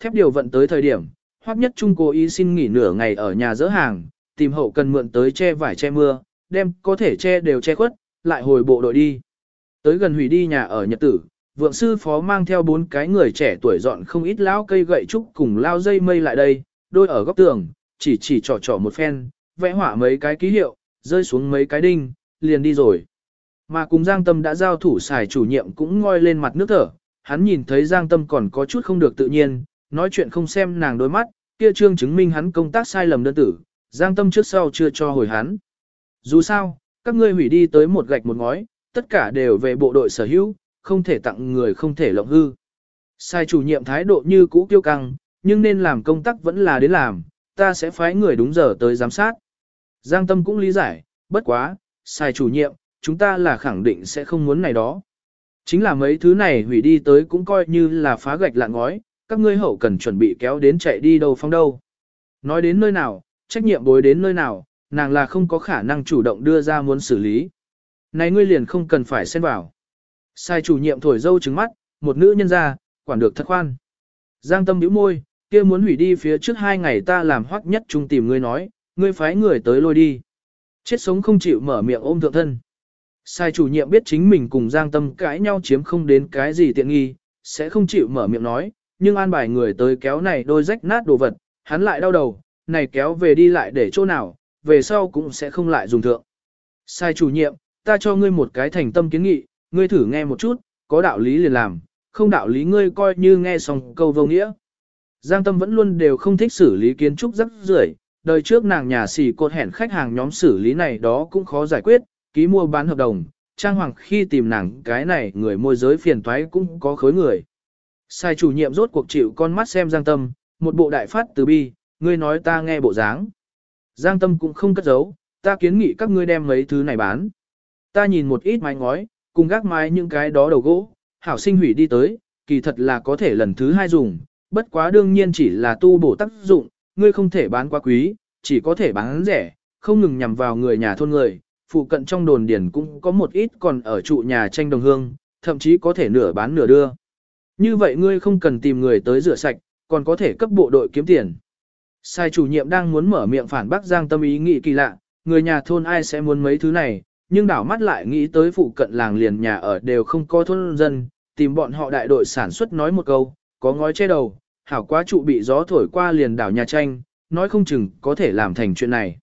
thép điều vận tới thời điểm, Hoắc Nhất Trung cố ý xin nghỉ nửa ngày ở nhà dỡ hàng, tìm hậu cần mượn tới che vải che mưa, đem có thể che đều che khuất, lại hồi bộ đội đi. Tới gần hủy đi nhà ở Nhật tử, vượng sư phó mang theo bốn cái người trẻ tuổi dọn không ít lão cây gậy trúc cùng lao dây mây lại đây, đôi ở góc tường, chỉ chỉ trò trò một phen, vẽ hỏa mấy cái ký hiệu, rơi xuống mấy cái đinh, liền đi rồi. Mà cùng Giang Tâm đã giao thủ xài chủ nhiệm cũng ngoi lên mặt nước thở, hắn nhìn thấy Giang Tâm còn có chút không được tự nhiên, nói chuyện không xem nàng đôi mắt, kia trương chứng minh hắn công tác sai lầm đơn tử, Giang Tâm trước sau chưa cho hồi hắn. Dù sao, các ngươi hủy đi tới một gạch một ngói, tất cả đều về bộ đội sở hữu, không thể tặng người không thể lộng hư. Sai chủ nhiệm thái độ như cũ kiêu căng, nhưng nên làm công tác vẫn là đến làm, ta sẽ phái người đúng giờ tới giám sát. Giang Tâm cũng lý giải, bất quá, sai chủ nhiệm, chúng ta là khẳng định sẽ không muốn này đó. Chính là mấy thứ này hủy đi tới cũng coi như là phá gạch lạng ngói, các ngươi hậu cần chuẩn bị kéo đến chạy đi đâu phong đâu. Nói đến nơi nào, trách nhiệm bối đến nơi nào, nàng là không có khả năng chủ động đưa ra muốn xử lý. Này ngươi liền không cần phải xen vào. Sai chủ nhiệm thổi dâu trứng mắt, một nữ nhân ra, quản được thật khoan. Giang tâm bĩu môi, kia muốn hủy đi phía trước hai ngày ta làm hoắc nhất trung tìm ngươi nói, ngươi phái người tới lôi đi. Chết sống không chịu mở miệng ôm thượng thân. Sai chủ nhiệm biết chính mình cùng Giang tâm cãi nhau chiếm không đến cái gì tiện nghi, sẽ không chịu mở miệng nói, nhưng an bài người tới kéo này đôi rách nát đồ vật, hắn lại đau đầu, này kéo về đi lại để chỗ nào, về sau cũng sẽ không lại dùng thượng. Sai chủ nhiệm, ta cho ngươi một cái thành tâm kiến nghị, ngươi thử nghe một chút, có đạo lý liền làm, không đạo lý ngươi coi như nghe xong câu vô nghĩa. Giang Tâm vẫn luôn đều không thích xử lý kiến trúc rất rưởi, đời trước nàng nhà xì cột hẹn khách hàng nhóm xử lý này đó cũng khó giải quyết, ký mua bán hợp đồng, trang hoàng khi tìm nàng cái này người môi giới phiền toái cũng có khối người. Sai chủ nhiệm rốt cuộc chịu con mắt xem Giang Tâm, một bộ đại phát từ bi, ngươi nói ta nghe bộ dáng. Giang Tâm cũng không cất giấu, ta kiến nghị các ngươi đem mấy thứ này bán. Ta nhìn một ít mái ngói, cùng gác mái những cái đó đầu gỗ, hảo sinh hủy đi tới, kỳ thật là có thể lần thứ hai dùng, bất quá đương nhiên chỉ là tu bổ tác dụng, ngươi không thể bán quá quý, chỉ có thể bán rẻ, không ngừng nhằm vào người nhà thôn người, phụ cận trong đồn điển cũng có một ít còn ở trụ nhà tranh đồng hương, thậm chí có thể nửa bán nửa đưa. Như vậy ngươi không cần tìm người tới rửa sạch, còn có thể cấp bộ đội kiếm tiền. Sai chủ nhiệm đang muốn mở miệng phản bác Giang Tâm ý nghĩ kỳ lạ, người nhà thôn ai sẽ muốn mấy thứ này, nhưng đảo mắt lại nghĩ tới phụ cận làng liền nhà ở đều không có thôn dân, tìm bọn họ đại đội sản xuất nói một câu, có ngói che đầu, hảo quá trụ bị gió thổi qua liền đảo nhà tranh, nói không chừng có thể làm thành chuyện này.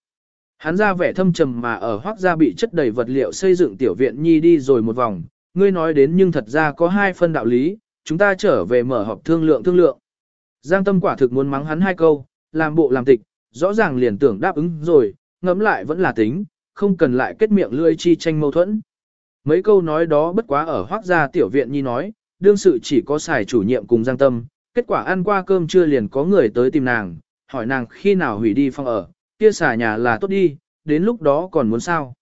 Hắn ra vẻ thâm trầm mà ở hoác gia bị chất đầy vật liệu xây dựng tiểu viện nhi đi rồi một vòng, ngươi nói đến nhưng thật ra có hai phân đạo lý, chúng ta trở về mở họp thương lượng thương lượng. Giang tâm quả thực muốn mắng hắn hai câu, làm bộ làm tịch, rõ ràng liền tưởng đáp ứng rồi, ngẫm lại vẫn là tính, không cần lại kết miệng lươi chi tranh mâu thuẫn. Mấy câu nói đó bất quá ở hoác gia tiểu viện nhi nói, đương sự chỉ có xài chủ nhiệm cùng Giang tâm, kết quả ăn qua cơm trưa liền có người tới tìm nàng, hỏi nàng khi nào hủy đi phòng ở, kia xà nhà là tốt đi, đến lúc đó còn muốn sao.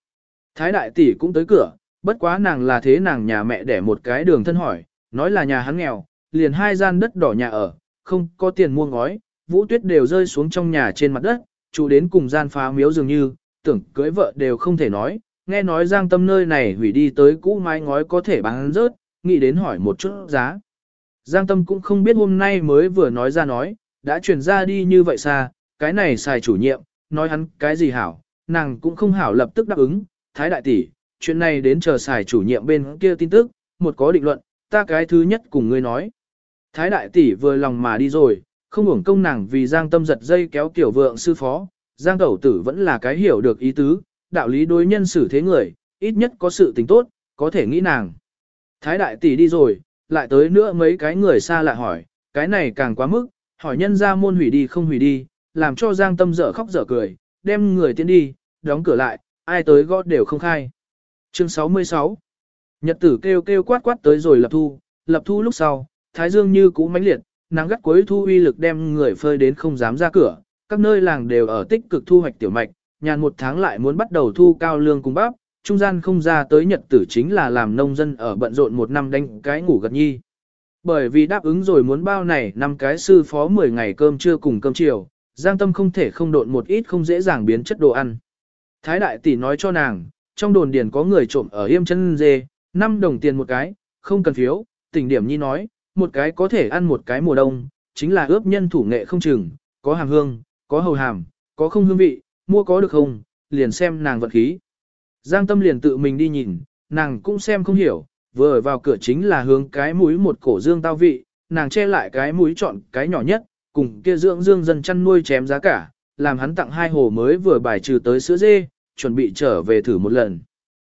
Thái đại tỷ cũng tới cửa, bất quá nàng là thế nàng nhà mẹ để một cái đường thân hỏi, nói là nhà hắn nghèo, liền hai gian đất đỏ nhà ở, không có tiền mua ngói, vũ tuyết đều rơi xuống trong nhà trên mặt đất, chủ đến cùng gian phá miếu dường như, tưởng cưới vợ đều không thể nói, nghe nói giang tâm nơi này hủy đi tới cũ mái ngói có thể bán rớt, nghĩ đến hỏi một chút giá. Giang tâm cũng không biết hôm nay mới vừa nói ra nói, đã chuyển ra đi như vậy xa, cái này xài chủ nhiệm, nói hắn cái gì hảo, nàng cũng không hảo lập tức đáp ứng, thái đại tỷ, chuyện này đến chờ xài chủ nhiệm bên kia tin tức, một có định luận, ta cái thứ nhất cùng ngươi nói. Thái đại tỷ vừa lòng mà đi rồi, không hưởng công nàng vì Giang Tâm giật dây kéo tiểu vượng sư phó, Giang Tẩu Tử vẫn là cái hiểu được ý tứ, đạo lý đối nhân xử thế người, ít nhất có sự tình tốt, có thể nghĩ nàng. Thái đại tỷ đi rồi, lại tới nữa mấy cái người xa lạ hỏi, cái này càng quá mức, hỏi nhân ra môn hủy đi không hủy đi, làm cho Giang Tâm dở khóc dở cười, đem người tiến đi, đóng cửa lại, ai tới gõ đều không khai. Chương 66 Nhật tử kêu kêu quát quát tới rồi lập thu, lập thu lúc sau, thái dương như cũ mãnh liệt, nắng gắt cuối thu uy lực đem người phơi đến không dám ra cửa, các nơi làng đều ở tích cực thu hoạch tiểu mạch, nhàn một tháng lại muốn bắt đầu thu cao lương cùng bắp, trung gian không ra tới nhật tử chính là làm nông dân ở bận rộn một năm đánh cái ngủ gật nhi. Bởi vì đáp ứng rồi muốn bao này năm cái sư phó 10 ngày cơm trưa cùng cơm chiều, Giang Tâm không thể không độn một ít không dễ dàng biến chất đồ ăn. Thái đại tỷ nói cho nàng, trong đồn điền có người trộm ở yêm chân dê, 5 đồng tiền một cái, không cần phiếu, tỉnh điểm nhi nói, một cái có thể ăn một cái mùa đông, chính là ướp nhân thủ nghệ không chừng, có hàm hương, có hầu hàm, có không hương vị, mua có được không, liền xem nàng vật khí. Giang tâm liền tự mình đi nhìn, nàng cũng xem không hiểu, vừa vào cửa chính là hướng cái mũi một cổ dương tao vị, nàng che lại cái mũi chọn cái nhỏ nhất, cùng kia dưỡng dương dân chăn nuôi chém giá cả, làm hắn tặng hai hồ mới vừa bài trừ tới sữa dê, chuẩn bị trở về thử một lần.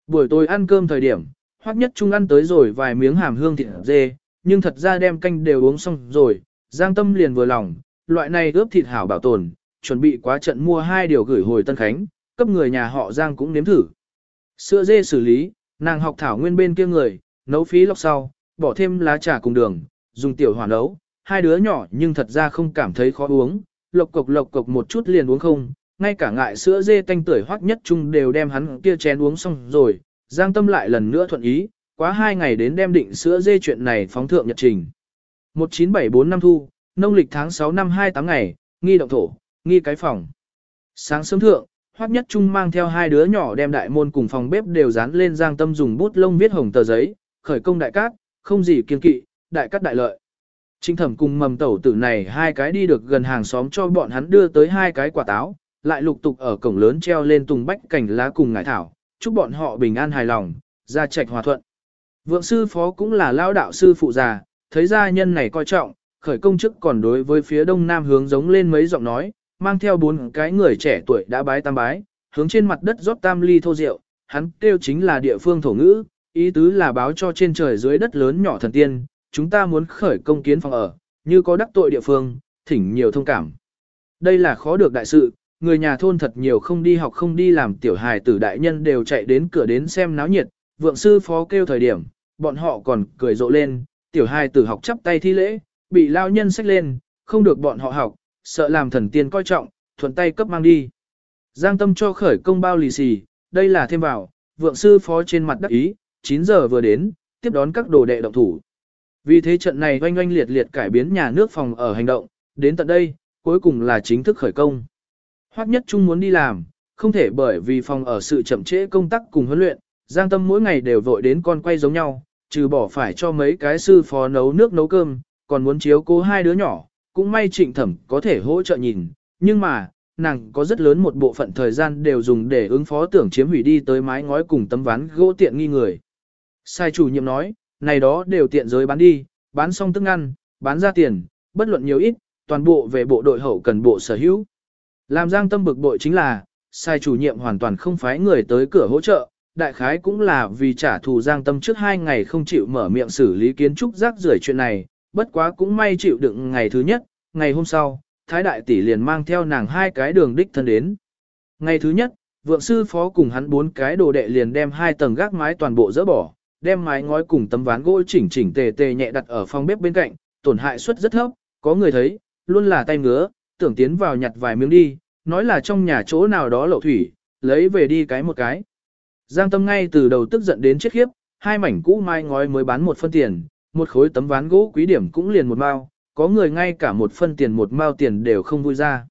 Buổi tối ăn cơm thời điểm, hoắc nhất trung ăn tới rồi vài miếng hàm hương thịt dê, nhưng thật ra đem canh đều uống xong rồi, giang tâm liền vừa lòng, loại này ướp thịt hảo bảo tồn, chuẩn bị quá trận mua hai điều gửi hồi Tân Khánh, cấp người nhà họ giang cũng nếm thử. Sữa dê xử lý, nàng học thảo nguyên bên kia người, nấu phí lọc sau, bỏ thêm lá trà cùng đường, dùng tiểu hỏa nấu, hai đứa nhỏ nhưng thật ra không cảm thấy khó uống, lộc cộc lộc cộc một chút liền uống không, ngay cả ngại sữa dê tanh tuổi hoắc nhất chung đều đem hắn kia chén uống xong rồi, Giang Tâm lại lần nữa thuận ý, quá hai ngày đến đem định sữa dê chuyện này phóng thượng nhật trình. 1974 năm thu, nông lịch tháng 6 năm 28 ngày, nghi động thổ, nghi cái phòng. Sáng sớm thượng, Hoắc Nhất Trung mang theo hai đứa nhỏ đem đại môn cùng phòng bếp đều dán lên Giang Tâm dùng bút lông viết hồng tờ giấy, khởi công đại cát, không gì kiên kỵ, đại cát đại lợi. Trinh thẩm cùng mầm tẩu tử này hai cái đi được gần hàng xóm cho bọn hắn đưa tới hai cái quả táo, lại lục tục ở cổng lớn treo lên tùng bách cảnh lá cùng ngải thảo, chúc bọn họ bình an hài lòng, ra trạch hòa thuận. Vượng sư phó cũng là lao đạo sư phụ già, thấy gia nhân này coi trọng, khởi công chức còn đối với phía đông nam hướng giống lên mấy giọng nói, mang theo bốn cái người trẻ tuổi đã bái tam bái, hướng trên mặt đất rót tam ly thô rượu, hắn kêu chính là địa phương thổ ngữ, ý tứ là báo cho trên trời dưới đất lớn nhỏ thần tiên, chúng ta muốn khởi công kiến phòng ở, như có đắc tội địa phương, thỉnh nhiều thông cảm. Đây là khó được đại sự, người nhà thôn thật nhiều không đi học không đi làm tiểu hài tử đại nhân đều chạy đến cửa đến xem náo nhiệt, vượng sư phó kêu thời điểm, bọn họ còn cười rộ lên, tiểu hài tử học chắp tay thi lễ, bị lao nhân xách lên, không được bọn họ học, sợ làm thần tiên coi trọng, thuận tay cấp mang đi. Giang tâm cho khởi công bao lì xì, đây là thêm vào, vượng sư phó trên mặt đắc ý, 9 giờ vừa đến, tiếp đón các đồ đệ động thủ. Vì thế trận này oanh oanh liệt liệt cải biến nhà nước phòng ở hành động, đến tận đây, cuối cùng là chính thức khởi công. Hoắc nhất trung muốn đi làm, không thể bởi vì phòng ở sự chậm trễ công tác cùng huấn luyện, Giang Tâm mỗi ngày đều vội đến con quay giống nhau, trừ bỏ phải cho mấy cái sư phó nấu nước nấu cơm, còn muốn chiếu cố hai đứa nhỏ, cũng may trịnh thẩm có thể hỗ trợ nhìn, nhưng mà, nàng có rất lớn một bộ phận thời gian đều dùng để ứng phó tưởng chiếm hủy đi tới mái ngói cùng tấm ván gỗ tiện nghi người. Sai chủ nhiệm nói, này đó đều tiện giới bán đi, bán xong tức ăn, bán ra tiền, bất luận nhiều ít, toàn bộ về bộ đội hậu cần bộ sở hữu. Làm giang tâm bực bội chính là, sai chủ nhiệm hoàn toàn không phái người tới cửa hỗ trợ, đại khái cũng là vì trả thù giang tâm trước hai ngày không chịu mở miệng xử lý kiến trúc rác rưởi chuyện này, bất quá cũng may chịu đựng ngày thứ nhất, ngày hôm sau, Thái Đại Tỷ liền mang theo nàng hai cái đường đích thân đến. Ngày thứ nhất, vượng sư phó cùng hắn bốn cái đồ đệ liền đem hai tầng gác mái toàn bộ dỡ bỏ, đem mái ngói cùng tấm ván gỗ chỉnh chỉnh tề tề nhẹ đặt ở phòng bếp bên cạnh, tổn hại suất rất thấp, có người thấy, luôn là tay ngứa, tưởng tiến vào nhặt vài miếng đi, nói là trong nhà chỗ nào đó lậu thủy, lấy về đi cái một cái. Giang Tâm ngay từ đầu tức giận đến chết khiếp, hai mảnh cũ mai ngói mới bán một phân tiền, một khối tấm ván gỗ quý điểm cũng liền một mao, có người ngay cả một phân tiền một mao tiền đều không vui ra.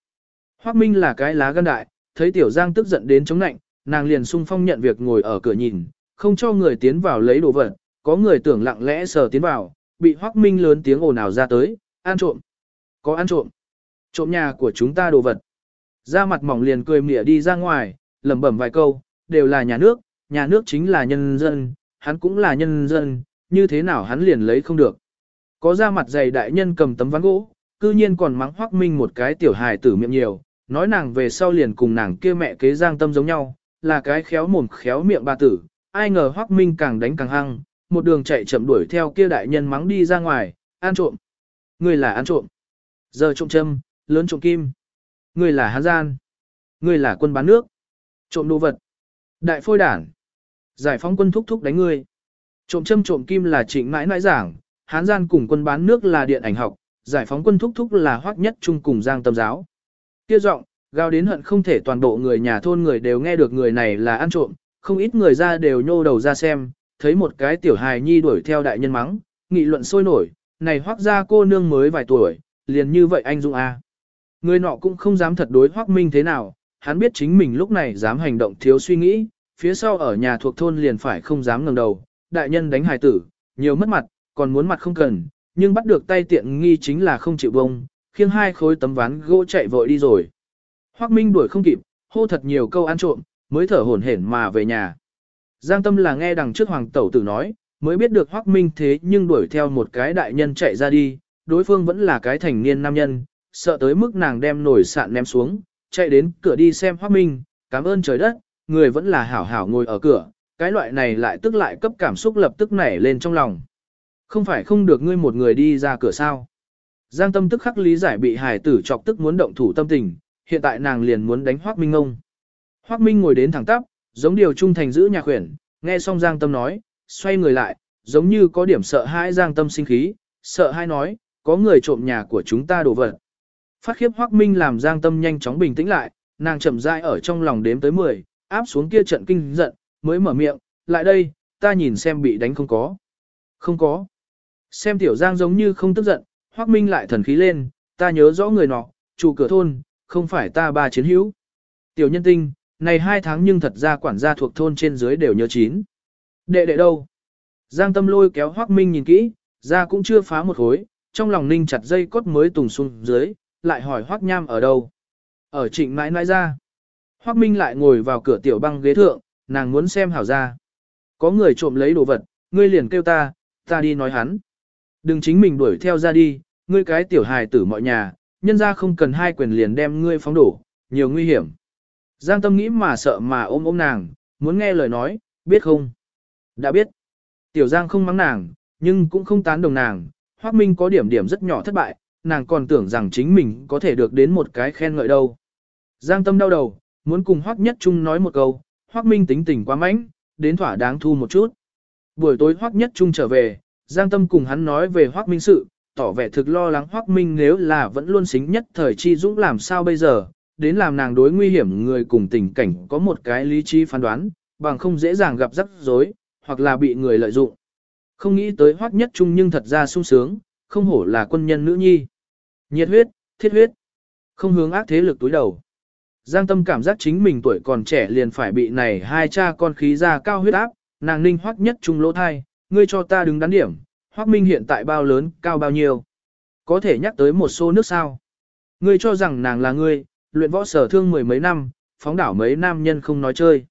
Hoắc Minh là cái lá gan đại, thấy Tiểu Giang tức giận đến chống nạnh, nàng liền sung phong nhận việc ngồi ở cửa nhìn, không cho người tiến vào lấy đồ vật, có người tưởng lặng lẽ sờ tiến vào, bị Hoắc Minh lớn tiếng ồn ào ra tới, ăn trộm. Có ăn trộm. Trộm nhà của chúng ta đồ vật. Ra mặt mỏng liền cười mỉa đi ra ngoài, lẩm bẩm vài câu, đều là nhà nước, nhà nước chính là nhân dân, hắn cũng là nhân dân, như thế nào hắn liền lấy không được. Có ra mặt dày đại nhân cầm tấm ván gỗ, cư nhiên còn mắng hoắc minh một cái tiểu hài tử miệng nhiều, nói nàng về sau liền cùng nàng kia mẹ kế giang tâm giống nhau, là cái khéo mồm khéo miệng bà tử, ai ngờ hoắc minh càng đánh càng hăng, một đường chạy chậm đuổi theo kia đại nhân mắng đi ra ngoài, ăn trộm. Người là ăn trộm. Giờ trộm châm, lớn trộm kim. ngươi là hán gian. ngươi là quân bán nước. Trộm đồ vật. Đại phôi đản. Giải phóng quân thúc thúc đánh ngươi. Trộm châm trộm kim là trịnh mãi mãi giảng, hán gian cùng quân bán nước là điện ảnh học, giải phóng quân thúc thúc là hoác nhất chung cùng giang tâm giáo. Kia giọng, gào đến hận không thể toàn bộ người nhà thôn người đều nghe được người này là ăn trộm, không ít người ra đều nhô đầu ra xem, thấy một cái tiểu hài nhi đuổi theo đại nhân mắng, nghị luận sôi nổi, này hoác ra cô nương mới vài tuổi, liền như vậy anh Dung A. À. Người nọ cũng không dám thật đối hoác minh thế nào, hắn biết chính mình lúc này dám hành động thiếu suy nghĩ, phía sau ở nhà thuộc thôn liền phải không dám ngẩng đầu, đại nhân đánh hài tử, nhiều mất mặt, còn muốn mặt không cần, nhưng bắt được tay tiện nghi chính là không chịu bông, khiêng hai khối tấm ván gỗ chạy vội đi rồi. Hoắc Minh đuổi không kịp, hô thật nhiều câu ăn trộm, mới thở hổn hển mà về nhà. Giang Tâm là nghe đằng trước hoàng tẩu tử nói, mới biết được Hoắc Minh thế nhưng đuổi theo một cái đại nhân chạy ra đi, đối phương vẫn là cái thành niên nam nhân, sợ tới mức nàng đem nổi sạn ném xuống, chạy đến cửa đi xem Hoắc Minh, cảm ơn trời đất, người vẫn là hảo hảo ngồi ở cửa, cái loại này lại tức lại cấp cảm xúc lập tức nảy lên trong lòng. Không phải không được ngươi một người đi ra cửa sao. Giang tâm tức khắc lý giải bị hải tử chọc tức muốn động thủ tâm tình, hiện tại nàng liền muốn đánh Hoác Minh ông. Hoác Minh ngồi đến thẳng tắp, giống điều trung thành giữ nhà khuyển, nghe xong Giang tâm nói, xoay người lại, giống như có điểm sợ hãi Giang tâm sinh khí, sợ hãi nói, có người trộm nhà của chúng ta đồ vật. Phát khiếp Hoác Minh làm Giang tâm nhanh chóng bình tĩnh lại, nàng chậm rãi ở trong lòng đếm tới 10, áp xuống kia trận kinh giận, mới mở miệng, lại đây, ta nhìn xem bị đánh không có. Không có. Xem tiểu giang giống như không tức giận, hoác minh lại thần khí lên, ta nhớ rõ người nọ, chủ cửa thôn, không phải ta ba chiến hữu. Tiểu nhân tinh, này hai tháng nhưng thật ra quản gia thuộc thôn trên dưới đều nhớ chín. Đệ đệ đâu? Giang tâm lôi kéo hoác minh nhìn kỹ, ra cũng chưa phá một khối, trong lòng ninh chặt dây cốt mới tùng xuống dưới, lại hỏi hoác nham ở đâu? Ở trịnh mãi mãi ra. Hoác minh lại ngồi vào cửa tiểu băng ghế thượng, nàng muốn xem hảo ra. Có người trộm lấy đồ vật, ngươi liền kêu ta, ta đi nói hắn. Đừng chính mình đuổi theo ra đi, ngươi cái tiểu hài tử mọi nhà, nhân ra không cần hai quyền liền đem ngươi phóng đổ, nhiều nguy hiểm. Giang tâm nghĩ mà sợ mà ôm ôm nàng, muốn nghe lời nói, biết không? Đã biết. Tiểu Giang không mắng nàng, nhưng cũng không tán đồng nàng, Hoác Minh có điểm điểm rất nhỏ thất bại, nàng còn tưởng rằng chính mình có thể được đến một cái khen ngợi đâu. Giang tâm đau đầu, muốn cùng Hoác Nhất Trung nói một câu, Hoác Minh tính tình quá mãnh, đến thỏa đáng thu một chút. Buổi tối Hoác Nhất Trung trở về, Giang Tâm cùng hắn nói về Hoác Minh sự, tỏ vẻ thực lo lắng Hoác Minh nếu là vẫn luôn xính nhất thời chi dũng làm sao bây giờ, đến làm nàng đối nguy hiểm người cùng tình cảnh có một cái lý trí phán đoán, bằng không dễ dàng gặp rắc rối, hoặc là bị người lợi dụng. Không nghĩ tới Hoác Nhất Trung nhưng thật ra sung sướng, không hổ là quân nhân nữ nhi. Nhiệt huyết, thiết huyết, không hướng ác thế lực túi đầu. Giang Tâm cảm giác chính mình tuổi còn trẻ liền phải bị này hai cha con khí ra cao huyết áp, nàng ninh hoắc nhất trung lỗ thai, ngươi cho ta đứng đắn điểm, hoắc minh hiện tại bao lớn, cao bao nhiêu. Có thể nhắc tới một số nước sao. Ngươi cho rằng nàng là ngươi, luyện võ sở thương mười mấy năm, phóng đảo mấy nam nhân không nói chơi.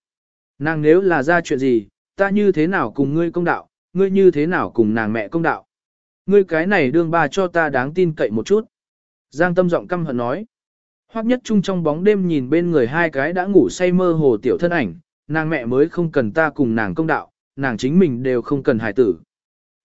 Nàng nếu là ra chuyện gì, ta như thế nào cùng ngươi công đạo, ngươi như thế nào cùng nàng mẹ công đạo. Ngươi cái này đương ba cho ta đáng tin cậy một chút. Giang tâm giọng căm hận nói. Hoắc nhất trung trong bóng đêm nhìn bên người hai cái đã ngủ say mơ hồ tiểu thân ảnh, nàng mẹ mới không cần ta cùng nàng công đạo, nàng chính mình đều không cần hải tử.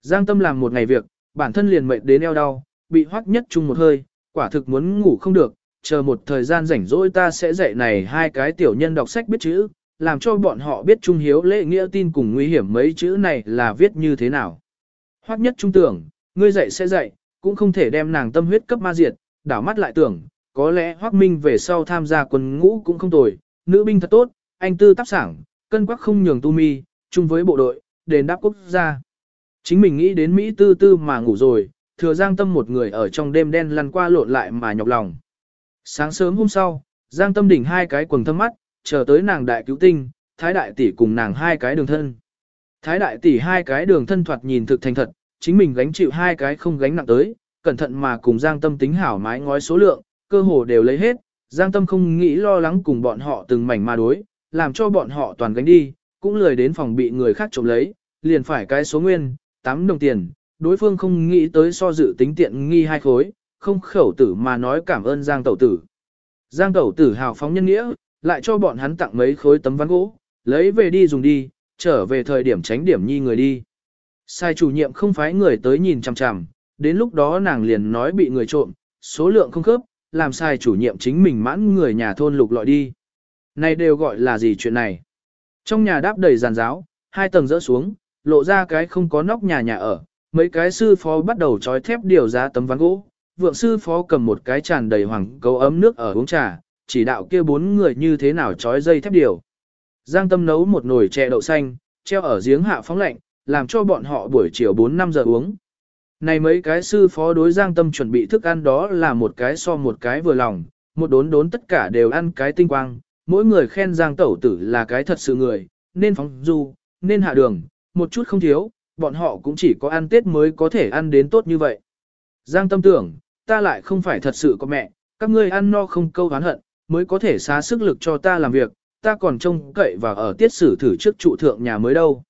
Giang tâm làm một ngày việc, bản thân liền mệt đến eo đau, bị hoắc nhất trung một hơi, quả thực muốn ngủ không được, chờ một thời gian rảnh rỗi ta sẽ dạy này hai cái tiểu nhân đọc sách biết chữ, làm cho bọn họ biết trung hiếu lễ nghĩa tin cùng nguy hiểm mấy chữ này là viết như thế nào. Hoắc nhất trung tưởng, ngươi dạy sẽ dạy, cũng không thể đem nàng tâm huyết cấp ma diệt, đảo mắt lại tưởng, có lẽ Hoắc Minh về sau tham gia quân ngũ cũng không tồi, nữ binh thật tốt, anh tư tác sảng, cân quắc không nhường tu mi, chung với bộ đội, đền đáp quốc gia. Chính mình nghĩ đến Mỹ tư tư mà ngủ rồi, thừa Giang Tâm một người ở trong đêm đen lăn qua lộn lại mà nhọc lòng. Sáng sớm hôm sau, Giang Tâm đỉnh hai cái quần thâm mắt, chờ tới nàng đại cứu tinh, Thái đại tỷ cùng nàng hai cái đường thân. Thái đại tỷ hai cái đường thân thoạt nhìn thực thành thật, chính mình gánh chịu hai cái không gánh nặng tới, cẩn thận mà cùng Giang Tâm tính hảo mái ngói số lượng, cơ hồ đều lấy hết, Giang Tâm không nghĩ lo lắng cùng bọn họ từng mảnh mà đối, làm cho bọn họ toàn gánh đi, cũng lười đến phòng bị người khác trộm lấy, liền phải cái số nguyên, 8 đồng tiền, đối phương không nghĩ tới so dự tính tiện nghi hai khối, không khẩu tử mà nói cảm ơn Giang Tẩu Tử. Giang Tẩu Tử hào phóng nhân nghĩa, lại cho bọn hắn tặng mấy khối tấm ván gỗ, lấy về đi dùng đi, trở về thời điểm tránh điểm nhi người đi. Sai chủ nhiệm không phái người tới nhìn chằm chằm, đến lúc đó nàng liền nói bị người trộm, số lượng không khớp, làm sai chủ nhiệm chính mình mãn người nhà thôn lục lọi đi. Này đều gọi là gì chuyện này? Trong nhà đáp đầy giàn giáo, hai tầng rỡ xuống, lộ ra cái không có nóc nhà nhà ở, mấy cái sư phó bắt đầu trói thép điều ra tấm ván gỗ, vượng sư phó cầm một cái tràn đầy hoàng cấu ấm nước ở uống trà, chỉ đạo kia bốn người như thế nào trói dây thép điều. Giang tâm nấu một nồi chè đậu xanh, treo ở giếng hạ phóng lạnh, làm cho bọn họ buổi chiều 4-5 giờ uống. Này mấy cái sư phó đối giang tâm chuẩn bị thức ăn đó là một cái so một cái vừa lòng, một đốn đốn tất cả đều ăn cái tinh quang, mỗi người khen giang tẩu tử là cái thật sự người, nên phóng du, nên hạ đường, một chút không thiếu, bọn họ cũng chỉ có ăn tết mới có thể ăn đến tốt như vậy. Giang tâm tưởng, ta lại không phải thật sự có mẹ, các ngươi ăn no không câu hán hận, mới có thể xá sức lực cho ta làm việc, ta còn trông cậy và ở tiết sử thử trước trụ thượng nhà mới đâu.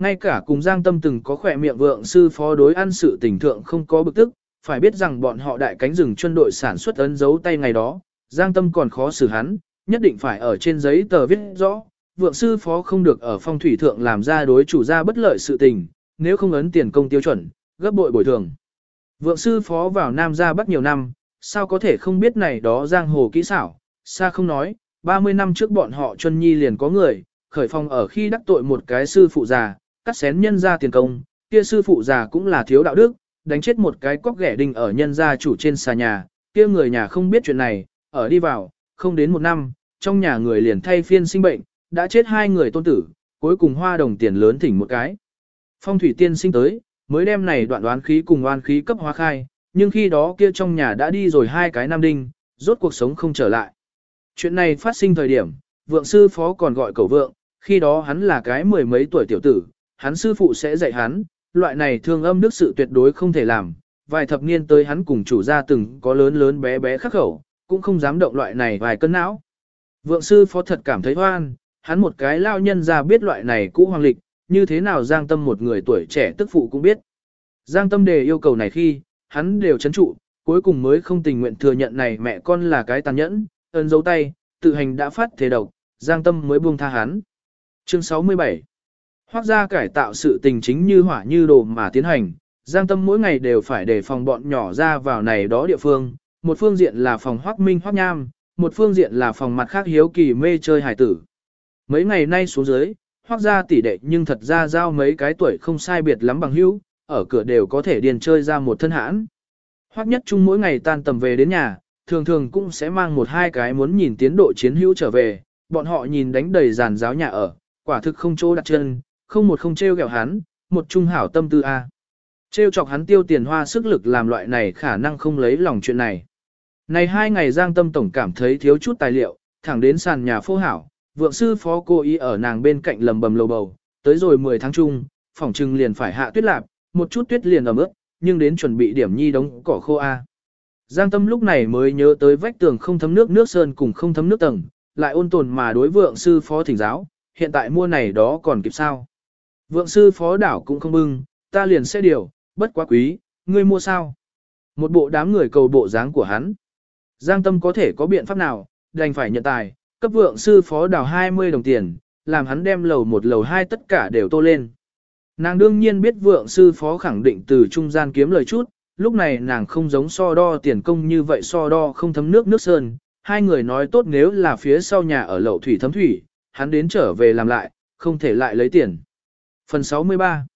Ngay cả cùng Giang Tâm từng có khỏe miệng vượng sư phó đối ăn sự tình thượng không có bực tức, phải biết rằng bọn họ đại cánh rừng chuyên đội sản xuất ấn dấu tay ngày đó, Giang Tâm còn khó xử hắn, nhất định phải ở trên giấy tờ viết rõ, vượng sư phó không được ở phong thủy thượng làm ra đối chủ gia bất lợi sự tình, nếu không ấn tiền công tiêu chuẩn, gấp bội bồi thường. Vượng sư phó vào Nam gia bắt nhiều năm, sao có thể không biết này đó giang hồ kỹ xảo, xa không nói, 30 năm trước bọn họ Chuân nhi liền có người, khởi phong ở khi đắc tội một cái sư phụ già, cắt xén nhân ra tiền công, kia sư phụ già cũng là thiếu đạo đức, đánh chết một cái cóc ghẻ đinh ở nhân gia chủ trên xà nhà, kia người nhà không biết chuyện này, ở đi vào, không đến một năm, trong nhà người liền thay phiên sinh bệnh, đã chết hai người tôn tử, cuối cùng hoa đồng tiền lớn thỉnh một cái. Phong thủy tiên sinh tới, mới đem này đoạn đoán khí cùng oan khí cấp hóa khai, nhưng khi đó kia trong nhà đã đi rồi hai cái nam đinh, rốt cuộc sống không trở lại. Chuyện này phát sinh thời điểm, vượng sư phó còn gọi cầu vượng, khi đó hắn là cái mười mấy tuổi tiểu tử, hắn sư phụ sẽ dạy hắn, loại này thương âm đức sự tuyệt đối không thể làm, vài thập niên tới hắn cùng chủ gia từng có lớn lớn bé bé khắc khẩu, cũng không dám động loại này vài cân não. Vượng sư phó thật cảm thấy hoan, hắn một cái lao nhân ra biết loại này cũ hoàng lịch, như thế nào Giang Tâm một người tuổi trẻ tức phụ cũng biết. Giang Tâm đề yêu cầu này khi, hắn đều chấn trụ, cuối cùng mới không tình nguyện thừa nhận này mẹ con là cái tàn nhẫn, ơn dấu tay, tự hành đã phát thế độc, Giang Tâm mới buông tha hắn. Chương 67 Hoác gia cải tạo sự tình chính như hỏa như đồ mà tiến hành, Giang Tâm mỗi ngày đều phải để phòng bọn nhỏ ra vào này đó địa phương, một phương diện là phòng Hoác Minh Hoác Nham, một phương diện là phòng mặt khác hiếu kỳ mê chơi hải tử. Mấy ngày nay xuống dưới, Hoác gia tỷ đệ nhưng thật ra giao mấy cái tuổi không sai biệt lắm bằng hữu, ở cửa đều có thể điền chơi ra một thân hãn. Hoác nhất chung mỗi ngày tan tầm về đến nhà, thường thường cũng sẽ mang một hai cái muốn nhìn tiến độ chiến hữu trở về, bọn họ nhìn đánh đầy giàn giáo nhà ở, quả thực không chỗ đặt chân, không một không treo gẹo hắn, một trung hảo tâm tư A. Treo chọc hắn tiêu tiền hoa sức lực làm loại này khả năng không lấy lòng chuyện này. Này hai ngày Giang Tâm Tổng cảm thấy thiếu chút tài liệu, thẳng đến sàn nhà phô hảo, vượng sư phó cô ý ở nàng bên cạnh lầm bầm lầu bầu, tới rồi 10 tháng chung, phòng trưng liền phải hạ tuyết lạp, một chút tuyết liền ẩm ướt, nhưng đến chuẩn bị điểm nhi đống cỏ khô A. Giang Tâm lúc này mới nhớ tới vách tường không thấm nước nước sơn cùng không thấm nước tầng, lại ôn tồn mà đối vượng sư phó thỉnh giáo, hiện tại mua này đó còn kịp sao. Vượng sư phó đảo cũng không bưng, ta liền sẽ điều, bất quá quý, ngươi mua sao? Một bộ đám người cầu bộ dáng của hắn. Giang Tâm có thể có biện pháp nào, đành phải nhận tài, cấp vượng sư phó đảo 20 đồng tiền, làm hắn đem lầu một lầu hai tất cả đều tô lên. Nàng đương nhiên biết vượng sư phó khẳng định từ trung gian kiếm lời chút, lúc này nàng không giống so đo tiền công như vậy so đo không thấm nước nước sơn, hai người nói tốt nếu là phía sau nhà ở lậu thủy thấm thủy, hắn đến trở về làm lại, không thể lại lấy tiền. Phần 63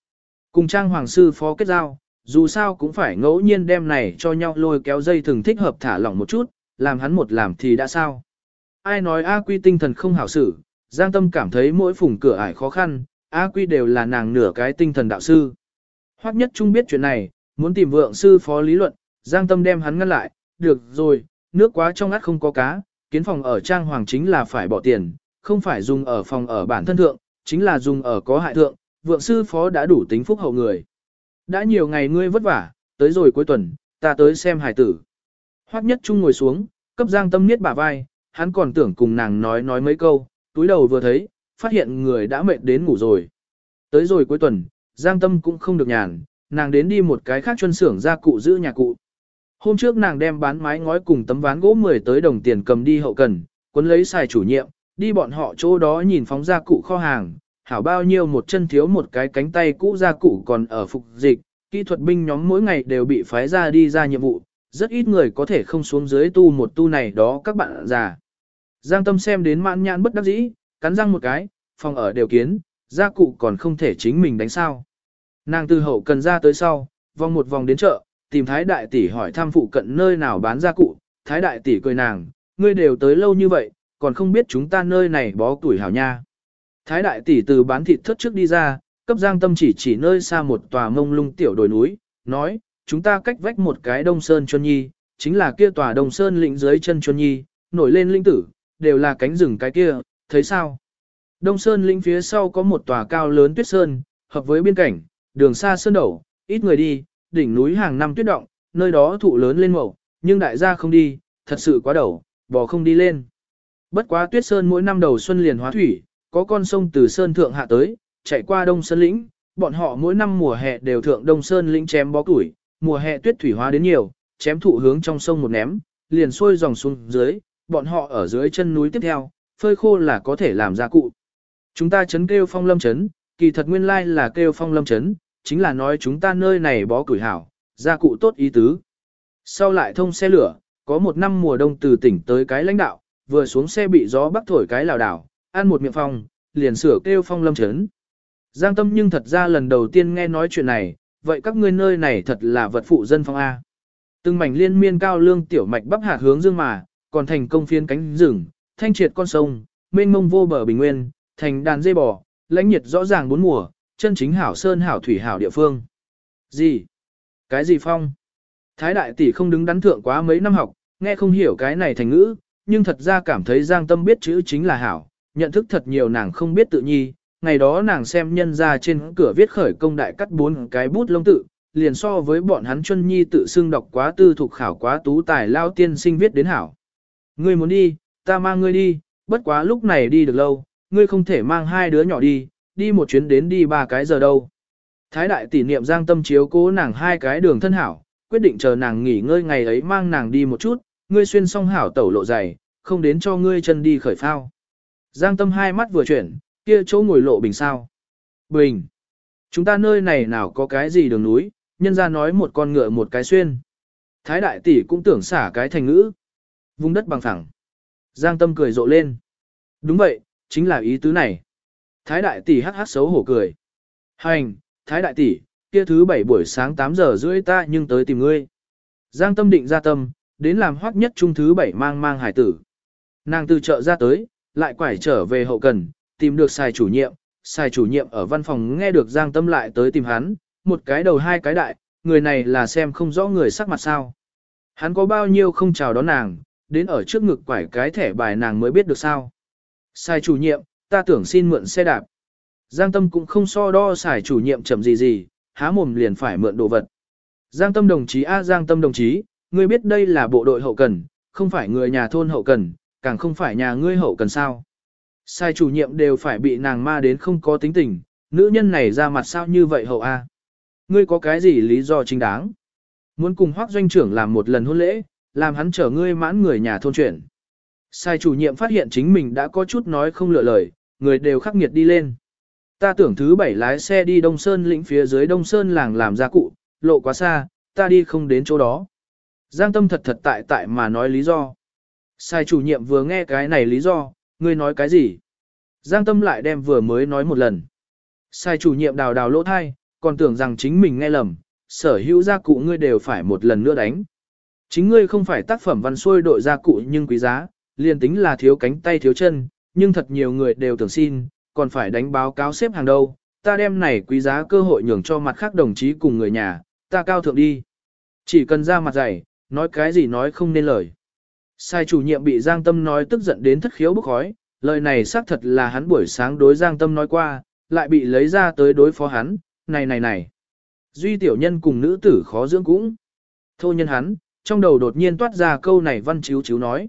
Cùng trang hoàng sư phó kết giao, dù sao cũng phải ngẫu nhiên đem này cho nhau lôi kéo dây thường thích hợp thả lỏng một chút, làm hắn một làm thì đã sao. Ai nói A Quy tinh thần không hảo xử, Giang Tâm cảm thấy mỗi phùng cửa ải khó khăn, A Quy đều là nàng nửa cái tinh thần đạo sư. Hoắc nhất trung biết chuyện này, muốn tìm vượng sư phó lý luận, Giang Tâm đem hắn ngăn lại, được rồi, nước quá trong ngắt không có cá, kiến phòng ở trang hoàng chính là phải bỏ tiền, không phải dùng ở phòng ở bản thân thượng, chính là dùng ở có hại thượng, vượng sư phó đã đủ tính phúc hậu người. Đã nhiều ngày ngươi vất vả, tới rồi cuối tuần, ta tới xem hải tử. Hoắc nhất trung ngồi xuống, cấp Giang Tâm niết bả vai, hắn còn tưởng cùng nàng nói nói mấy câu, túi đầu vừa thấy, phát hiện người đã mệt đến ngủ rồi. Tới rồi cuối tuần, Giang Tâm cũng không được nhàn, nàng đến đi một cái khác chuân xưởng ra cụ giữ nhà cụ. Hôm trước nàng đem bán mái ngói cùng tấm ván gỗ 10 tới đồng tiền cầm đi hậu cần, cuốn lấy xài chủ nhiệm, đi bọn họ chỗ đó nhìn phóng ra cụ kho hàng, hảo bao nhiêu một chân thiếu một cái cánh tay cũ ra cụ còn ở phục dịch, kỹ thuật binh nhóm mỗi ngày đều bị phái ra đi ra nhiệm vụ, rất ít người có thể không xuống dưới tu một tu này đó các bạn già. Giang tâm xem đến mãn nhãn bất đắc dĩ, cắn răng một cái, phòng ở đều kiến, gia cụ còn không thể chính mình đánh sao. Nàng từ hậu cần ra tới sau, vòng một vòng đến chợ, tìm Thái Đại Tỷ hỏi thăm phụ cận nơi nào bán gia cụ. Thái Đại Tỷ cười nàng, ngươi đều tới lâu như vậy, còn không biết chúng ta nơi này bó tuổi hảo nha. Thái Đại Tỷ từ bán thịt thất trước đi ra, cấp giang tâm chỉ chỉ nơi xa một tòa mông lung tiểu đồi núi, nói, chúng ta cách vách một cái đông sơn chuân nhi, chính là kia tòa đông sơn lĩnh dưới chân chuân nhi, nổi lên linh tử, đều là cánh rừng cái kia, thấy sao? Đông sơn lĩnh phía sau có một tòa cao lớn tuyết sơn, hợp với biên cảnh, đường xa sơn đầu, ít người đi, đỉnh núi hàng năm tuyết động, nơi đó thụ lớn lên mậu, nhưng đại gia không đi, thật sự quá đầu, bò không đi lên. Bất quá tuyết sơn mỗi năm đầu xuân liền hóa thủy, có con sông từ sơn thượng hạ tới, chạy qua đông sơn lĩnh, bọn họ mỗi năm mùa hè đều thượng đông sơn lĩnh chém bó củi, mùa hè tuyết thủy hóa đến nhiều, chém thụ hướng trong sông một ném, liền xuôi dòng xuống dưới, bọn họ ở dưới chân núi tiếp theo, phơi khô là có thể làm gia cụ. Chúng ta chấn kêu phong lâm chấn, kỳ thật nguyên lai là kêu phong lâm chấn, chính là nói chúng ta nơi này bó củi hảo, gia cụ tốt ý tứ. Sau lại thông xe lửa, có một năm mùa đông từ tỉnh tới cái lãnh đạo, vừa xuống xe bị gió bắc thổi cái lào đảo, ăn một miệng phong, liền sửa kêu phong lâm chấn. Giang tâm nhưng thật ra lần đầu tiên nghe nói chuyện này, vậy các ngươi nơi này thật là vật phụ dân phong A. Từng mảnh liên miên cao lương tiểu mạch bắp hạt hướng dương mà, còn thành công phiên cánh rừng, thanh triệt con sông, mênh mông vô bờ bình nguyên, thành đàn dây bò, lãnh nhiệt rõ ràng bốn mùa, chân chính hảo sơn hảo thủy hảo địa phương. Gì? Cái gì phong? Thái đại tỷ không đứng đắn thượng quá mấy năm học, nghe không hiểu cái này thành ngữ, nhưng thật ra cảm thấy Giang Tâm biết chữ chính là hảo, nhận thức thật nhiều nàng không biết tự nhi. Ngày đó nàng xem nhân ra trên cửa viết khởi công đại cắt bốn cái bút lông tự, liền so với bọn hắn chân nhi tự xưng đọc quá tư thuộc khảo quá tú tài lao tiên sinh viết đến hảo. Ngươi muốn đi, ta mang ngươi đi, bất quá lúc này đi được lâu, ngươi không thể mang hai đứa nhỏ đi, đi một chuyến đến đi ba cái giờ đâu. Thái đại tỷ niệm giang tâm chiếu cố nàng hai cái đường thân hảo, quyết định chờ nàng nghỉ ngơi ngày ấy mang nàng đi một chút, ngươi xuyên xong hảo tẩu lộ dày, không đến cho ngươi chân đi khởi phao. Giang tâm hai mắt vừa chuyển, kia chỗ ngồi lộ bình sao. Bình. Chúng ta nơi này nào có cái gì đường núi, nhân ra nói một con ngựa một cái xuyên. Thái đại tỷ cũng tưởng xả cái thành ngữ. Vùng đất bằng phẳng. Giang tâm cười rộ lên. Đúng vậy, chính là ý tứ này. Thái đại tỷ hắc hắc xấu hổ cười. Hành, thái đại tỷ, kia thứ bảy buổi sáng 8 giờ rưỡi ta nhưng tới tìm ngươi. Giang tâm định ra tâm, đến làm hoắc nhất trung thứ bảy mang mang hải tử. Nàng từ chợ ra tới, lại quải trở về hậu cần, tìm được xài chủ nhiệm, xài chủ nhiệm ở văn phòng nghe được Giang tâm lại tới tìm hắn, một cái đầu hai cái đại, người này là xem không rõ người sắc mặt sao. Hắn có bao nhiêu không chào đón nàng, đến ở trước ngực quải cái thẻ bài nàng mới biết được sao. Sai chủ nhiệm, ta tưởng xin mượn xe đạp. Giang Tâm cũng không so đo xài chủ nhiệm chậm gì gì, há mồm liền phải mượn đồ vật. Giang Tâm đồng chí a Giang Tâm đồng chí, ngươi biết đây là bộ đội hậu cần, không phải người nhà thôn hậu cần, càng không phải nhà ngươi hậu cần sao. Sai chủ nhiệm đều phải bị nàng ma đến không có tính tình, nữ nhân này ra mặt sao như vậy hậu a? Ngươi có cái gì lý do chính đáng? Muốn cùng hoác doanh trưởng làm một lần hôn lễ, làm hắn chở ngươi mãn người nhà thôn chuyển. Sai chủ nhiệm phát hiện chính mình đã có chút nói không lựa lời, người đều khắc nghiệt đi lên. Ta tưởng thứ bảy lái xe đi Đông Sơn lĩnh phía dưới Đông Sơn làng làm gia cụ, lộ quá xa, ta đi không đến chỗ đó. Giang tâm thật thật tại tại mà nói lý do. Sai chủ nhiệm vừa nghe cái này lý do, ngươi nói cái gì? Giang tâm lại đem vừa mới nói một lần. Sai chủ nhiệm đào đào lỗ thai, còn tưởng rằng chính mình nghe lầm, sở hữu gia cụ ngươi đều phải một lần nữa đánh. Chính ngươi không phải tác phẩm văn xuôi đội gia cụ nhưng quý giá, liền tính là thiếu cánh tay thiếu chân, nhưng thật nhiều người đều tưởng xin, còn phải đánh báo cáo xếp hàng đâu. Ta đem này quý giá cơ hội nhường cho mặt khác đồng chí cùng người nhà, ta cao thượng đi. Chỉ cần ra mặt dày, nói cái gì nói không nên lời. Sai chủ nhiệm bị Giang Tâm nói tức giận đến thất khiếu bức khói, lời này xác thật là hắn buổi sáng đối Giang Tâm nói qua, lại bị lấy ra tới đối phó hắn, này này này. Duy tiểu nhân cùng nữ tử khó dưỡng cũng. Thô nhân hắn, trong đầu đột nhiên toát ra câu này văn chiếu chiếu nói.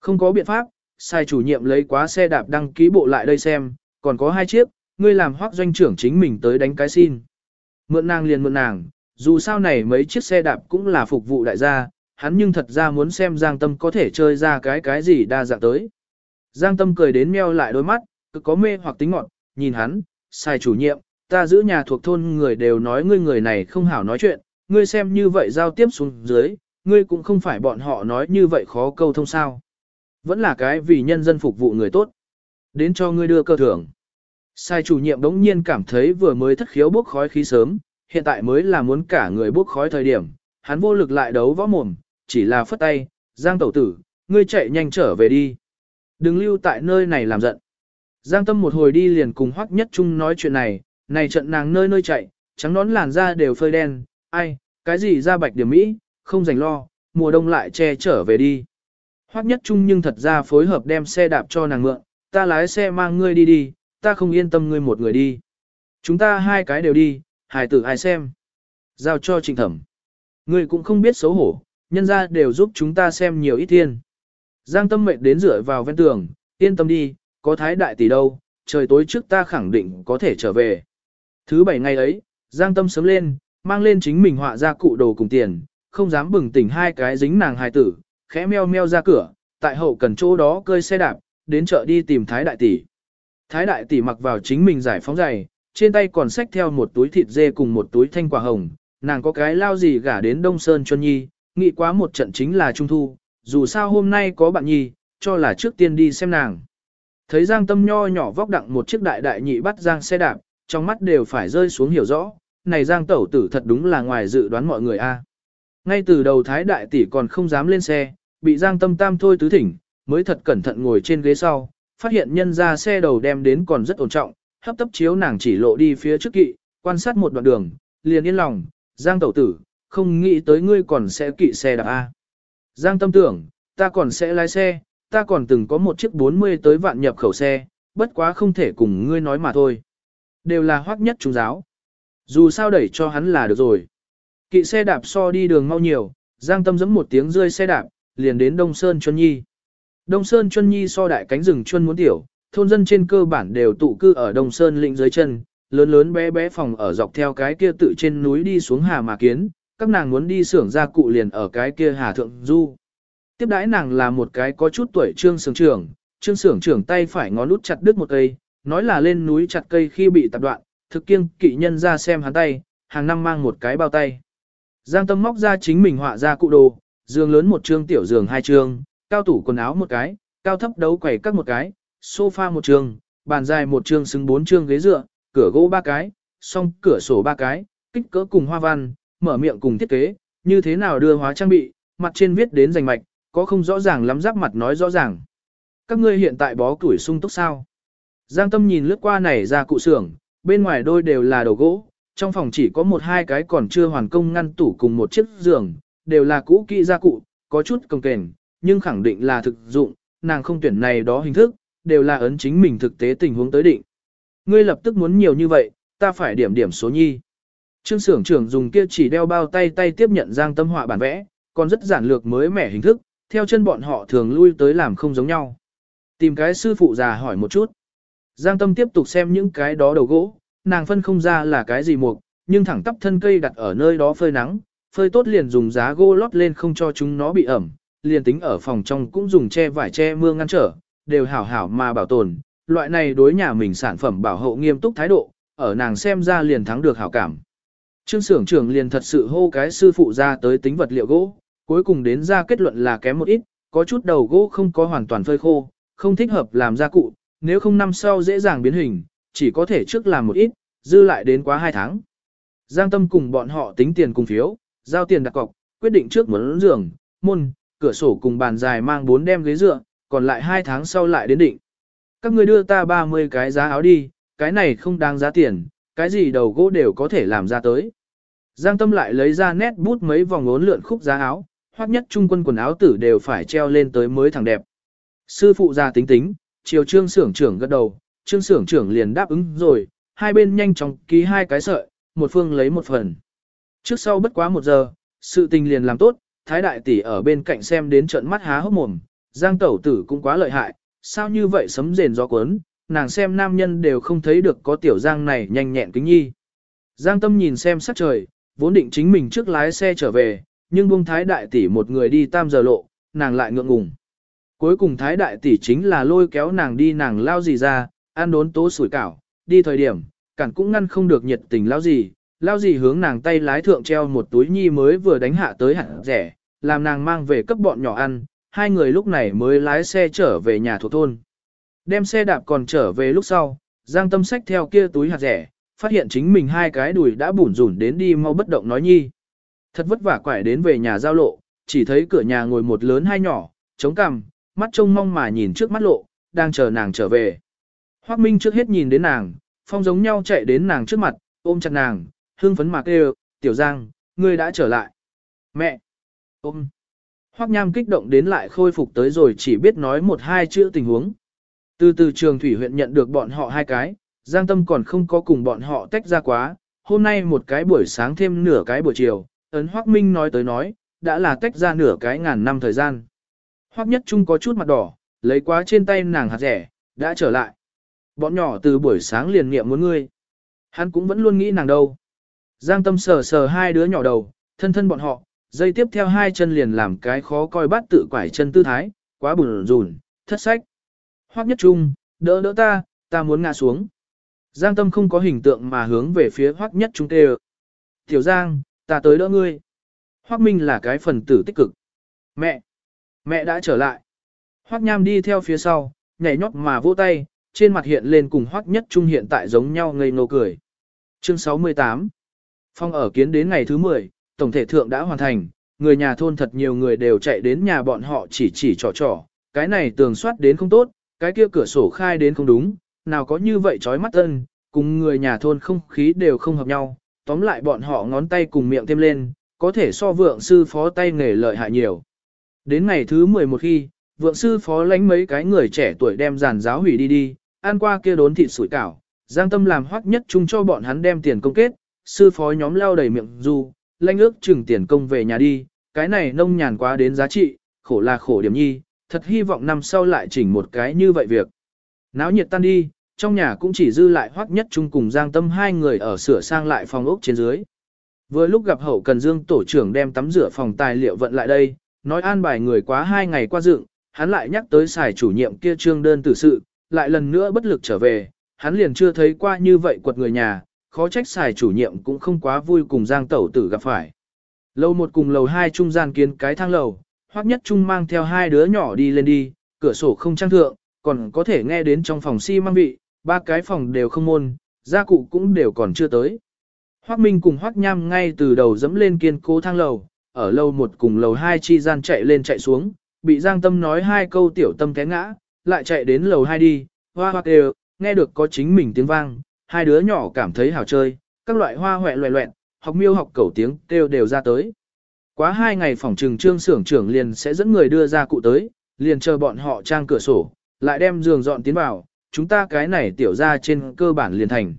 Không có biện pháp, sai chủ nhiệm lấy quá xe đạp đăng ký bộ lại đây xem, còn có hai chiếc, ngươi làm hoác doanh trưởng chính mình tới đánh cái xin. Mượn nàng liền mượn nàng, dù sao này mấy chiếc xe đạp cũng là phục vụ đại gia, hắn nhưng thật ra muốn xem Giang Tâm có thể chơi ra cái cái gì đa dạng tới. Giang Tâm cười đến meo lại đôi mắt, cực có mê hoặc tính ngọn, nhìn hắn, sai chủ nhiệm, ta giữ nhà thuộc thôn người đều nói ngươi người này không hảo nói chuyện, ngươi xem như vậy giao tiếp xuống dưới, ngươi cũng không phải bọn họ nói như vậy khó câu thông sao. Vẫn là cái vì nhân dân phục vụ người tốt. Đến cho ngươi đưa cơ thưởng. Sai chủ nhiệm đống nhiên cảm thấy vừa mới thất khiếu bốc khói khí sớm, hiện tại mới là muốn cả người bốc khói thời điểm, hắn vô lực lại đấu võ mồm, chỉ là phất tay, Giang tẩu tử, ngươi chạy nhanh trở về đi. Đừng lưu tại nơi này làm giận. Giang tâm một hồi đi liền cùng Hoắc Nhất Trung nói chuyện này, này trận nàng nơi nơi chạy, trắng nón làn da đều phơi đen, ai, cái gì ra bạch điểm mỹ, không dành lo, mùa đông lại che trở về đi. Hoắc Nhất Trung nhưng thật ra phối hợp đem xe đạp cho nàng mượn, ta lái xe mang ngươi đi đi, ta không yên tâm ngươi một người đi. Chúng ta hai cái đều đi, hài tử ai xem. Giao cho trịnh thẩm. Ngươi cũng không biết xấu hổ, nhân ra đều giúp chúng ta xem nhiều ít thiên. Giang tâm mệnh đến rửa vào ven tường, yên tâm đi, có thái đại tỷ đâu, trời tối trước ta khẳng định có thể trở về. Thứ bảy ngày ấy, Giang tâm sớm lên, mang lên chính mình họa ra cụ đồ cùng tiền, không dám bừng tỉnh hai cái dính nàng hài tử, khẽ meo meo ra cửa, tại hậu cần chỗ đó cơi xe đạp, đến chợ đi tìm thái đại tỷ. Thái đại tỷ mặc vào chính mình giải phóng giày, trên tay còn xách theo một túi thịt dê cùng một túi thanh quả hồng, nàng có cái lao gì gả đến Đông Sơn Chuân Nhi, nghĩ quá một trận chính là Trung Thu, dù sao hôm nay có bạn Nhi, cho là trước tiên đi xem nàng. Thấy Giang Tâm nho nhỏ vóc đặng một chiếc đại đại nhị bắt Giang xe đạp, trong mắt đều phải rơi xuống hiểu rõ, này Giang tẩu tử thật đúng là ngoài dự đoán mọi người a. Ngay từ đầu Thái đại tỷ còn không dám lên xe, bị Giang Tâm tam thôi tứ thỉnh, mới thật cẩn thận ngồi trên ghế sau, phát hiện nhân ra xe đầu đem đến còn rất ổn trọng, hấp tấp chiếu nàng chỉ lộ đi phía trước kỵ, quan sát một đoạn đường, liền yên lòng, Giang tẩu tử, không nghĩ tới ngươi còn sẽ kỵ xe đạp A. Giang tâm tưởng, ta còn sẽ lái xe, ta còn từng có một chiếc 40 tới vạn nhập khẩu xe, bất quá không thể cùng ngươi nói mà thôi. Đều là hoác nhất trung giáo. Dù sao đẩy cho hắn là được rồi. Kỵ xe đạp so đi đường mau nhiều, Giang tâm giẫm một tiếng rơi xe đạp, liền đến Đông Sơn Chuân Nhi. Đông Sơn Chuân Nhi so đại cánh rừng Chuân muốn tiểu, thôn dân trên cơ bản đều tụ cư ở Đông Sơn lĩnh dưới chân, lớn lớn bé bé phòng ở dọc theo cái kia tự trên núi đi xuống hà mà kiến, các nàng muốn đi xưởng gia cụ liền ở cái kia hà thượng du. Tiếp đãi nàng là một cái có chút tuổi trương sưởng trưởng, trương sưởng trưởng tay phải ngón út chặt đứt một cây, nói là lên núi chặt cây khi bị tạp đoạn, thực kiêng kỵ nhân ra xem hắn tay, hàng năm mang một cái bao tay. Giang tâm móc ra chính mình họa ra cụ đồ, giường lớn một trương tiểu giường hai trương, cao tủ quần áo một cái, cao thấp đấu quẩy các một cái, sofa một trương, bàn dài một trương xứng bốn trương ghế dựa, cửa gỗ ba cái, song cửa sổ ba cái, kích cỡ cùng hoa văn, mở miệng cùng thiết kế, như thế nào đưa hóa trang bị, mặt trên viết đến rành mạch, có không rõ ràng lắm giáp mặt nói rõ ràng. Các ngươi hiện tại bó tuổi sung túc sao? Giang Tâm nhìn lướt qua này ra cụ xưởng, bên ngoài đôi đều là đồ gỗ, trong phòng chỉ có một hai cái còn chưa hoàn công ngăn tủ cùng một chiếc giường, đều là cũ kỹ gia cụ, có chút công kềnh, nhưng khẳng định là thực dụng, nàng không tuyển này đó hình thức, đều là ấn chính mình thực tế tình huống tới định. Ngươi lập tức muốn nhiều như vậy, ta phải điểm điểm số nhi. Trương xưởng trưởng dùng kia chỉ đeo bao tay tay tiếp nhận giang tâm họa bản vẽ, còn rất giản lược mới mẻ hình thức, theo chân bọn họ thường lui tới làm không giống nhau. Tìm cái sư phụ già hỏi một chút. Giang tâm tiếp tục xem những cái đó đầu gỗ, nàng phân không ra là cái gì mục, nhưng thẳng tắp thân cây đặt ở nơi đó phơi nắng, phơi tốt liền dùng giá gỗ lót lên không cho chúng nó bị ẩm, liền tính ở phòng trong cũng dùng che vải che mưa ngăn trở, đều hảo hảo mà bảo tồn, loại này đối nhà mình sản phẩm bảo hộ nghiêm túc thái độ, ở nàng xem ra liền thắng được hảo cảm. Trương xưởng trưởng liền thật sự hô cái sư phụ ra tới tính vật liệu gỗ, cuối cùng đến ra kết luận là kém một ít, có chút đầu gỗ không có hoàn toàn phơi khô, không thích hợp làm gia cụ, nếu không năm sau dễ dàng biến hình, chỉ có thể trước làm một ít, dư lại đến quá 2 tháng. Giang Tâm cùng bọn họ tính tiền cùng phiếu, giao tiền đặt cọc, quyết định trước muốn giường, môn, cửa sổ cùng bàn dài mang 4 đem ghế dựa, còn lại 2 tháng sau lại đến định. Các người đưa ta 30 cái giá áo đi, cái này không đáng giá tiền, cái gì đầu gỗ đều có thể làm ra tới. Giang Tâm lại lấy ra nét bút mấy vòng ốn lượn khúc giá áo, hoặc nhất trung quân quần áo tử đều phải treo lên tới mới thẳng đẹp. Sư phụ ra tính tính, chiều trương xưởng trưởng gật đầu, trương xưởng trưởng liền đáp ứng rồi, hai bên nhanh chóng ký hai cái sợi, một phương lấy một phần. Trước sau bất quá một giờ, sự tình liền làm tốt, thái đại tỷ ở bên cạnh xem đến trận mắt há hốc mồm, giang tẩu tử cũng quá lợi hại, sao như vậy sấm rền gió cuốn, nàng xem nam nhân đều không thấy được có tiểu giang này nhanh nhẹn kính nhi. Giang tâm nhìn xem sắc trời, vốn định chính mình trước lái xe trở về, nhưng buông thái đại tỷ một người đi tam giờ lộ, nàng lại ngượng ngùng. Cuối cùng thái đại tỷ chính là lôi kéo nàng đi nàng lao gì ra, ăn đốn tố sủi cảo, đi thời điểm, cản cũng ngăn không được nhiệt tình lao gì, lao gì hướng nàng tay lái thượng treo một túi nhi mới vừa đánh hạ tới hẳn rẻ, làm nàng mang về cấp bọn nhỏ ăn, hai người lúc này mới lái xe trở về nhà thuộc thôn. Đem xe đạp còn trở về lúc sau, Giang Tâm sách theo kia túi hạt rẻ, phát hiện chính mình hai cái đùi đã bủn rủn đến đi mau bất động nói nhi. Thật vất vả quải đến về nhà giao lộ, chỉ thấy cửa nhà ngồi một lớn hai nhỏ, chống cằm, mắt trông mong mà nhìn trước mắt lộ, đang chờ nàng trở về. Hoác Minh trước hết nhìn đến nàng, phong giống nhau chạy đến nàng trước mặt, ôm chặt nàng, hương phấn mà kêu, tiểu giang, ngươi đã trở lại. Mẹ! Ôm! Hoắc Nham kích động đến lại khôi phục tới rồi chỉ biết nói một hai chữ tình huống. Từ từ trường thủy huyện nhận được bọn họ hai cái, Giang Tâm còn không có cùng bọn họ tách ra quá, hôm nay một cái buổi sáng thêm nửa cái buổi chiều, ấn Hoắc Minh nói tới nói, đã là tách ra nửa cái ngàn năm thời gian. Hoắc Nhất Trung có chút mặt đỏ, lấy quá trên tay nàng hạt rẻ, đã trở lại. Bọn nhỏ từ buổi sáng liền nghiệm muốn ngươi. Hắn cũng vẫn luôn nghĩ nàng đâu. Giang tâm sờ sờ hai đứa nhỏ đầu, thân thân bọn họ, dây tiếp theo hai chân liền làm cái khó coi bắt tự quải chân tư thái, quá bùn rùn, thất sách. Hoắc nhất trung, đỡ đỡ ta, ta muốn ngã xuống. Giang tâm không có hình tượng mà hướng về phía Hoắc nhất trung tê Tiểu Giang, ta tới đỡ ngươi. Hoắc Minh là cái phần tử tích cực. Mẹ, mẹ đã trở lại. Hoắc Nham đi theo phía sau, nhảy nhót mà vỗ tay, trên mặt hiện lên cùng Hoắc nhất trung hiện tại giống nhau ngây ngô cười. Chương 68 Phong ở kiến đến ngày thứ 10, tổng thể thượng đã hoàn thành, người nhà thôn thật nhiều người đều chạy đến nhà bọn họ chỉ chỉ trò trò, cái này tường soát đến không tốt, cái kia cửa sổ khai đến không đúng, nào có như vậy chói mắt ân, cùng người nhà thôn không khí đều không hợp nhau, tóm lại bọn họ ngón tay cùng miệng thêm lên, có thể so vượng sư phó tay nghề lợi hại nhiều. Đến ngày thứ 11 khi, vượng sư phó lánh mấy cái người trẻ tuổi đem giàn giáo hủy đi đi, ăn qua kia đốn thịt sủi cảo, giang tâm làm hoắc nhất chung cho bọn hắn đem tiền công kết, sư phó nhóm lao đầy miệng du, lanh ước chừng tiền công về nhà đi, cái này nông nhàn quá đến giá trị, khổ là khổ điểm nhi, thật hy vọng năm sau lại chỉnh một cái như vậy việc. Náo nhiệt tan đi, trong nhà cũng chỉ dư lại hoắc nhất chung cùng Giang Tâm hai người ở sửa sang lại phòng ốc trên dưới. Vừa lúc gặp hậu cần Dương tổ trưởng đem tắm rửa phòng tài liệu vận lại đây, nói an bài người quá hai ngày qua dựng, hắn lại nhắc tới xài chủ nhiệm kia trương đơn tử sự, lại lần nữa bất lực trở về, hắn liền chưa thấy qua như vậy quật người nhà, khó trách xài chủ nhiệm cũng không quá vui cùng Giang Tẩu tử gặp phải. Lầu một cùng lầu hai trung gian kiến cái thang lầu, hoắc nhất trung mang theo hai đứa nhỏ đi lên đi, cửa sổ không trang thượng, còn có thể nghe đến trong phòng si mang vị, ba cái phòng đều không môn, gia cụ cũng đều còn chưa tới. Hoắc Minh cùng Hoắc Nham ngay từ đầu dẫm lên kiên cố thang lầu, ở lầu một cùng lầu hai chi gian chạy lên chạy xuống, bị Giang Tâm nói hai câu tiểu tâm té ngã, lại chạy đến lầu hai đi, hoa hoa đều, nghe được có chính mình tiếng vang, hai đứa nhỏ cảm thấy hào chơi, các loại hoa hoẹ loẹ loẹn, học miêu học cẩu tiếng kêu đều ra tới. Quá hai ngày phòng trừng trương xưởng trưởng liền sẽ dẫn người đưa ra cụ tới, liền chờ bọn họ trang cửa sổ, lại đem giường dọn tiến vào, chúng ta cái này tiểu ra trên cơ bản liền thành.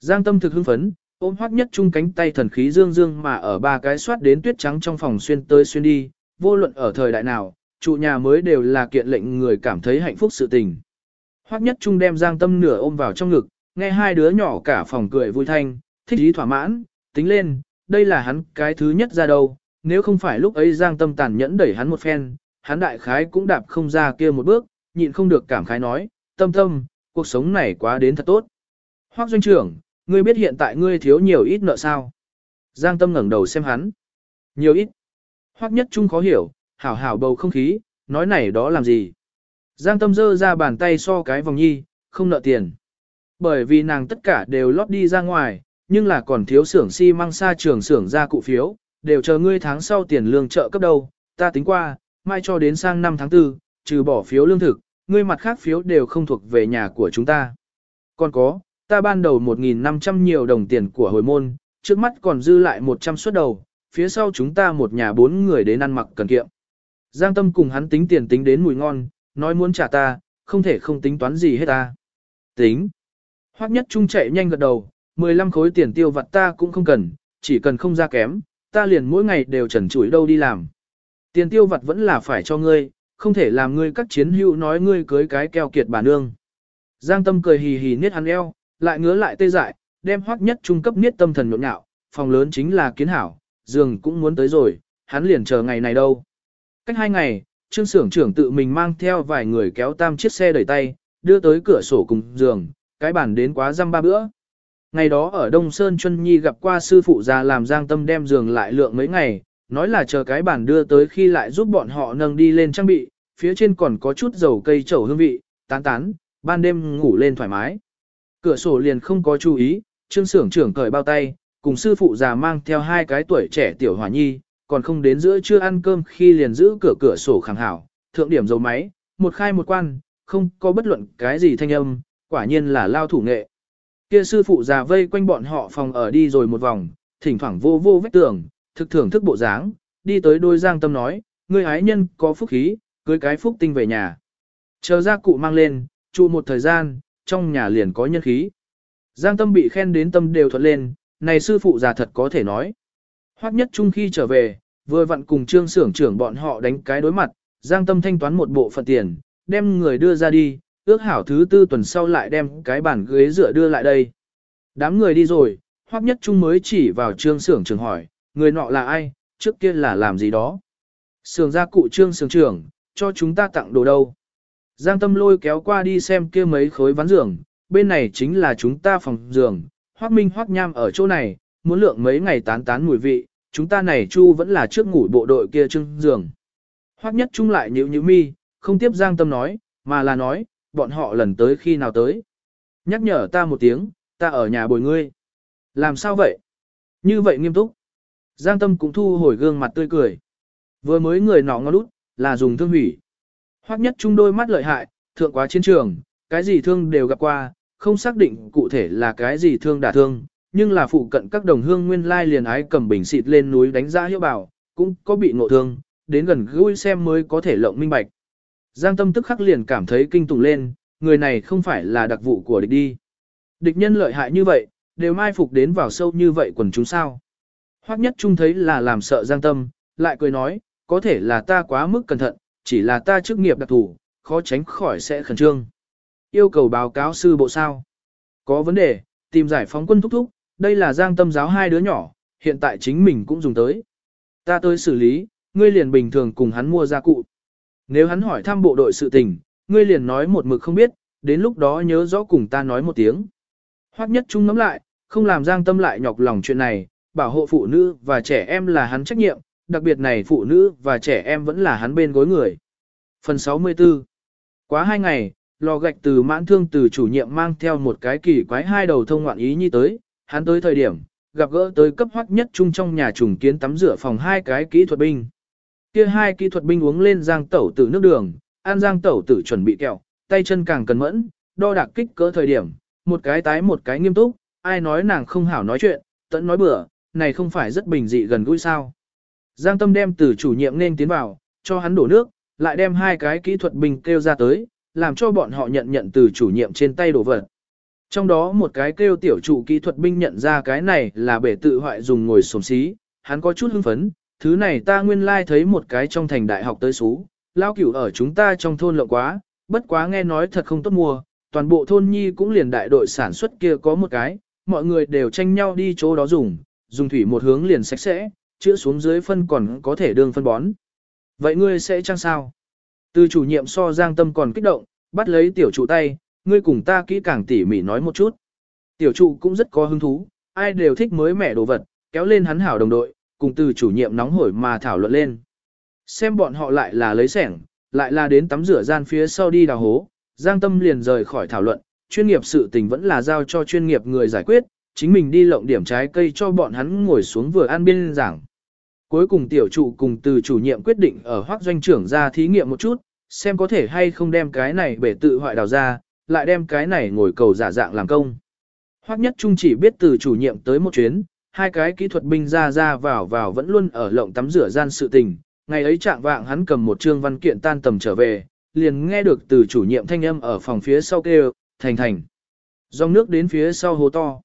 Giang tâm thực hưng phấn, ôm hoắc nhất chung cánh tay thần khí dương dương mà ở ba cái soát đến tuyết trắng trong phòng xuyên tới xuyên đi, vô luận ở thời đại nào, trụ nhà mới đều là kiện lệnh người cảm thấy hạnh phúc sự tình. Hoắc nhất trung đem giang tâm nửa ôm vào trong ngực, nghe hai đứa nhỏ cả phòng cười vui thanh, thích ý thỏa mãn, tính lên, đây là hắn cái thứ nhất ra đâu, nếu không phải lúc ấy giang tâm tàn nhẫn đẩy hắn một phen, hắn đại khái cũng đạp không ra kia một bước, nhịn không được cảm khái nói, tâm tâm, cuộc sống này quá đến thật tốt. Hoác doanh trưởng, ngươi biết hiện tại ngươi thiếu nhiều ít nợ sao? Giang tâm ngẩng đầu xem hắn. Nhiều ít. Hoác nhất trung khó hiểu, hảo hảo bầu không khí, nói này đó làm gì? Giang tâm giơ ra bàn tay so cái vòng nhi, không nợ tiền. Bởi vì nàng tất cả đều lót đi ra ngoài, nhưng là còn thiếu xưởng xi si măng xa trường xưởng ra cụ phiếu, đều chờ ngươi tháng sau tiền lương trợ cấp đâu, ta tính qua, mai cho đến sang năm tháng 4, trừ bỏ phiếu lương thực, ngươi mặt khác phiếu đều không thuộc về nhà của chúng ta. Còn có, ta ban đầu 1.500 nhiều đồng tiền của hồi môn, trước mắt còn dư lại 100 suất đầu, phía sau chúng ta một nhà bốn người đến ăn mặc cần kiệm. Giang Tâm cùng hắn tính tiền tính đến mùi ngon, nói muốn trả ta, không thể không tính toán gì hết ta. Tính. Hoắc nhất trung chạy nhanh gật đầu, 15 khối tiền tiêu vặt ta cũng không cần, chỉ cần không ra kém, ta liền mỗi ngày đều trần chuỗi đâu đi làm. Tiền tiêu vặt vẫn là phải cho ngươi, không thể làm ngươi các chiến hữu nói ngươi cưới cái keo kiệt bà nương. Giang tâm cười hì hì niết hắn eo, lại ngứa lại tê dại, đem hoắc nhất trung cấp niết tâm thần nhộn nhạo, phòng lớn chính là kiến hảo, giường cũng muốn tới rồi, hắn liền chờ ngày này đâu. Cách hai ngày, trương xưởng trưởng tự mình mang theo vài người kéo tam chiếc xe đẩy tay, đưa tới cửa sổ cùng giường, cái bản đến quá răm ba bữa. Ngày đó ở Đông Sơn Chuân Nhi gặp qua sư phụ già làm giang tâm đem giường lại lượng mấy ngày, nói là chờ cái bản đưa tới khi lại giúp bọn họ nâng đi lên trang bị, phía trên còn có chút dầu cây trầu hương vị, tán tán, ban đêm ngủ lên thoải mái. Cửa sổ liền không có chú ý, trương xưởng trưởng cởi bao tay, cùng sư phụ già mang theo hai cái tuổi trẻ tiểu hỏa nhi, còn không đến giữa trưa ăn cơm khi liền giữ cửa cửa sổ khẳng hảo, thượng điểm dầu máy, một khai một quan, không có bất luận cái gì thanh âm, quả nhiên là lao thủ nghệ. Kia sư phụ già vây quanh bọn họ phòng ở đi rồi một vòng, thỉnh thoảng vô vô vết tường, thực thưởng thức bộ dáng, đi tới đôi giang tâm nói, ngươi ái nhân có phúc khí, cưới cái phúc tinh về nhà. Chờ ra cụ mang lên, trụ một thời gian, trong nhà liền có nhân khí. Giang tâm bị khen đến tâm đều thuận lên, này sư phụ già thật có thể nói. Hoắc nhất trung khi trở về, vừa vặn cùng trương xưởng trưởng bọn họ đánh cái đối mặt, Giang Tâm thanh toán một bộ phận tiền, đem người đưa ra đi, ước hảo thứ tư tuần sau lại đem cái bàn ghế dựa đưa lại đây. Đám người đi rồi, Hoắc nhất trung mới chỉ vào trương xưởng trưởng hỏi, người nọ là ai, trước kia là làm gì đó. Sưởng gia cụ trương xưởng trưởng, cho chúng ta tặng đồ đâu. Giang Tâm lôi kéo qua đi xem kia mấy khối ván giường, bên này chính là chúng ta phòng giường, Hoắc Minh Hoắc Nham ở chỗ này, muốn lượng mấy ngày tán tán mùi vị, chúng ta này chu vẫn là trước ngủ bộ đội kia trưng giường. Hoắc nhất trung lại nhíu nhíu mi, không tiếp Giang Tâm nói, mà là nói, bọn họ lần tới khi nào tới. Nhắc nhở ta một tiếng, ta ở nhà bồi ngươi. Làm sao vậy? Như vậy nghiêm túc. Giang Tâm cũng thu hồi gương mặt tươi cười. Vừa mới người nọ ngon út, là dùng thương hủy. Hoắc nhất trung đôi mắt lợi hại, thượng quá chiến trường, cái gì thương đều gặp qua, không xác định cụ thể là cái gì thương đả thương, nhưng là phụ cận các đồng hương nguyên lai liền ái cầm bình xịt lên núi đánh giá hiệu bảo, cũng có bị ngộ thương, đến gần gũi xem mới có thể lộng minh bạch. Giang tâm tức khắc liền cảm thấy kinh tủng lên, người này không phải là đặc vụ của địch đi. Địch nhân lợi hại như vậy, đều mai phục đến vào sâu như vậy quần chúng sao. Hoắc nhất trung thấy là làm sợ giang tâm, lại cười nói, có thể là ta quá mức cẩn thận, chỉ là ta chức nghiệp đặc thù, khó tránh khỏi sẽ khẩn trương. Yêu cầu báo cáo sư bộ sao. Có vấn đề, tìm giải phóng quân thúc thúc, đây là giang tâm giáo hai đứa nhỏ, hiện tại chính mình cũng dùng tới. Ta tới xử lý, ngươi liền bình thường cùng hắn mua gia cụ. Nếu hắn hỏi thăm bộ đội sự tình, ngươi liền nói một mực không biết, đến lúc đó nhớ rõ cùng ta nói một tiếng. Hoắc nhất trung ngắm lại, không làm giang tâm lại nhọc lòng chuyện này, bảo hộ phụ nữ và trẻ em là hắn trách nhiệm, đặc biệt này phụ nữ và trẻ em vẫn là hắn bên gối người. Phần 64 Quá hai ngày, lò gạch từ mãn thương từ chủ nhiệm mang theo một cái kỳ quái hai đầu thông ngoạn ý như tới, hắn tới thời điểm, gặp gỡ tới cấp hoắc nhất trung trong nhà trùng kiến tắm rửa phòng hai cái kỹ thuật binh. Kia hai kỹ thuật binh uống lên giang tẩu tử nước đường, ăn giang tẩu tử chuẩn bị kẹo, tay chân càng cần mẫn, đo đạc kích cỡ thời điểm, một cái tái một cái nghiêm túc, ai nói nàng không hảo nói chuyện, tận nói bừa, này không phải rất bình dị gần gũi sao. Giang tâm đem từ chủ nhiệm nên tiến vào, cho hắn đổ nước, lại đem hai cái kỹ thuật binh kêu ra tới, làm cho bọn họ nhận nhận từ chủ nhiệm trên tay đổ vật. Trong đó một cái kêu tiểu trụ kỹ thuật binh nhận ra cái này là bể tự hoại dùng ngồi sồm xí, hắn có chút hưng phấn, thứ này ta nguyên lai like thấy một cái trong thành đại học tới xú, lao cửu ở chúng ta trong thôn lộng quá, bất quá nghe nói thật không tốt mua, toàn bộ thôn nhi cũng liền đại đội sản xuất kia có một cái, mọi người đều tranh nhau đi chỗ đó dùng, dùng thủy một hướng liền sạch sẽ, chữa xuống dưới phân còn có thể đương phân bón. Vậy ngươi sẽ chăng sao? Từ chủ nhiệm so giang tâm còn kích động, bắt lấy tiểu trụ tay, ngươi cùng ta kỹ càng tỉ mỉ nói một chút. Tiểu trụ cũng rất có hứng thú, ai đều thích mới mẻ đồ vật, kéo lên hắn hảo đồng đội, cùng từ chủ nhiệm nóng hổi mà thảo luận lên. Xem bọn họ lại là lấy sẻng, lại là đến tắm rửa gian phía sau đi đào hố, giang tâm liền rời khỏi thảo luận, chuyên nghiệp sự tình vẫn là giao cho chuyên nghiệp người giải quyết, chính mình đi lộng điểm trái cây cho bọn hắn ngồi xuống vừa ăn biên giảng. Cuối cùng tiểu trụ cùng từ chủ nhiệm quyết định ở hoác doanh trưởng ra thí nghiệm một chút, xem có thể hay không đem cái này bể tự hoại đào ra, lại đem cái này ngồi cầu giả dạng làm công. Hoác nhất trung chỉ biết từ chủ nhiệm tới một chuyến, hai cái kỹ thuật binh ra ra vào vào vẫn luôn ở lộng tắm rửa gian sự tình. Ngày ấy trạng vạng hắn cầm một trương văn kiện tan tầm trở về, liền nghe được từ chủ nhiệm thanh âm ở phòng phía sau kêu, thành thành. Dòng nước đến phía sau hồ to.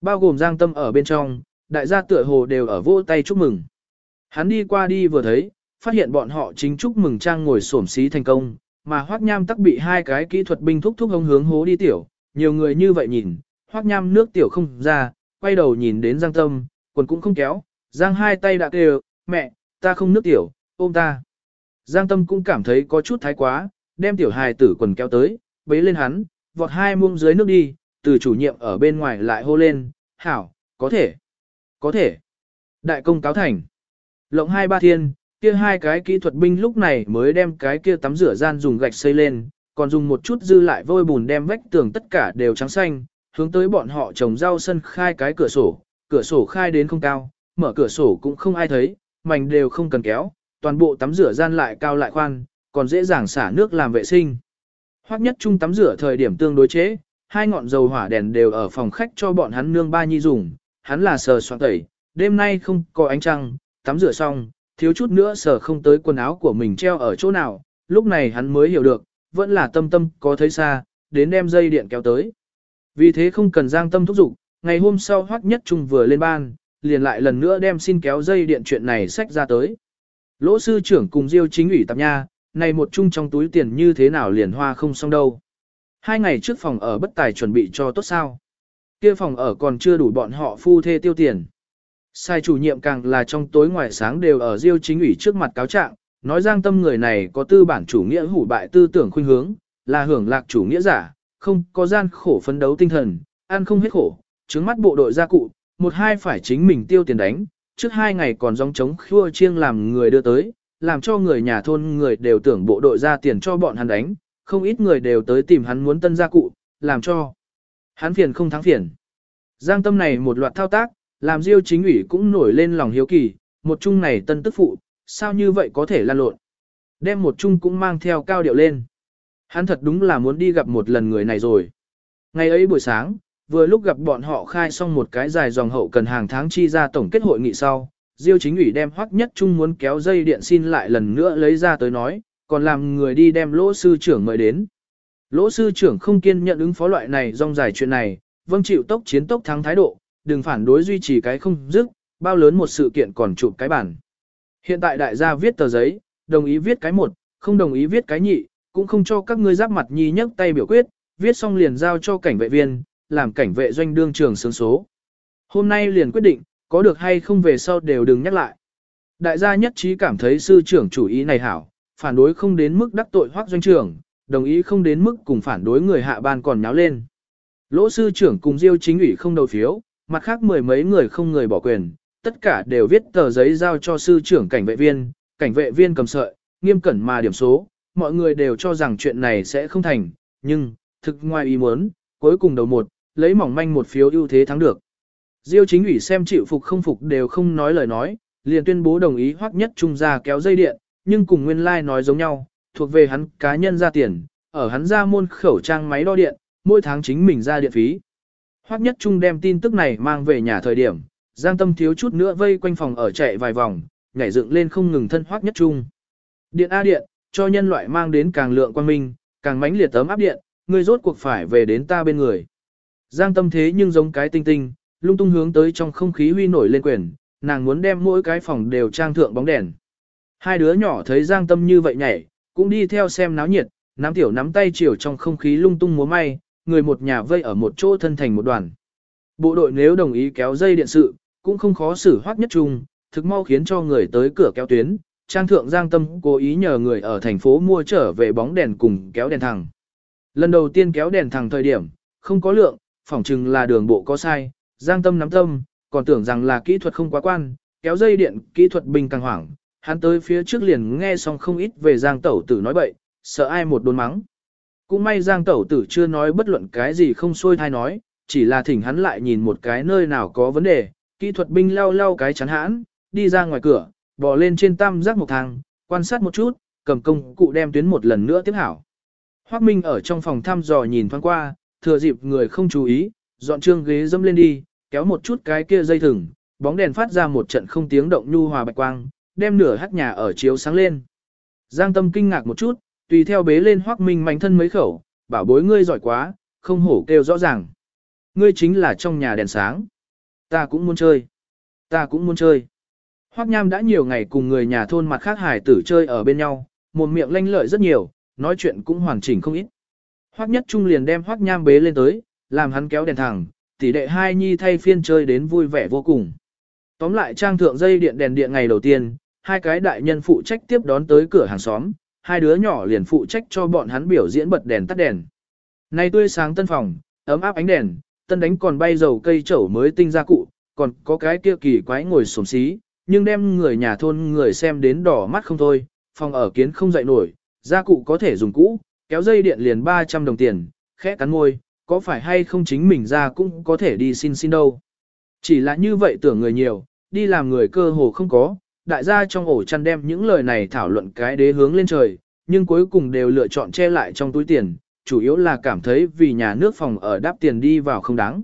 Bao gồm giang tâm ở bên trong, đại gia tựa hồ đều ở vỗ tay chúc mừng. Hắn đi qua đi vừa thấy, phát hiện bọn họ chính chúc mừng trang ngồi xổm xí thành công, mà Hoắc Nham tắc bị hai cái kỹ thuật binh thúc thúc hông hướng hố đi tiểu, nhiều người như vậy nhìn, Hoắc Nham nước tiểu không ra, quay đầu nhìn đến Giang Tâm, quần cũng không kéo, Giang hai tay đã kêu, mẹ, ta không nước tiểu, ôm ta. Giang Tâm cũng cảm thấy có chút thái quá, đem tiểu hài tử quần kéo tới, bế lên hắn, vọt hai muông dưới nước đi, từ chủ nhiệm ở bên ngoài lại hô lên, hảo, có thể, có thể. Đại công cáo thành. Lộng hai ba thiên, kia hai cái kỹ thuật binh lúc này mới đem cái kia tắm rửa gian dùng gạch xây lên, còn dùng một chút dư lại vôi bùn đem vách tường tất cả đều trắng xanh, hướng tới bọn họ trồng rau sân khai cái cửa sổ, cửa sổ khai đến không cao, mở cửa sổ cũng không ai thấy, mảnh đều không cần kéo, toàn bộ tắm rửa gian lại cao lại khoan, còn dễ dàng xả nước làm vệ sinh. Hoắc nhất trung tắm rửa thời điểm tương đối chế, hai ngọn dầu hỏa đèn đều ở phòng khách cho bọn hắn nương ba nhi dùng, hắn là sờ soạn tẩy, đêm nay không có ánh trăng, tắm rửa xong, thiếu chút nữa sờ không tới quần áo của mình treo ở chỗ nào, lúc này hắn mới hiểu được, vẫn là tâm tâm có thấy xa, đến đem dây điện kéo tới. Vì thế không cần giang tâm thúc giục, ngày hôm sau hoắc nhất trung vừa lên ban, liền lại lần nữa đem xin kéo dây điện chuyện này sách ra tới. Lỗ sư trưởng cùng Diêu chính ủy tạp nha, này một chung trong túi tiền như thế nào liền hoa không xong đâu. Hai ngày trước phòng ở bất tài chuẩn bị cho tốt sao. Kia phòng ở còn chưa đủ bọn họ phu thê tiêu tiền. Sai chủ nhiệm càng là trong tối ngoài sáng đều ở Diêu chính ủy trước mặt cáo trạng, nói giang tâm người này có tư bản chủ nghĩa hủ bại tư tưởng khuynh hướng, là hưởng lạc chủ nghĩa giả, không có gian khổ phấn đấu tinh thần, ăn không hết khổ, trứng mắt bộ đội gia cụ, một hai phải chính mình tiêu tiền đánh, trước hai ngày còn dòng chống khua chiêng làm người đưa tới, làm cho người nhà thôn người đều tưởng bộ đội ra tiền cho bọn hắn đánh, không ít người đều tới tìm hắn muốn tân gia cụ, làm cho hắn phiền không thắng phiền. Giang tâm này một loạt thao tác, làm Diêu chính ủy cũng nổi lên lòng hiếu kỳ, một chung này tân tức phụ, sao như vậy có thể lan lộn. Đem một chung cũng mang theo cao điệu lên. Hắn thật đúng là muốn đi gặp một lần người này rồi. Ngày ấy buổi sáng, vừa lúc gặp bọn họ khai xong một cái dài dòng hậu cần hàng tháng chi ra tổng kết hội nghị sau, Diêu chính ủy đem hoắc nhất trung muốn kéo dây điện xin lại lần nữa lấy ra tới nói, còn làm người đi đem lỗ sư trưởng mời đến. Lỗ sư trưởng không kiên nhận ứng phó loại này rong dài chuyện này, vâng chịu tốc chiến tốc thắng thái độ, đừng phản đối duy trì cái không dứt, bao lớn một sự kiện còn chụp cái bản. Hiện tại đại gia viết tờ giấy, đồng ý viết cái một, không đồng ý viết cái nhị, cũng không cho các ngươi giáp mặt nhi nhấc tay biểu quyết, viết xong liền giao cho cảnh vệ viên, làm cảnh vệ doanh đương trường sướng số. Hôm nay liền quyết định, có được hay không về sau đều đừng nhắc lại. Đại gia nhất trí cảm thấy sư trưởng chủ ý này hảo, phản đối không đến mức đắc tội hoác doanh trưởng, đồng ý không đến mức cùng phản đối người hạ ban còn nháo lên. Lỗ sư trưởng cùng diêu chính ủy không đầu phiếu, mặt khác mười mấy người không người bỏ quyền, tất cả đều viết tờ giấy giao cho sư trưởng cảnh vệ viên, cảnh vệ viên cầm sợi, nghiêm cẩn mà điểm số, mọi người đều cho rằng chuyện này sẽ không thành, nhưng, thực ngoài ý muốn, cuối cùng đầu một, lấy mỏng manh một phiếu ưu thế thắng được. Diêu chính ủy xem chịu phục không phục đều không nói lời nói, liền tuyên bố đồng ý hoắc nhất trung ra kéo dây điện, nhưng cùng nguyên lai like nói giống nhau, thuộc về hắn cá nhân ra tiền, ở hắn ra môn khẩu trang máy đo điện, mỗi tháng chính mình ra điện phí. Hoắc nhất trung đem tin tức này mang về nhà thời điểm, Giang Tâm thiếu chút nữa vây quanh phòng ở chạy vài vòng, nhảy dựng lên không ngừng thân Hoắc nhất trung. Điện A điện, cho nhân loại mang đến càng lượng quan minh, càng mãnh liệt tấm áp điện, người rốt cuộc phải về đến ta bên người. Giang Tâm thế nhưng giống cái tinh tinh, lung tung hướng tới trong không khí huy nổi lên quyền, nàng muốn đem mỗi cái phòng đều trang thượng bóng đèn. Hai đứa nhỏ thấy Giang Tâm như vậy nhảy, cũng đi theo xem náo nhiệt, nắm tiểu nắm tay chiều trong không khí lung tung múa may, người một nhà vây ở một chỗ thân thành một đoàn. Bộ đội nếu đồng ý kéo dây điện sự, cũng không khó xử hoác nhất chung, thực mau khiến cho người tới cửa kéo tuyến, trang thượng Giang Tâm cố ý nhờ người ở thành phố mua trở về bóng đèn cùng kéo đèn thẳng. Lần đầu tiên kéo đèn thẳng thời điểm, không có lượng, phỏng chừng là đường bộ có sai, Giang Tâm nắm tâm, còn tưởng rằng là kỹ thuật không quá quan, kéo dây điện, kỹ thuật bình càng hoảng, hắn tới phía trước liền nghe xong không ít về Giang Tẩu Tử nói bậy, sợ ai một đốn mắng. Cũng may Giang Tẩu Tử chưa nói bất luận cái gì không xuôi thai nói, chỉ là thỉnh hắn lại nhìn một cái nơi nào có vấn đề, kỹ thuật binh lau lau cái chắn hãn, đi ra ngoài cửa, bò lên trên tam giác một thang, quan sát một chút, cầm công cụ đem tuyến một lần nữa tiếp hảo. Hoác Minh ở trong phòng thăm dò nhìn thoáng qua, thừa dịp người không chú ý, dọn trương ghế dâm lên đi, kéo một chút cái kia dây thừng, bóng đèn phát ra một trận không tiếng động nhu hòa bạch quang, đem nửa hát nhà ở chiếu sáng lên. Giang Tâm kinh ngạc một chút, tùy theo bế lên Hoắc Minh mạnh thân mấy khẩu, bảo bối ngươi giỏi quá, không hổ kêu rõ ràng. Ngươi chính là trong nhà đèn sáng. Ta cũng muốn chơi. Ta cũng muốn chơi. Hoắc Nham đã nhiều ngày cùng người nhà thôn mặt khác hải tử chơi ở bên nhau, một miệng lanh lợi rất nhiều, nói chuyện cũng hoàn chỉnh không ít. Hoắc Nhất Trung liền đem Hoắc Nham bế lên tới, làm hắn kéo đèn thẳng, tỷ đệ hai nhi thay phiên chơi đến vui vẻ vô cùng. Tóm lại trang thượng dây điện đèn điện ngày đầu tiên, hai cái đại nhân phụ trách tiếp đón tới cửa hàng xóm, hai đứa nhỏ liền phụ trách cho bọn hắn biểu diễn bật đèn tắt đèn. Nay tươi sáng tân phòng, ấm áp ánh đèn, tân đánh còn bay dầu cây chẩu mới tinh ra cụ, còn có cái kia kỳ quái ngồi xổm xí, nhưng đem người nhà thôn người xem đến đỏ mắt không thôi, phòng ở kiến không dậy nổi, gia cụ có thể dùng cũ, kéo dây điện liền 300 đồng tiền, khẽ cắn môi, có phải hay không chính mình ra cũng có thể đi xin xin đâu. Chỉ là như vậy tưởng người nhiều, đi làm người cơ hồ không có, đại gia trong ổ chăn đem những lời này thảo luận cái đế hướng lên trời, nhưng cuối cùng đều lựa chọn che lại trong túi tiền, chủ yếu là cảm thấy vì nhà nước phòng ở đáp tiền đi vào không đáng.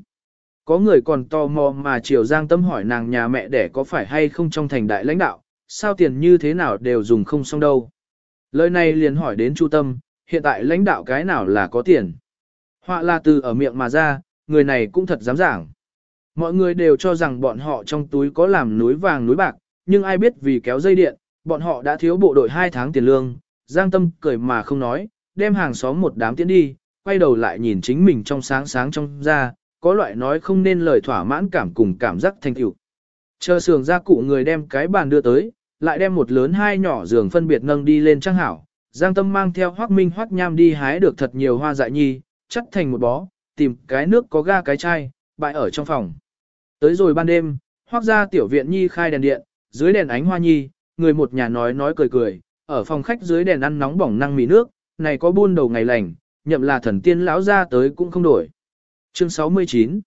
Có người còn tò mò mà Triều Giang Tâm hỏi nàng nhà mẹ đẻ có phải hay không trong thành đại lãnh đạo, sao tiền như thế nào đều dùng không xong đâu. Lời này liền hỏi đến Chu Tâm, hiện tại lãnh đạo cái nào là có tiền. Họa là từ ở miệng mà ra, người này cũng thật dám giảng. Mọi người đều cho rằng bọn họ trong túi có làm núi vàng núi bạc, nhưng ai biết vì kéo dây điện, bọn họ đã thiếu bộ đội 2 tháng tiền lương. Giang Tâm cười mà không nói, đem hàng xóm một đám tiến đi, quay đầu lại nhìn chính mình trong sáng sáng trong ra, có loại nói không nên lời thỏa mãn cảm cùng cảm giác thành tựu. Chờ sườn ra cụ người đem cái bàn đưa tới, lại đem một lớn hai nhỏ giường phân biệt nâng đi lên trang hảo. Giang Tâm mang theo Hoắc Minh Hoắc Nham đi hái được thật nhiều hoa dại nhi, chất thành một bó, tìm cái nước có ga cái chai, bại ở trong phòng. Tới rồi ban đêm, Hoắc gia tiểu viện nhi khai đèn điện, dưới đèn ánh hoa nhi, người một nhà nói nói cười cười, ở phòng khách dưới đèn ăn nóng bỏng năng mì nước, này có buôn đầu ngày lành, nhậm là thần tiên lão ra tới cũng không đổi. Chương 69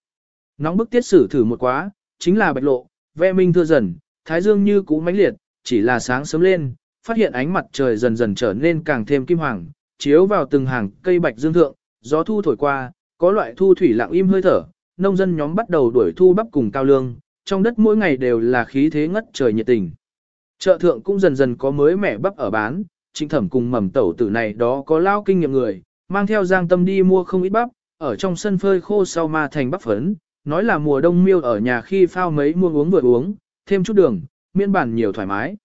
Nóng bức tiết sử thử một quá, chính là bạch lộ, ve minh thưa dần, thái dương như cũ mãnh liệt, chỉ là sáng sớm lên, phát hiện ánh mặt trời dần dần trở nên càng thêm kim hoàng, chiếu vào từng hàng cây bạch dương thượng, gió thu thổi qua, có loại thu thủy lặng im hơi thở, nông dân nhóm bắt đầu đuổi thu bắp cùng cao lương, trong đất mỗi ngày đều là khí thế ngất trời nhiệt tình. Chợ thượng cũng dần dần có mới mẻ bắp ở bán, trinh thẩm cùng mầm tẩu tử này đó có lao kinh nghiệm người, mang theo giang tâm đi mua không ít bắp, ở trong sân phơi khô sau ma thành bắp phấn, nói là mùa đông miêu ở nhà khi phao mấy mua uống vừa uống, thêm chút đường, miễn bản nhiều thoải mái.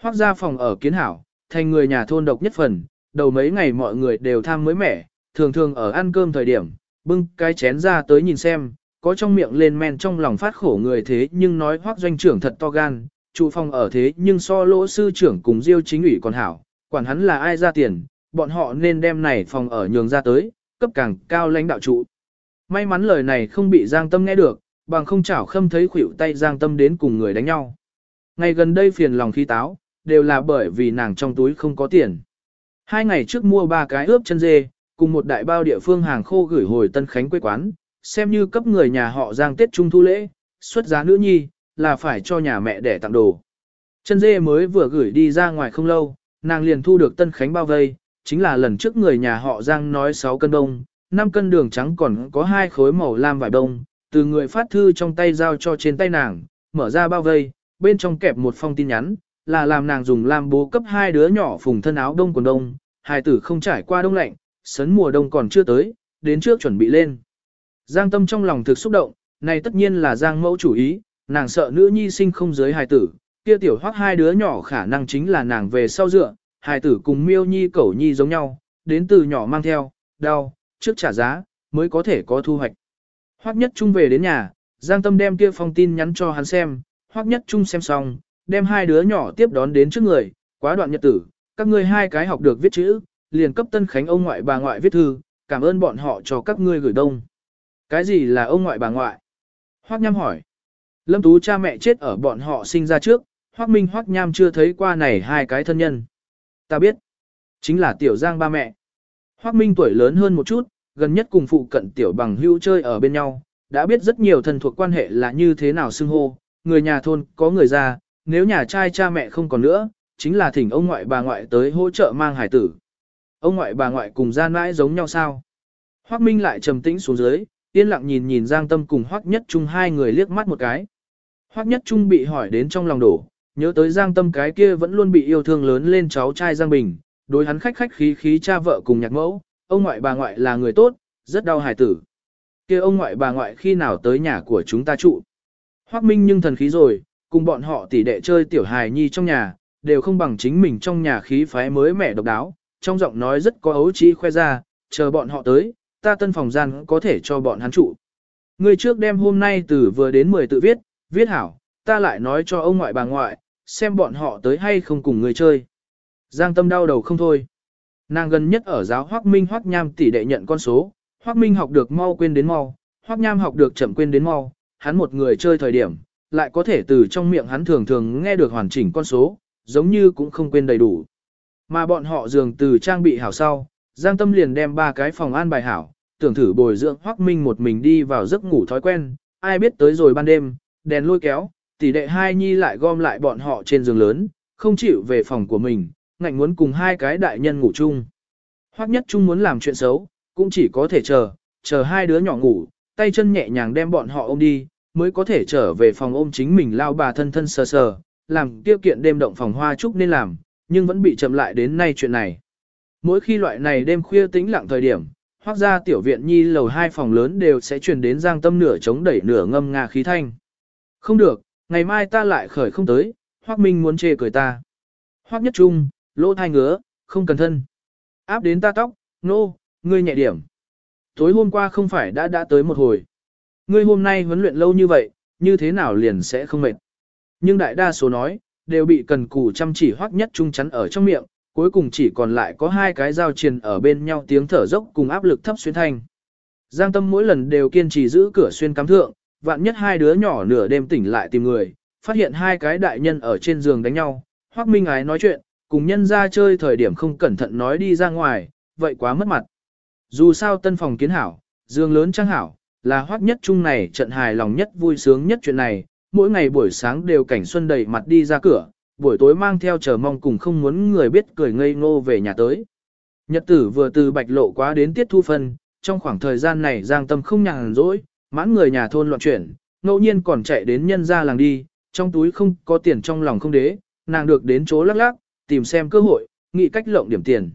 Hoác ra phòng ở kiến hảo, thành người nhà thôn độc nhất phần, đầu mấy ngày mọi người đều tham mới mẻ, thường thường ở ăn cơm thời điểm, bưng cái chén ra tới nhìn xem, có trong miệng lên men trong lòng phát khổ người thế nhưng nói hoác doanh trưởng thật to gan, trụ phòng ở thế nhưng so lỗ sư trưởng cùng diêu chính ủy còn hảo, quản hắn là ai ra tiền, bọn họ nên đem này phòng ở nhường ra tới, cấp càng cao lãnh đạo trụ. May mắn lời này không bị Giang Tâm nghe được, bằng không chảo khâm thấy khuỷu tay Giang Tâm đến cùng người đánh nhau. Ngày gần đây phiền lòng khi táo, đều là bởi vì nàng trong túi không có tiền. Hai ngày trước mua ba cái ướp chân dê, cùng một đại bao địa phương hàng khô gửi hồi Tân Khánh quê quán, xem như cấp người nhà họ Giang Tết Trung thu lễ, xuất giá nữ nhi, là phải cho nhà mẹ để tặng đồ. Chân dê mới vừa gửi đi ra ngoài không lâu, nàng liền thu được Tân Khánh bao vây, chính là lần trước người nhà họ Giang nói 6 cân đông, 5 cân đường trắng còn có hai khối màu lam vải đông, từ người phát thư trong tay giao cho trên tay nàng, mở ra bao vây, bên trong kẹp một phong tin nhắn, là làm nàng dùng lam bố cấp hai đứa nhỏ phùng thân áo đông quần đông, hai tử không trải qua đông lạnh, sấn mùa đông còn chưa tới, đến trước chuẩn bị lên. Giang tâm trong lòng thực xúc động, này tất nhiên là Giang mẫu chủ ý, nàng sợ nữ nhi sinh không giới hài tử, kia tiểu hoắc hai đứa nhỏ khả năng chính là nàng về sau dựa, hài tử cùng miêu nhi cẩu nhi giống nhau, đến từ nhỏ mang theo, đau, trước trả giá, mới có thể có thu hoạch. Hoắc nhất trung về đến nhà, Giang tâm đem kia phong tin nhắn cho hắn xem, Hoắc nhất trung xem xong, đem hai đứa nhỏ tiếp đón đến trước người, quá đoạn nhật tử, các ngươi hai cái học được viết chữ, liền cấp Tân Khánh ông ngoại bà ngoại viết thư, cảm ơn bọn họ cho các ngươi gửi đông. Cái gì là ông ngoại bà ngoại? Hoắc Nham hỏi. Lâm Tú cha mẹ chết ở bọn họ sinh ra trước, Hoắc Minh Hoắc Nham chưa thấy qua này hai cái thân nhân. Ta biết, chính là Tiểu Giang ba mẹ. Hoắc Minh tuổi lớn hơn một chút, gần nhất cùng phụ cận Tiểu Bằng hưu chơi ở bên nhau, đã biết rất nhiều thân thuộc quan hệ là như thế nào xưng hô, người nhà thôn có người già, nếu nhà trai cha mẹ không còn nữa, chính là thỉnh ông ngoại bà ngoại tới hỗ trợ mang hải tử. Ông ngoại bà ngoại cùng gian mãi giống nhau sao? Hoắc Minh lại trầm tĩnh xuống dưới, yên lặng nhìn nhìn Giang Tâm cùng Hoắc Nhất Trung hai người liếc mắt một cái. Hoắc Nhất Trung bị hỏi đến trong lòng đổ, nhớ tới Giang Tâm cái kia vẫn luôn bị yêu thương lớn lên cháu trai Giang Bình, đối hắn khách khách khí khí cha vợ cùng nhạc mẫu, ông ngoại bà ngoại là người tốt, rất đau hài tử. Kia ông ngoại bà ngoại khi nào tới nhà của chúng ta trụ? Hoắc Minh nhưng thần khí rồi, cùng bọn họ tỉ đệ chơi tiểu hài nhi trong nhà, đều không bằng chính mình trong nhà khí phái mới mẻ độc đáo, trong giọng nói rất có ấu trí khoe ra, chờ bọn họ tới, ta tân phòng gian có thể cho bọn hắn trụ. Người trước đêm hôm nay từ vừa đến 10 tự viết, viết hảo, ta lại nói cho ông ngoại bà ngoại, xem bọn họ tới hay không cùng người chơi. Giang tâm đau đầu không thôi. Nàng gần nhất ở giáo Hoắc Minh Hoắc Nham tỷ đệ nhận con số, Hoắc Minh học được mau quên đến mau, Hoắc Nham học được chậm quên đến mau, hắn một người chơi thời điểm, lại có thể từ trong miệng hắn thường thường nghe được hoàn chỉnh con số, giống như cũng không quên đầy đủ. Mà bọn họ dường từ trang bị hảo sau, Giang Tâm liền đem ba cái phòng an bài hảo, tưởng thử bồi dưỡng Hoắc Minh một mình đi vào giấc ngủ thói quen, ai biết tới rồi ban đêm, đèn lôi kéo, tỷ đệ hai nhi lại gom lại bọn họ trên giường lớn, không chịu về phòng của mình, ngạnh muốn cùng hai cái đại nhân ngủ chung. Hoắc Nhất Trung muốn làm chuyện xấu, cũng chỉ có thể chờ, chờ hai đứa nhỏ ngủ, tay chân nhẹ nhàng đem bọn họ ôm đi, mới có thể trở về phòng ôm chính mình lao bà thân thân sờ sờ, làm tiêu kiện đêm động phòng hoa trúc nên làm, nhưng vẫn bị chậm lại đến nay chuyện này. Mỗi khi loại này đêm khuya tĩnh lặng thời điểm, Hoác ra tiểu viện nhi lầu hai phòng lớn đều sẽ truyền đến giang tâm nửa chống đẩy nửa ngâm nga khí thanh. Không được, ngày mai ta lại khởi không tới, Hoắc Minh muốn chê cười ta. Hoắc nhất trung, lỗ thai ngứa, không cần thân. Áp đến ta tóc, nô, no, ngươi nhẹ điểm. Tối hôm qua không phải đã đã tới một hồi. Ngươi hôm nay huấn luyện lâu như vậy, như thế nào liền sẽ không mệt. Nhưng đại đa số nói, đều bị cần cù chăm chỉ Hoắc nhất trung chắn ở trong miệng, cuối cùng chỉ còn lại có hai cái dao triền ở bên nhau tiếng thở dốc cùng áp lực thấp xuyên thanh. Giang tâm mỗi lần đều kiên trì giữ cửa xuyên cắm thượng, vạn nhất hai đứa nhỏ nửa đêm tỉnh lại tìm người, phát hiện hai cái đại nhân ở trên giường đánh nhau, hoác minh ái nói chuyện, cùng nhân ra chơi thời điểm không cẩn thận nói đi ra ngoài, vậy quá mất mặt. Dù sao tân phòng kiến hảo, giường lớn trang hảo, là hoác nhất chung này trận hài lòng nhất vui sướng nhất chuyện này, mỗi ngày buổi sáng đều cảnh xuân đầy mặt đi ra cửa, buổi tối mang theo chờ mong cùng không muốn người biết cười ngây ngô về nhà tới. Nhật tử vừa từ bạch lộ quá đến tiết thu phân, trong khoảng thời gian này giang tâm không nhàn rỗi, mãn người nhà thôn loạn chuyển, ngẫu nhiên còn chạy đến nhân ra làng đi, trong túi không có tiền trong lòng không đế, nàng được đến chỗ lắc lắc, tìm xem cơ hội, nghĩ cách lộng điểm tiền.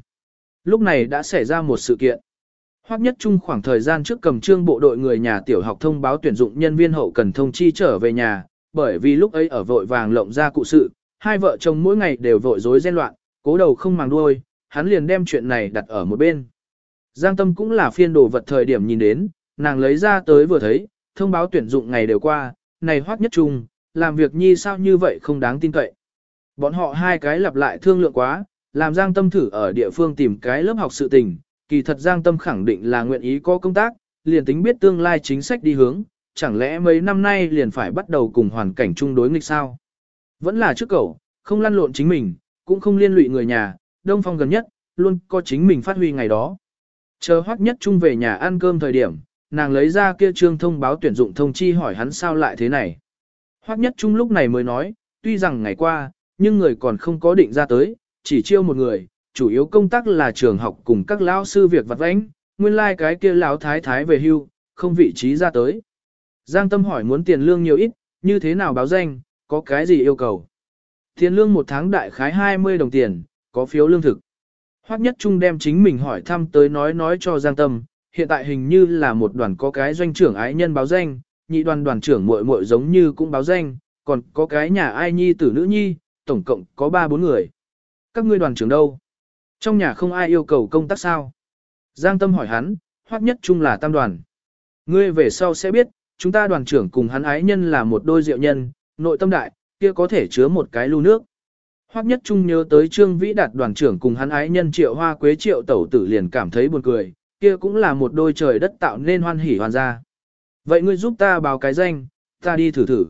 Lúc này đã xảy ra một sự kiện. Hoắc nhất trung khoảng thời gian trước cầm trương bộ đội người nhà tiểu học thông báo tuyển dụng nhân viên hậu cần thông chi trở về nhà, bởi vì lúc ấy ở vội vàng lộng ra cụ sự, hai vợ chồng mỗi ngày đều vội rối ren loạn, cố đầu không màng đuôi, hắn liền đem chuyện này đặt ở một bên. Giang Tâm cũng là phiên đồ vật thời điểm nhìn đến, nàng lấy ra tới vừa thấy, thông báo tuyển dụng ngày đều qua, này Hoắc nhất trung, làm việc nhi sao như vậy không đáng tin cậy. Bọn họ hai cái lặp lại thương lượng quá, làm Giang Tâm thử ở địa phương tìm cái lớp học sự tình, kỳ thật Giang Tâm khẳng định là nguyện ý có công tác, liền tính biết tương lai chính sách đi hướng, chẳng lẽ mấy năm nay liền phải bắt đầu cùng hoàn cảnh chung đối nghịch sao? Vẫn là trước cậu, không lăn lộn chính mình, cũng không liên lụy người nhà, đông phong gần nhất, luôn có chính mình phát huy ngày đó. Chờ hoắc nhất chung về nhà ăn cơm thời điểm, nàng lấy ra kia trương thông báo tuyển dụng thông chi hỏi hắn sao lại thế này. Hoắc nhất trung lúc này mới nói, tuy rằng ngày qua, nhưng người còn không có định ra tới, chỉ chiêu một người, chủ yếu công tác là trường học cùng các lão sư việc vặt vãnh, nguyên lai like cái kia lão thái thái về hưu, không vị trí ra tới. Giang Tâm hỏi muốn tiền lương nhiều ít, như thế nào báo danh, có cái gì yêu cầu. Tiền lương một tháng đại khái 20 đồng tiền, có phiếu lương thực. Hoắc Nhất Trung đem chính mình hỏi thăm tới nói nói cho Giang Tâm, hiện tại hình như là một đoàn có cái doanh trưởng ái nhân báo danh, nhị đoàn đoàn trưởng muội muội giống như cũng báo danh, còn có cái nhà ai nhi tử nữ nhi, tổng cộng có 3-4 người. Các ngươi đoàn trưởng đâu? Trong nhà không ai yêu cầu công tác sao? Giang Tâm hỏi hắn, Hoắc Nhất Chung là tam đoàn. Ngươi về sau sẽ biết, chúng ta đoàn trưởng cùng hắn ái nhân là một đôi diệu nhân, nội tâm đại, kia có thể chứa một cái lưu nước. Hoắc Nhất Trung nhớ tới Trương Vĩ Đạt đoàn trưởng cùng hắn ái nhân Triệu Hoa Quế Triệu Tẩu Tử liền cảm thấy buồn cười, kia cũng là một đôi trời đất tạo nên hoan hỉ hoàn gia. Vậy ngươi giúp ta báo cái danh, ta đi thử thử.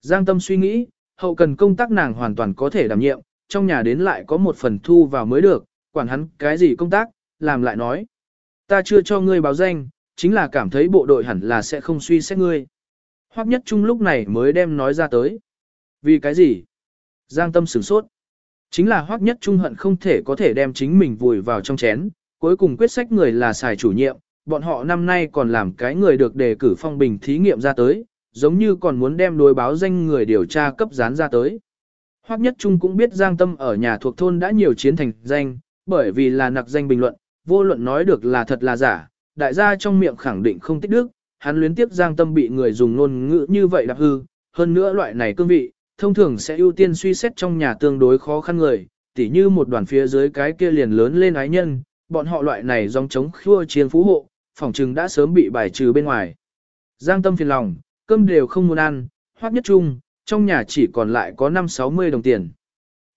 Giang Tâm suy nghĩ, hậu cần công tác nàng hoàn toàn có thể đảm nhiệm, trong nhà đến lại có một phần thu vào mới được, quản hắn cái gì công tác, làm lại nói. Ta chưa cho ngươi báo danh, chính là cảm thấy bộ đội hẳn là sẽ không suy xét ngươi. Hoắc nhất trung lúc này mới đem nói ra tới. Vì cái gì? Giang tâm sửng sốt. Chính là Hoắc nhất trung hận không thể có thể đem chính mình vùi vào trong chén, cuối cùng quyết sách người là xài chủ nhiệm, bọn họ năm nay còn làm cái người được đề cử phong bình thí nghiệm ra tới, giống như còn muốn đem đối báo danh người điều tra cấp dán ra tới. Hoắc Nhất Trung cũng biết Giang Tâm ở nhà thuộc thôn đã nhiều chiến thành danh, bởi vì là nặc danh bình luận, vô luận nói được là thật là giả, đại gia trong miệng khẳng định không tích đức, hắn luyến tiếp Giang Tâm bị người dùng ngôn ngữ như vậy đạp hư, hơn nữa loại này cương vị, thông thường sẽ ưu tiên suy xét trong nhà tương đối khó khăn người, tỉ như một đoàn phía dưới cái kia liền lớn lên ái nhân, bọn họ loại này dòng chống khua chiến phú hộ, phòng trừng đã sớm bị bài trừ bên ngoài. Giang Tâm phiền lòng, cơm đều không muốn ăn, Hoắc Nhất Chung, trong nhà chỉ còn lại có 5-60 đồng tiền.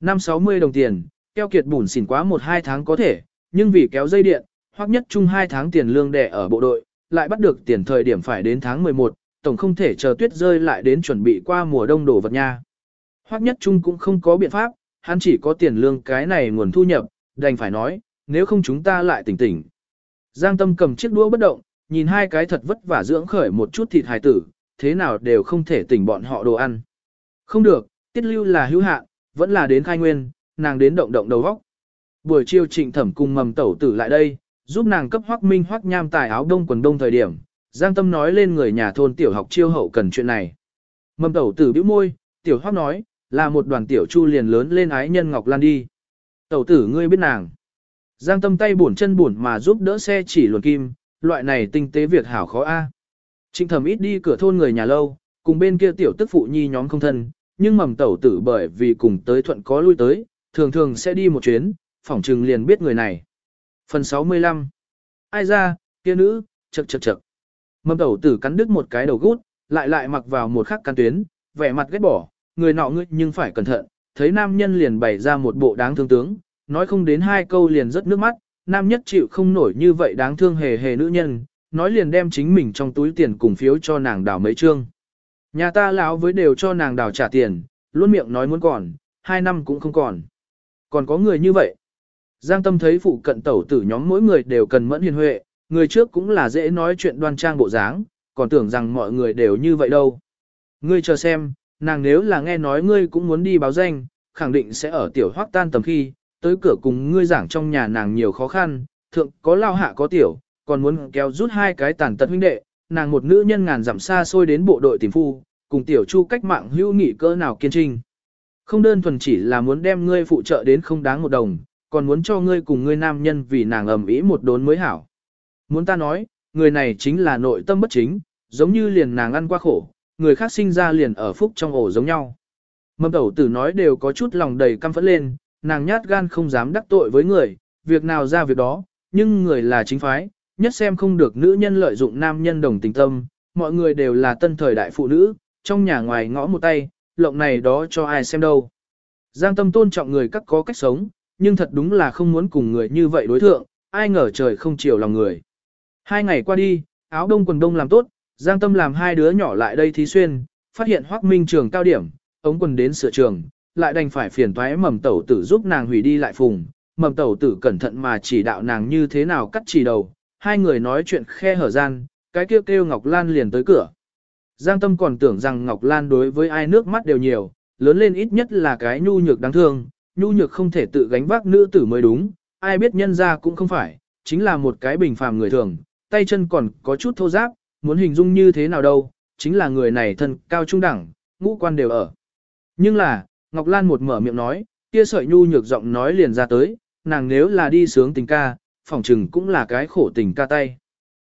5-60 đồng tiền, keo kiệt bùn xỉn quá 1-2 tháng có thể, nhưng vì kéo dây điện, hoác nhất chung 2 tháng tiền lương đẻ ở bộ đội, lại bắt được tiền thời điểm phải đến tháng 11, tổng không thể chờ tuyết rơi lại đến chuẩn bị qua mùa đông đổ vật nha. Hoắc nhất chung cũng không có biện pháp, hắn chỉ có tiền lương cái này nguồn thu nhập, đành phải nói, nếu không chúng ta lại tỉnh tỉnh. Giang Tâm cầm chiếc đũa bất động, nhìn hai cái thật vất vả dưỡng khởi một chút thịt hài tử, thế nào đều không thể tỉnh bọn họ đồ ăn. Không được, tiết lưu là hữu hạn, vẫn là đến khai nguyên, nàng đến động động đầu góc. Buổi chiều trịnh thẩm cùng mầm tẩu tử lại đây, giúp nàng cấp hoác minh hoác nham tài áo đông quần đông thời điểm, Giang Tâm nói lên người nhà thôn tiểu học chiêu hậu cần chuyện này. Mầm tẩu tử bĩu môi, tiểu hoắc nói, là một đoàn tiểu chu liền lớn lên ái nhân Ngọc Lan đi. Tẩu tử ngươi biết nàng. Giang tâm tay buồn chân buồn mà giúp đỡ xe chỉ luồn kim, loại này tinh tế việc hảo khó a. Trịnh thẩm ít đi cửa thôn người nhà lâu, cùng bên kia tiểu tức phụ nhi nhóm không thân, nhưng mầm tẩu tử bởi vì cùng tới thuận có lui tới, thường thường sẽ đi một chuyến, phỏng trừng liền biết người này. Phần 65 Ai ra, kia nữ, chật chật chật. Mầm tẩu tử cắn đứt một cái đầu gút, lại lại mặc vào một khắc căn tuyến, vẻ mặt ghét bỏ, người nọ ngươi nhưng phải cẩn thận, thấy nam nhân liền bày ra một bộ đáng thương tướng, nói không đến hai câu liền rất nước mắt, nam nhất chịu không nổi như vậy đáng thương hề hề nữ nhân, nói liền đem chính mình trong túi tiền cùng phiếu cho nàng đảo mấy trương. Nhà ta lão với đều cho nàng đảo trả tiền, luôn miệng nói muốn còn, hai năm cũng không còn. Còn có người như vậy. Giang Tâm thấy phụ cận tẩu tử nhóm mỗi người đều cần mẫn hiền huệ, người trước cũng là dễ nói chuyện đoan trang bộ dáng, còn tưởng rằng mọi người đều như vậy đâu. Ngươi chờ xem, nàng nếu là nghe nói ngươi cũng muốn đi báo danh, khẳng định sẽ ở tiểu hoác tan tầm khi, tới cửa cùng ngươi giảng trong nhà nàng nhiều khó khăn, thượng có lao hạ có tiểu, còn muốn kéo rút hai cái tàn tật huynh đệ, nàng một nữ nhân ngàn dặm xa xôi đến bộ đội tìm phu, cùng tiểu chu cách mạng hữu nghị cỡ nào kiên trinh. Không đơn thuần chỉ là muốn đem ngươi phụ trợ đến không đáng một đồng, còn muốn cho ngươi cùng ngươi nam nhân vì nàng ầm ĩ một đốn mới hảo. Muốn ta nói, người này chính là nội tâm bất chính, giống như liền nàng ăn qua khổ, người khác sinh ra liền ở phúc trong ổ giống nhau. Mâm đầu tử nói đều có chút lòng đầy căm phẫn lên, nàng nhát gan không dám đắc tội với người, việc nào ra việc đó, nhưng người là chính phái, nhất xem không được nữ nhân lợi dụng nam nhân đồng tình tâm, mọi người đều là tân thời đại phụ nữ, trong nhà ngoài ngõ một tay, lộng này đó cho ai xem đâu. Giang tâm tôn trọng người các có cách sống, nhưng thật đúng là không muốn cùng người như vậy đối thượng, ai ngờ trời không chiều lòng người. Hai ngày qua đi, áo đông quần đông làm tốt, Giang tâm làm hai đứa nhỏ lại đây thí xuyên, phát hiện hoác minh trường cao điểm, ống quần đến sửa trường, lại đành phải phiền toái mầm tẩu tử giúp nàng hủy đi lại phùng. Mầm tẩu tử cẩn thận mà chỉ đạo nàng như thế nào cắt chỉ đầu, hai người nói chuyện khe hở gian, cái kêu kêu Ngọc Lan liền tới cửa. Giang Tâm còn tưởng rằng Ngọc Lan đối với ai nước mắt đều nhiều, lớn lên ít nhất là cái nhu nhược đáng thương, nhu nhược không thể tự gánh vác nữ tử mới đúng, ai biết nhân ra cũng không phải, chính là một cái bình phàm người thường, tay chân còn có chút thô giáp, muốn hình dung như thế nào đâu, chính là người này thân cao trung đẳng, ngũ quan đều ở. Nhưng là, Ngọc Lan một mở miệng nói, kia sợi nhu nhược giọng nói liền ra tới, nàng nếu là đi sướng tình ca, phỏng chừng cũng là cái khổ tình ca tay.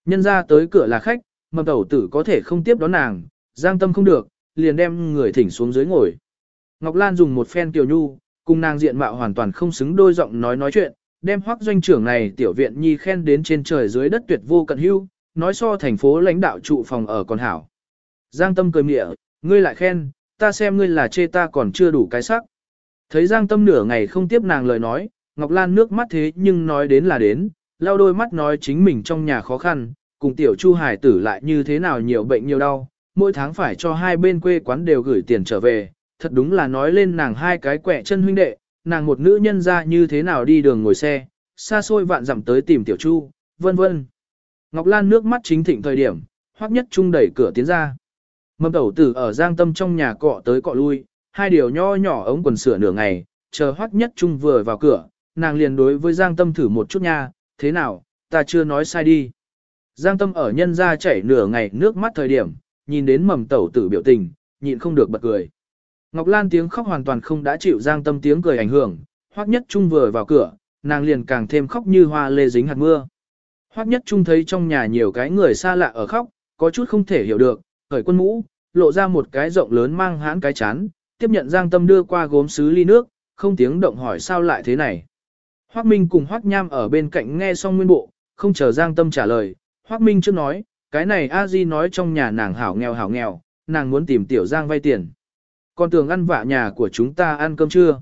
Nhân ra tới cửa là khách, mầm tẩu tử có thể không tiếp đón nàng, giang tâm không được, liền đem người thỉnh xuống dưới ngồi. Ngọc Lan dùng một phen tiểu nhu, cùng nàng diện mạo hoàn toàn không xứng đôi giọng nói nói chuyện, đem hoác doanh trưởng này tiểu viện nhi khen đến trên trời dưới đất tuyệt vô cận hưu, nói so thành phố lãnh đạo trụ phòng ở còn hảo. Giang tâm cười mịa, ngươi lại khen, ta xem ngươi là chê ta còn chưa đủ cái sắc. Thấy Giang tâm nửa ngày không tiếp nàng lời nói, Ngọc Lan nước mắt thế nhưng nói đến là đến, lau đôi mắt nói chính mình trong nhà khó khăn, cùng tiểu chu hải tử lại như thế nào nhiều bệnh nhiều đau, mỗi tháng phải cho hai bên quê quán đều gửi tiền trở về, thật đúng là nói lên nàng hai cái quẻ chân huynh đệ, nàng một nữ nhân ra như thế nào đi đường ngồi xe, xa xôi vạn dặm tới tìm tiểu chu, vân vân. Ngọc Lan nước mắt chính thịnh thời điểm, hoắc nhất trung đẩy cửa tiến ra. Mầm tẩu tử ở giang tâm trong nhà cọ tới cọ lui, hai điều nho nhỏ ống quần sửa nửa ngày, chờ hoắc nhất trung vừa vào cửa, nàng liền đối với giang tâm thử một chút nha, thế nào, ta chưa nói sai đi. Giang tâm ở nhân ra chảy nửa ngày nước mắt thời điểm, nhìn đến mầm tẩu tử biểu tình, nhịn không được bật cười. Ngọc Lan tiếng khóc hoàn toàn không đã chịu Giang tâm tiếng cười ảnh hưởng, hoắc nhất trung vừa vào cửa, nàng liền càng thêm khóc như hoa lê dính hạt mưa. Hoắc nhất trung thấy trong nhà nhiều cái người xa lạ ở khóc, có chút không thể hiểu được, khởi quân mũ, lộ ra một cái rộng lớn mang hãn cái chán, tiếp nhận Giang Tâm đưa qua gốm sứ ly nước, không tiếng động hỏi sao lại thế này. Hoắc Minh cùng Hoắc Nham ở bên cạnh nghe xong nguyên bộ, không chờ Giang Tâm trả lời, Hoắc Minh trước nói, cái này A Di nói trong nhà nàng hảo nghèo hảo nghèo, nàng muốn tìm tiểu Giang vay tiền. Còn tưởng ăn vạ nhà của chúng ta ăn cơm trưa.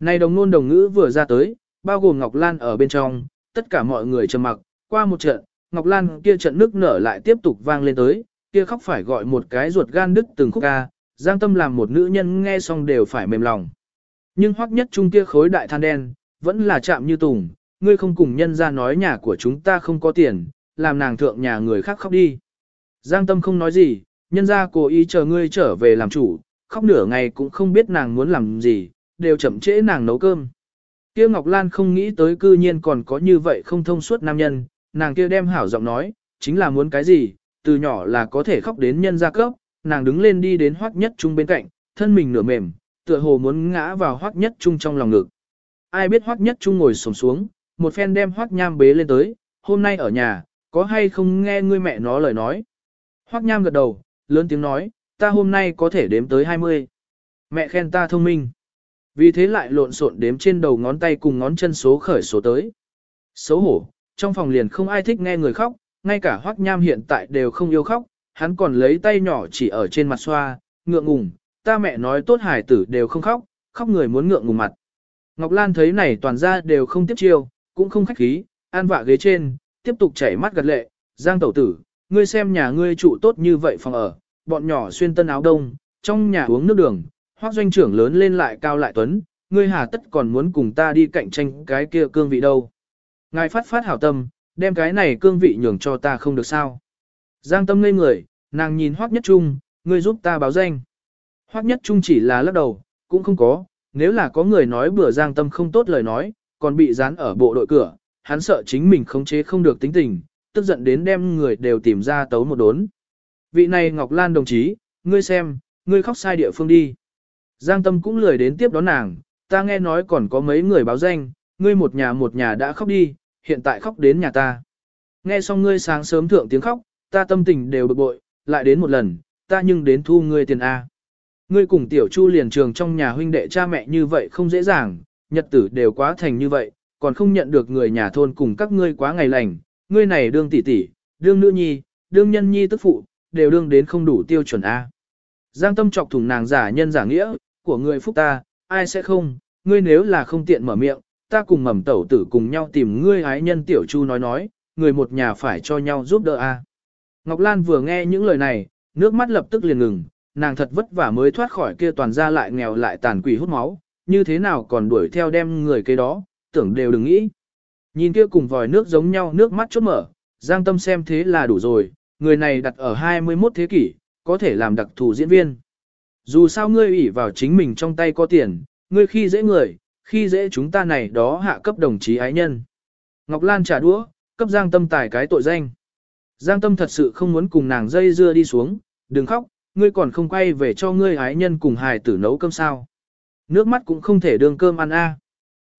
Này đồng nôn đồng ngữ vừa ra tới, bao gồm Ngọc Lan ở bên trong, tất cả mọi người trầm mặc, qua một trận, Ngọc Lan kia trận nước nở lại tiếp tục vang lên tới, kia khóc phải gọi một cái ruột gan đứt từng khúc ca, Giang Tâm làm một nữ nhân nghe xong đều phải mềm lòng. Nhưng hoắc nhất trung kia khối đại than đen, vẫn là chạm như tùng, ngươi không cùng nhân ra nói nhà của chúng ta không có tiền, làm nàng thượng nhà người khác khóc đi. Giang Tâm không nói gì, nhân ra cố ý chờ ngươi trở về làm chủ, khóc nửa ngày cũng không biết nàng muốn làm gì, đều chậm trễ nàng nấu cơm. Kia Ngọc Lan không nghĩ tới cư nhiên còn có như vậy không thông suốt nam nhân, nàng kia đem hảo giọng nói, chính là muốn cái gì, từ nhỏ là có thể khóc đến nhân gia cấp, nàng đứng lên đi đến hoắc nhất trung bên cạnh, thân mình nửa mềm, tựa hồ muốn ngã vào hoắc nhất trung trong lòng ngực. Ai biết hoắc nhất trung ngồi sổng xuống, một phen đem Hoắc Nham bế lên tới, hôm nay ở nhà, có hay không nghe ngươi mẹ nó lời nói. Hoắc Nham gật đầu, lớn tiếng nói, ta hôm nay có thể đếm tới 20. Mẹ khen ta thông minh. Vì thế lại lộn xộn đếm trên đầu ngón tay cùng ngón chân số khởi số tới. Xấu hổ, trong phòng liền không ai thích nghe người khóc, ngay cả Hoắc Nham hiện tại đều không yêu khóc, hắn còn lấy tay nhỏ chỉ ở trên mặt xoa, ngượng ngùng, ta mẹ nói tốt hải tử đều không khóc, khóc người muốn ngượng ngùng mặt. Ngọc Lan thấy này toàn ra đều không tiếp chiêu, cũng không khách khí, an vạ ghế trên, tiếp tục chảy mắt gật lệ, giang tẩu tử, ngươi xem nhà ngươi trụ tốt như vậy phòng ở, bọn nhỏ xuyên tân áo đông, trong nhà uống nước đường, hoác doanh trưởng lớn lên lại cao lại tuấn, ngươi hà tất còn muốn cùng ta đi cạnh tranh cái kia cương vị đâu. Ngài phát phát hảo tâm, đem cái này cương vị nhường cho ta không được sao. Giang tâm ngây người, nàng nhìn hoác nhất trung, ngươi giúp ta báo danh. Hoác nhất trung chỉ là lắc đầu, cũng không có, nếu là có người nói bữa giang tâm không tốt lời nói, còn bị dán ở bộ đội cửa, hắn sợ chính mình khống chế không được tính tình, tức giận đến đem người đều tìm ra tấu một đốn. Vị này Ngọc Lan đồng chí, ngươi xem, ngươi khóc sai địa phương đi. Giang Tâm cũng lười đến tiếp đón nàng, ta nghe nói còn có mấy người báo danh, ngươi một nhà một nhà đã khóc đi, hiện tại khóc đến nhà ta. Nghe xong ngươi sáng sớm thượng tiếng khóc, ta tâm tình đều bực bội, lại đến một lần, ta nhưng đến thu ngươi tiền A. Ngươi cùng tiểu chu liền trường trong nhà huynh đệ cha mẹ như vậy không dễ dàng, nhật tử đều quá thành như vậy, còn không nhận được người nhà thôn cùng các ngươi quá ngày lành, ngươi này đương tỷ tỷ, đương nữ nhi, đương nhân nhi tức phụ, đều đương đến không đủ tiêu chuẩn A. Giang tâm chọc thủng nàng giả nhân giả nghĩa, của người phúc ta, ai sẽ không, ngươi nếu là không tiện mở miệng, ta cùng mầm tẩu tử cùng nhau tìm ngươi ái nhân tiểu chu nói nói, người một nhà phải cho nhau giúp đỡ A. Ngọc Lan vừa nghe những lời này, nước mắt lập tức liền ngừng, nàng thật vất vả mới thoát khỏi kia toàn ra lại nghèo lại tàn quỷ hút máu, như thế nào còn đuổi theo đem người kế đó, tưởng đều đừng nghĩ. Nhìn kia cùng vòi nước giống nhau nước mắt chốt mở, Giang Tâm xem thế là đủ rồi, người này đặt ở 21 thế kỷ, có thể làm đặc thù diễn viên. Dù sao ngươi ủy vào chính mình trong tay có tiền, ngươi khi dễ người, khi dễ chúng ta này đó hạ cấp đồng chí ái nhân. Ngọc Lan trả đũa, cấp Giang Tâm tài cái tội danh. Giang Tâm thật sự không muốn cùng nàng dây dưa đi xuống, đừng khóc, ngươi còn không quay về cho ngươi ái nhân cùng hài tử nấu cơm sao. Nước mắt cũng không thể đương cơm ăn a.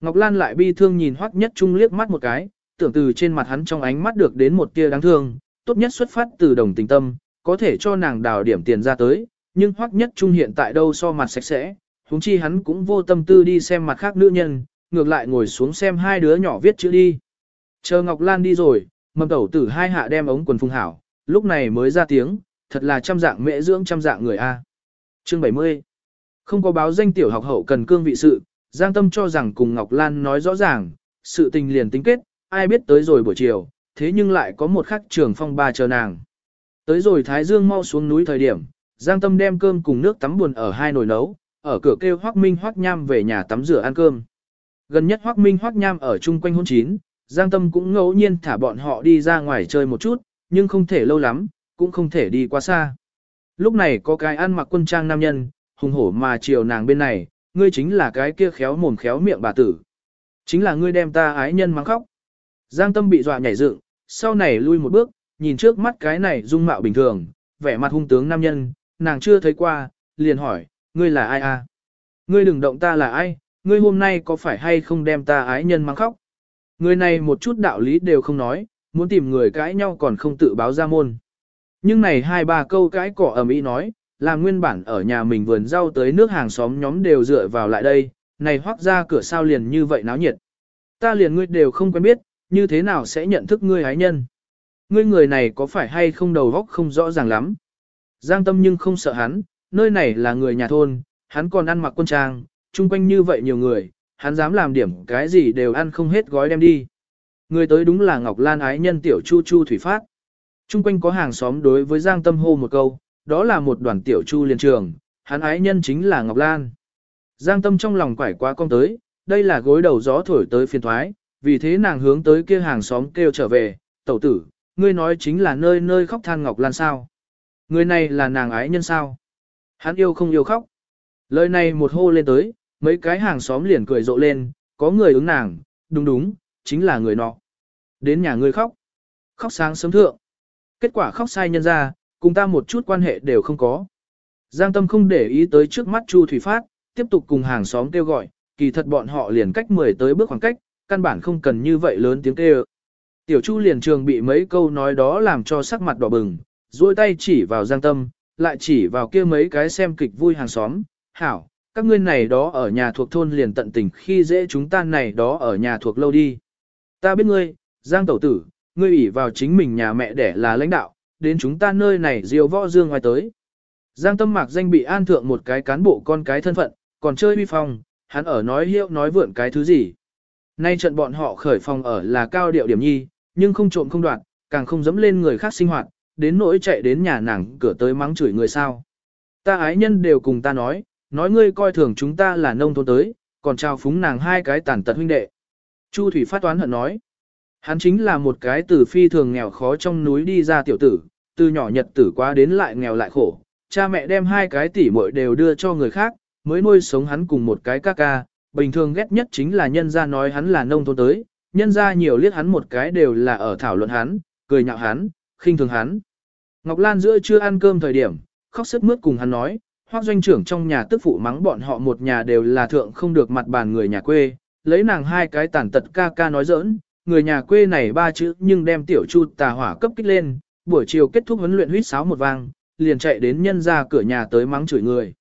Ngọc Lan lại bi thương nhìn Hoắc Nhất Trung liếc mắt một cái, tưởng từ trên mặt hắn trong ánh mắt được đến một tia đáng thương, tốt nhất xuất phát từ đồng tình tâm, có thể cho nàng đào điểm tiền ra tới, nhưng Hoắc Nhất Trung hiện tại đâu so mặt sạch sẽ, huống chi hắn cũng vô tâm tư đi xem mặt khác nữ nhân, ngược lại ngồi xuống xem hai đứa nhỏ viết chữ đi. Chờ Ngọc Lan đi rồi, mầm tẩu tử hai hạ đem ống quần phung hảo, lúc này mới ra tiếng, thật là trăm dạng mễ dưỡng trăm dạng người A. Chương 70 Không có báo danh tiểu học hậu cần cương vị sự, Giang Tâm cho rằng cùng Ngọc Lan nói rõ ràng, sự tình liền tính kết, ai biết tới rồi buổi chiều, thế nhưng lại có một khắc trường phong ba chờ nàng. Tới rồi Thái Dương mau xuống núi thời điểm, Giang Tâm đem cơm cùng nước tắm buồn ở hai nồi nấu, ở cửa kêu Hoắc Minh Hoắc Nham về nhà tắm rửa ăn cơm. Gần nhất Hoắc Minh Hoắc Nham ở chung quanh hôn chín, Giang Tâm cũng ngẫu nhiên thả bọn họ đi ra ngoài chơi một chút, nhưng không thể lâu lắm, cũng không thể đi quá xa. Lúc này có cái ăn mặc quân trang nam nhân, hùng hổ mà chiều nàng bên này, ngươi chính là cái kia khéo mồm khéo miệng bà tử. Chính là ngươi đem ta ái nhân mắng khóc. Giang tâm bị dọa nhảy dựng, sau này lui một bước, nhìn trước mắt cái này dung mạo bình thường, vẻ mặt hung tướng nam nhân, nàng chưa thấy qua, liền hỏi, ngươi là ai à? Ngươi đừng động ta là ai, ngươi hôm nay có phải hay không đem ta ái nhân mang khóc? Người này một chút đạo lý đều không nói, muốn tìm người cãi nhau còn không tự báo ra môn. Nhưng này hai ba câu cãi cỏ ầm ĩ nói, là nguyên bản ở nhà mình vườn rau tới nước hàng xóm nhóm đều dựa vào lại đây, này hoác ra cửa sao liền như vậy náo nhiệt. Ta liền ngươi đều không quen biết, như thế nào sẽ nhận thức ngươi hái nhân. Ngươi người này có phải hay không đầu góc không rõ ràng lắm. Giang tâm nhưng không sợ hắn, nơi này là người nhà thôn, hắn còn ăn mặc quân trang, chung quanh như vậy nhiều người, hắn dám làm điểm cái gì đều ăn không hết gói đem đi. Người tới đúng là Ngọc Lan ái nhân tiểu Chu Chu Thủy Phát. chung quanh có hàng xóm đối với Giang Tâm hô một câu, đó là một đoàn tiểu chu liên trường, hắn ái nhân chính là Ngọc Lan. Giang Tâm trong lòng quải quá con tới, đây là gối đầu gió thổi tới phiền thoái, vì thế nàng hướng tới kia hàng xóm kêu trở về, tẩu tử, ngươi nói chính là nơi nơi khóc than Ngọc Lan sao. Người này là nàng ái nhân sao. Hắn yêu không yêu khóc. Lời này một hô lên tới, mấy cái hàng xóm liền cười rộ lên, có người ứng nàng, đúng đúng, chính là người nọ. Đến nhà ngươi khóc. Khóc sáng sớm thượng. Kết quả khóc sai nhân ra, cùng ta một chút quan hệ đều không có. Giang Tâm không để ý tới trước mắt Chu Thủy Phát, tiếp tục cùng hàng xóm kêu gọi, kỳ thật bọn họ liền cách 10 tới bước khoảng cách, căn bản không cần như vậy lớn tiếng kêu. Tiểu Chu liền trường bị mấy câu nói đó làm cho sắc mặt đỏ bừng, duỗi tay chỉ vào Giang Tâm, lại chỉ vào kia mấy cái xem kịch vui hàng xóm, hảo, các ngươi này đó ở nhà thuộc thôn liền tận tình khi dễ chúng ta này đó ở nhà thuộc lâu đi. Ta biết ngươi, Giang Tẩu Tử, ngươi ủy vào chính mình nhà mẹ để là lãnh đạo, đến chúng ta nơi này diều võ dương ngoài tới. Giang Tâm Mạc danh bị an thượng một cái cán bộ con cái thân phận, còn chơi uy phong, hắn ở nói hiệu nói vượn cái thứ gì. Nay trận bọn họ khởi phòng ở là cao điệu điểm nhi, nhưng không trộm không đoạt, càng không dám lên người khác sinh hoạt, đến nỗi chạy đến nhà nàng cửa tới mắng chửi người sao. Ta ái nhân đều cùng ta nói, nói ngươi coi thường chúng ta là nông thôn tới, còn trao phúng nàng hai cái tàn tật huynh đệ. Chu Thủy phát toán hận nói, hắn chính là một cái tử phi thường nghèo khó trong núi đi ra tiểu tử, từ nhỏ nhật tử quá đến lại nghèo lại khổ, cha mẹ đem hai cái tỷ muội đều đưa cho người khác, mới nuôi sống hắn cùng một cái ca ca, bình thường ghét nhất chính là nhân gia nói hắn là nông thôn tới, nhân gia nhiều liếc hắn một cái đều là ở thảo luận hắn, cười nhạo hắn, khinh thường hắn. Ngọc Lan giữa chưa ăn cơm thời điểm, khóc sức mướt cùng hắn nói, hoác doanh trưởng trong nhà tức phụ mắng bọn họ một nhà đều là thượng không được mặt bàn người nhà quê, lấy nàng hai cái tàn tật ca ca nói giỡn, người nhà quê này ba chữ nhưng đem tiểu chu tà hỏa cấp kích lên, buổi chiều kết thúc huấn luyện huýt sáo một vang, liền chạy đến nhân ra cửa nhà tới mắng chửi người.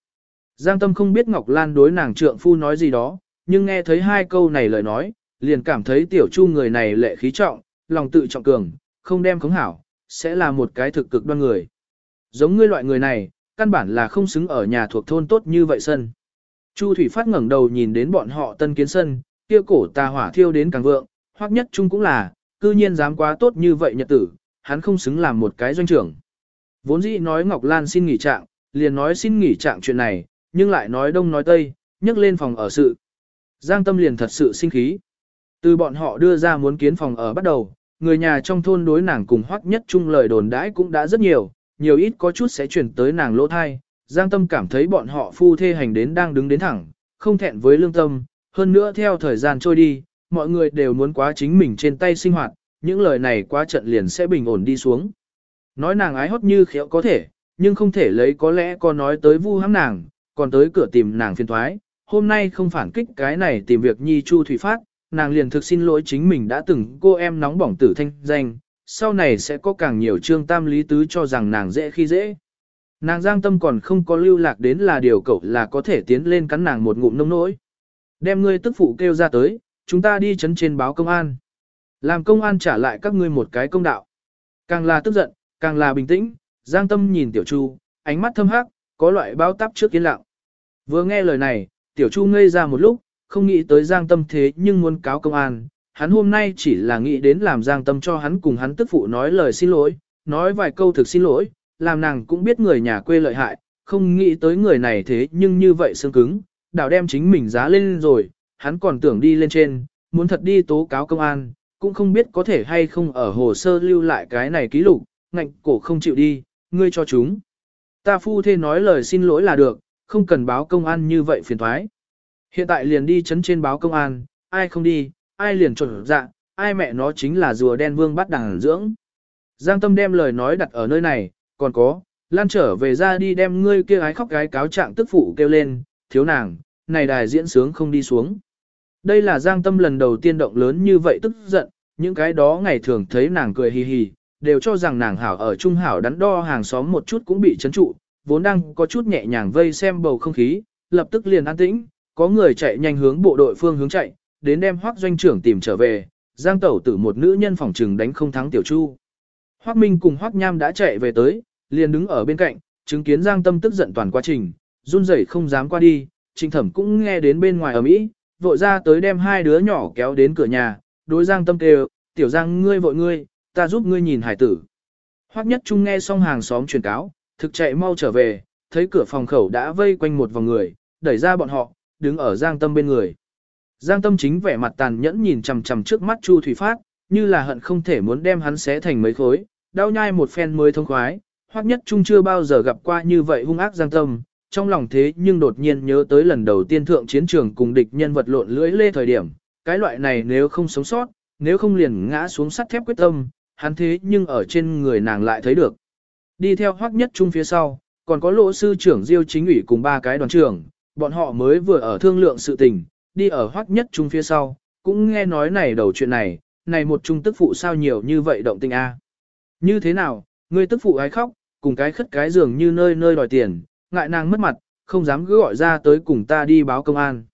Giang Tâm không biết Ngọc Lan đối nàng trượng phu nói gì đó, nhưng nghe thấy hai câu này lời nói, liền cảm thấy tiểu chu người này lệ khí trọng, lòng tự trọng cường, không đem khống hảo, sẽ là một cái thực cực đoan người. Giống ngươi loại người này, căn bản là không xứng ở nhà thuộc thôn tốt như vậy sân. Chu Thủy Phát ngẩng đầu nhìn đến bọn họ tân kiến sân, kia cổ tà hỏa thiêu đến càng vượng, hoặc nhất chung cũng là, cư nhiên dám quá tốt như vậy nhật tử, hắn không xứng làm một cái doanh trưởng. Vốn dĩ nói Ngọc Lan xin nghỉ trạng, liền nói xin nghỉ trạng chuyện này, nhưng lại nói đông nói tây, nhắc lên phòng ở sự. Giang Tâm liền thật sự sinh khí. Từ bọn họ đưa ra muốn kiến phòng ở bắt đầu, người nhà trong thôn đối nàng cùng hoắc nhất chung lời đồn đãi cũng đã rất nhiều, nhiều ít có chút sẽ chuyển tới nàng lỗ thai. Giang Tâm cảm thấy bọn họ phu thê hành đến đang đứng đến thẳng, không thẹn với lương tâm, hơn nữa theo thời gian trôi đi, mọi người đều muốn quá chính mình trên tay sinh hoạt, những lời này quá trận liền sẽ bình ổn đi xuống. Nói nàng ái hót như khéo có thể, nhưng không thể lấy có lẽ có nói tới vu hãm nàng, còn tới cửa tìm nàng phiền thoái. Hôm nay không phản kích cái này tìm việc nhi chu thủy phát, nàng liền thực xin lỗi chính mình đã từng cô em nóng bỏng tử thanh danh, sau này sẽ có càng nhiều trương tam lý tứ cho rằng nàng dễ khi dễ. Nàng giang tâm còn không có lưu lạc đến là điều cậu là có thể tiến lên cắn nàng một ngụm nông nỗi. Đem ngươi tức phụ kêu ra tới, chúng ta đi chấn trên báo công an. Làm công an trả lại các ngươi một cái công đạo. Càng là tức giận, càng là bình tĩnh, giang tâm nhìn tiểu chu, ánh mắt thâm hắc, có loại bao tắp trước yên lặng. Vừa nghe lời này, tiểu chu ngây ra một lúc, không nghĩ tới giang tâm thế nhưng muốn cáo công an. Hắn hôm nay chỉ là nghĩ đến làm giang tâm cho hắn cùng hắn tức phụ nói lời xin lỗi, nói vài câu thực xin lỗi, làm nàng cũng biết người nhà quê lợi hại, không nghĩ tới người này thế nhưng như vậy xương cứng, đảo đem chính mình giá lên rồi, hắn còn tưởng đi lên trên, muốn thật đi tố cáo công an, cũng không biết có thể hay không ở hồ sơ lưu lại cái này ký lục, ngạnh cổ không chịu đi, ngươi cho chúng. Ta phu thê nói lời xin lỗi là được, không cần báo công an như vậy phiền thoái. Hiện tại liền đi chấn trên báo công an, ai không đi, ai liền trộn dạ, ai mẹ nó chính là rùa đen vương bắt đảng dưỡng. Giang Tâm đem lời nói đặt ở nơi này, còn có, lan trở về ra đi đem ngươi kia gái khóc gái cáo trạng tức phụ kêu lên, thiếu nàng, này đài diễn sướng không đi xuống. Đây là Giang Tâm lần đầu tiên động lớn như vậy tức giận, những cái đó ngày thường thấy nàng cười hì hì, đều cho rằng nàng hảo ở trung hảo đắn đo hàng xóm một chút cũng bị chấn trụ, vốn đang có chút nhẹ nhàng vây xem bầu không khí, lập tức liền an tĩnh, có người chạy nhanh hướng bộ đội phương hướng chạy, đến đem Hoắc doanh trưởng tìm trở về, Giang Tẩu tử một nữ nhân phòng trừng đánh không thắng Tiểu Chu. Hoắc Minh cùng Hoắc Nham đã chạy về tới, liền đứng ở bên cạnh, chứng kiến Giang Tâm tức giận toàn quá trình, run rẩy không dám qua đi, Trình Thẩm cũng nghe đến bên ngoài ở Mỹ, vội ra tới đem hai đứa nhỏ kéo đến cửa nhà, đối Giang Tâm kêu, "Tiểu Giang ngươi vội ngươi, ta giúp ngươi nhìn hải tử." Hoắc Nhất Trung nghe xong hàng xóm truyền cáo, thực chạy mau trở về, thấy cửa phòng khẩu đã vây quanh một vòng người, đẩy ra bọn họ, đứng ở Giang Tâm bên người. Giang Tâm chính vẻ mặt tàn nhẫn nhìn chằm chằm trước mắt Chu Thủy Phát, như là hận không thể muốn đem hắn xé thành mấy khối, đau nhai một phen mới thông khoái, hoặc nhất Trung chưa bao giờ gặp qua như vậy hung ác Giang Tâm, trong lòng thế nhưng đột nhiên nhớ tới lần đầu tiên thượng chiến trường cùng địch nhân vật lộn lưỡi lê thời điểm, cái loại này nếu không sống sót, nếu không liền ngã xuống sắt thép quyết tâm, hắn thế nhưng ở trên người nàng lại thấy được. Đi theo hoắc nhất trung phía sau, còn có lỗ sư trưởng diêu chính ủy cùng ba cái đoàn trưởng, bọn họ mới vừa ở thương lượng sự tình, đi ở hoắc nhất trung phía sau, cũng nghe nói này đầu chuyện này, này một trung tức phụ sao nhiều như vậy động tình a. Như thế nào, ngươi tức phụ ái khóc, cùng cái khất cái giường như nơi nơi đòi tiền, ngại nàng mất mặt, không dám cứ gọi ra tới cùng ta đi báo công an.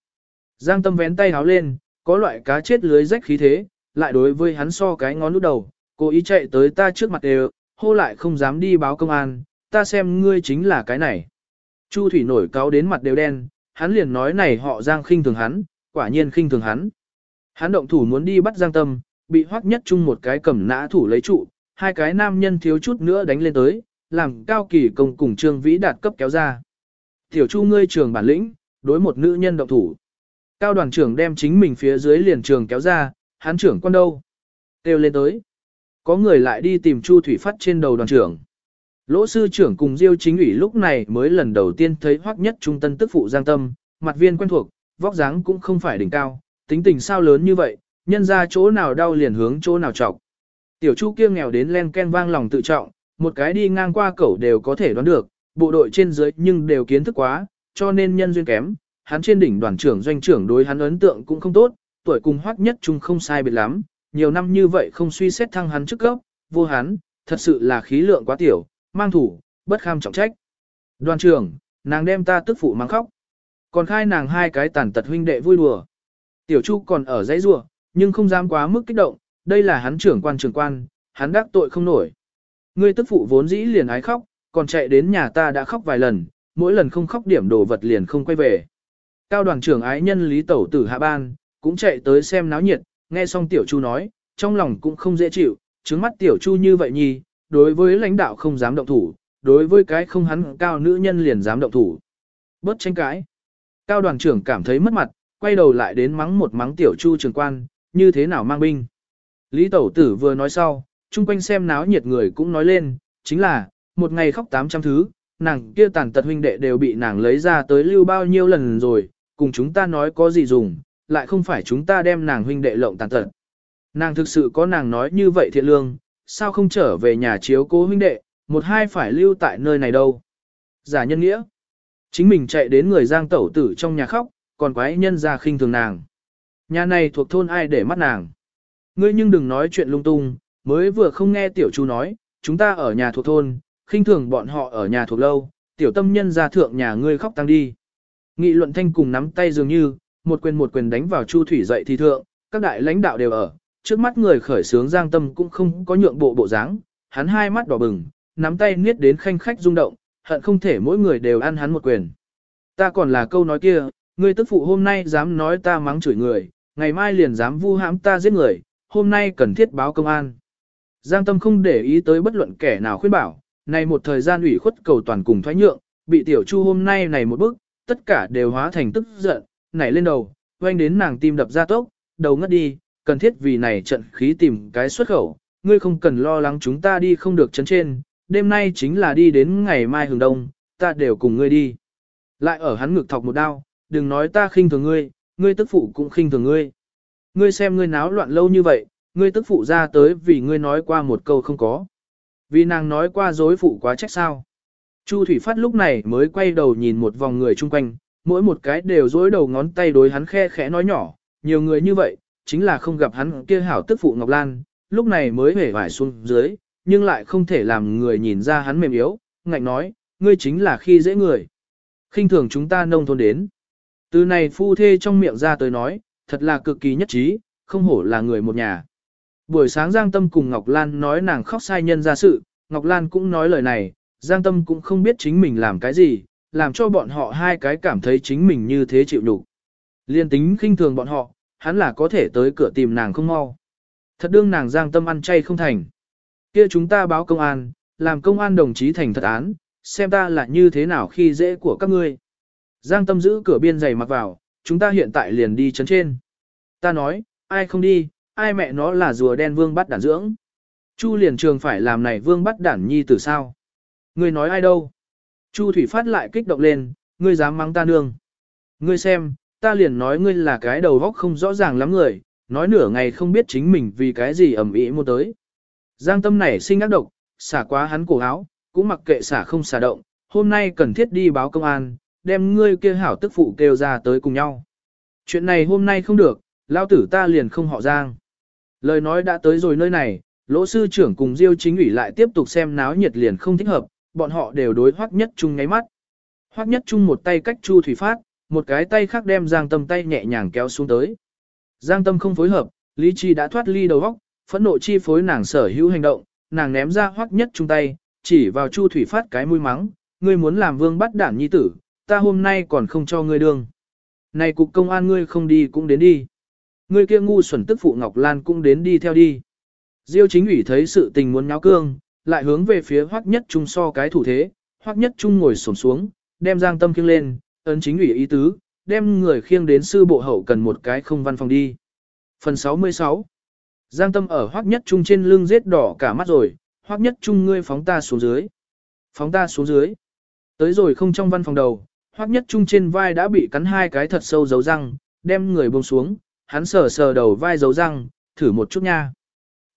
Giang tâm vén tay háo lên, có loại cá chết lưới rách khí thế, lại đối với hắn so cái ngón nút đầu, cố ý chạy tới ta trước mặt đều, hô lại không dám đi báo công an, ta xem ngươi chính là cái này. Chu Thủy nổi cáo đến mặt đều đen, hắn liền nói này họ Giang khinh thường hắn, quả nhiên khinh thường hắn. Hắn động thủ muốn đi bắt Giang Tâm, bị hoắc nhất chung một cái cầm nã thủ lấy trụ, hai cái nam nhân thiếu chút nữa đánh lên tới, làm cao kỳ công cùng trương vĩ đạt cấp kéo ra. Tiểu chu ngươi trường bản lĩnh, đối một nữ nhân động thủ. Cao đoàn trưởng đem chính mình phía dưới liền trường kéo ra, hắn trưởng quan đâu? Têu lên tới. Có người lại đi tìm Chu Thủy Phát trên đầu đoàn trưởng. Lỗ sư trưởng cùng Diêu chính ủy lúc này mới lần đầu tiên thấy hoắc nhất trung tân tức phụ giang tâm, mặt viên quen thuộc, vóc dáng cũng không phải đỉnh cao, tính tình sao lớn như vậy, nhân ra chỗ nào đau liền hướng chỗ nào trọc. Tiểu Chu kia nghèo đến len ken vang lòng tự trọng, một cái đi ngang qua cẩu đều có thể đoán được, bộ đội trên dưới nhưng đều kiến thức quá, cho nên nhân duyên kém, hắn trên đỉnh đoàn trưởng doanh trưởng đối hắn ấn tượng cũng không tốt, tuổi cùng hoắc nhất trung không sai biệt lắm, nhiều năm như vậy không suy xét thăng hắn trước cấp, vô hắn, thật sự là khí lượng quá tiểu, mang thủ, bất kham trọng trách. Đoàn trưởng, nàng đem ta tức phụ mang khóc. Còn khai nàng hai cái tàn tật huynh đệ vui đùa. Tiểu Chu còn ở dãy rua, nhưng không dám quá mức kích động, đây là hắn trưởng quan trưởng quan, hắn đắc tội không nổi. Ngươi tức phụ vốn dĩ liền ái khóc, còn chạy đến nhà ta đã khóc vài lần, mỗi lần không khóc điểm đồ vật liền không quay về. Cao đoàn trưởng ái nhân Lý Tẩu tử hạ ban, cũng chạy tới xem náo nhiệt, nghe xong Tiểu Chu nói, trong lòng cũng không dễ chịu, trứng mắt Tiểu Chu như vậy nhì đối với lãnh đạo không dám động thủ, đối với cái không hắn cao nữ nhân liền dám động thủ. Bớt tranh cãi. Cao đoàn trưởng cảm thấy mất mặt, quay đầu lại đến mắng một mắng Tiểu Chu trường quan, như thế nào mang binh. Lý Tẩu tử vừa nói sau, chung quanh xem náo nhiệt người cũng nói lên, chính là, một ngày khóc 800 thứ, nàng kia tàn tật huynh đệ đều bị nàng lấy ra tới lưu bao nhiêu lần rồi, cùng chúng ta nói có gì dùng, lại không phải chúng ta đem nàng huynh đệ lộng tàn tật. Nàng thực sự có nàng nói như vậy thiện lương, sao không trở về nhà chiếu cố huynh đệ, một hai phải lưu tại nơi này đâu. Giả nhân nghĩa. Chính mình chạy đến người giang tẩu tử trong nhà khóc, còn quái nhân ra khinh thường nàng. Nhà này thuộc thôn ai để mắt nàng. Ngươi nhưng đừng nói chuyện lung tung, mới vừa không nghe tiểu chú nói, chúng ta ở nhà thuộc thôn, khinh thường bọn họ ở nhà thuộc lâu, tiểu tâm nhân ra thượng nhà ngươi khóc tăng đi. Nghị luận thanh cùng nắm tay dường như, một quyền một quyền đánh vào Chu Thủy dậy thì thượng, các đại lãnh đạo đều ở, trước mắt người khởi sướng giang tâm cũng không có nhượng bộ bộ dáng, hắn hai mắt đỏ bừng, nắm tay niết đến khanh khách rung động, hận không thể mỗi người đều ăn hắn một quyền. Ta còn là câu nói kia, ngươi tức phụ hôm nay dám nói ta mắng chửi người, ngày mai liền dám vu hãm ta giết người, hôm nay cần thiết báo công an. Giang tâm không để ý tới bất luận kẻ nào khuyên bảo, này một thời gian ủy khuất cầu toàn cùng thoái nhượng, bị tiểu chu hôm nay này một bước, tất cả đều hóa thành tức giận, nảy lên đầu, quanh đến nàng tim đập ra tốc, đầu ngất đi, cần thiết vì này trận khí tìm cái xuất khẩu, ngươi không cần lo lắng chúng ta đi không được chấn trên, đêm nay chính là đi đến ngày mai hừng đông, ta đều cùng ngươi đi. Lại ở hắn ngực thọc một đao, đừng nói ta khinh thường ngươi, ngươi tức phụ cũng khinh thường ngươi. Ngươi xem ngươi náo loạn lâu như vậy, ngươi tức phụ ra tới vì ngươi nói qua một câu không có. Vì nàng nói qua dối phụ quá trách sao. Chu Thủy Phát lúc này mới quay đầu nhìn một vòng người chung quanh, mỗi một cái đều dối đầu ngón tay đối hắn khe khẽ nói nhỏ, nhiều người như vậy, chính là không gặp hắn kia hảo tức phụ Ngọc Lan, lúc này mới hể vải xuống dưới, nhưng lại không thể làm người nhìn ra hắn mềm yếu, ngạnh nói, ngươi chính là khi dễ người. khinh thường chúng ta nông thôn đến. Từ này phu thê trong miệng ra tới nói, thật là cực kỳ nhất trí, không hổ là người một nhà. Buổi sáng Giang Tâm cùng Ngọc Lan nói nàng khóc sai nhân ra sự, Ngọc Lan cũng nói lời này, Giang Tâm cũng không biết chính mình làm cái gì, làm cho bọn họ hai cái cảm thấy chính mình như thế chịu đủ. Liên tính khinh thường bọn họ, hắn là có thể tới cửa tìm nàng không mau. Thật đương nàng Giang Tâm ăn chay không thành. kia chúng ta báo công an, làm công an đồng chí thành thật án, xem ta là như thế nào khi dễ của các ngươi. Giang Tâm giữ cửa biên giày mặc vào, chúng ta hiện tại liền đi chấn trên. Ta nói, ai không đi, ai mẹ nó là rùa đen vương bắt đản dưỡng. Chu liền trường phải làm này vương bắt đản nhi từ sao? Ngươi nói ai đâu? Chu Thủy Phát lại kích động lên, ngươi dám mắng ta nương. Ngươi xem, ta liền nói ngươi là cái đầu góc không rõ ràng lắm người, nói nửa ngày không biết chính mình vì cái gì ẩm ý mua tới. Giang tâm này sinh ác độc, xả quá hắn cổ áo, cũng mặc kệ xả không xả động, hôm nay cần thiết đi báo công an, đem ngươi kia hảo tức phụ kêu ra tới cùng nhau. Chuyện này hôm nay không được, Lao tử ta liền không họ Giang. Lời nói đã tới rồi nơi này, lỗ sư trưởng cùng Diêu chính ủy lại tiếp tục xem náo nhiệt liền không thích hợp, bọn họ đều đối hoắc nhất Chung ngáy mắt. Hoắc nhất Chung một tay cách Chu Thủy Phát, một cái tay khác đem Giang Tâm tay nhẹ nhàng kéo xuống tới. Giang Tâm không phối hợp, lý trí đã thoát ly đầu óc, phẫn nộ chi phối nàng sở hữu hành động, nàng ném ra Hoắc nhất trung tay, chỉ vào Chu Thủy Phát cái mũi mắng, ngươi muốn làm vương bắt đản nhi tử, ta hôm nay còn không cho ngươi đường, Này cục công an ngươi không đi cũng đến đi. Ngươi kia ngu xuẩn tức phụ Ngọc Lan cũng đến đi theo đi. Diêu chính ủy thấy sự tình muốn nháo cương, lại hướng về phía Hoắc Nhất Trung so cái thủ thế, Hoắc Nhất Trung ngồi xổm xuống, đem Giang Tâm kiêng lên, ấn chính ủy ý tứ, đem người khiêng đến sư bộ hậu cần một cái không văn phòng đi. Phần 66 Giang Tâm ở Hoắc Nhất Trung trên lưng giết đỏ cả mắt rồi, Hoắc Nhất Trung ngươi phóng ta xuống dưới. Phóng ta xuống dưới. Tới rồi không trong văn phòng đầu, Hoắc Nhất Trung trên vai đã bị cắn hai cái thật sâu dấu răng, đem người buông xuống, hắn sờ sờ đầu vai dấu răng, thử một chút nha.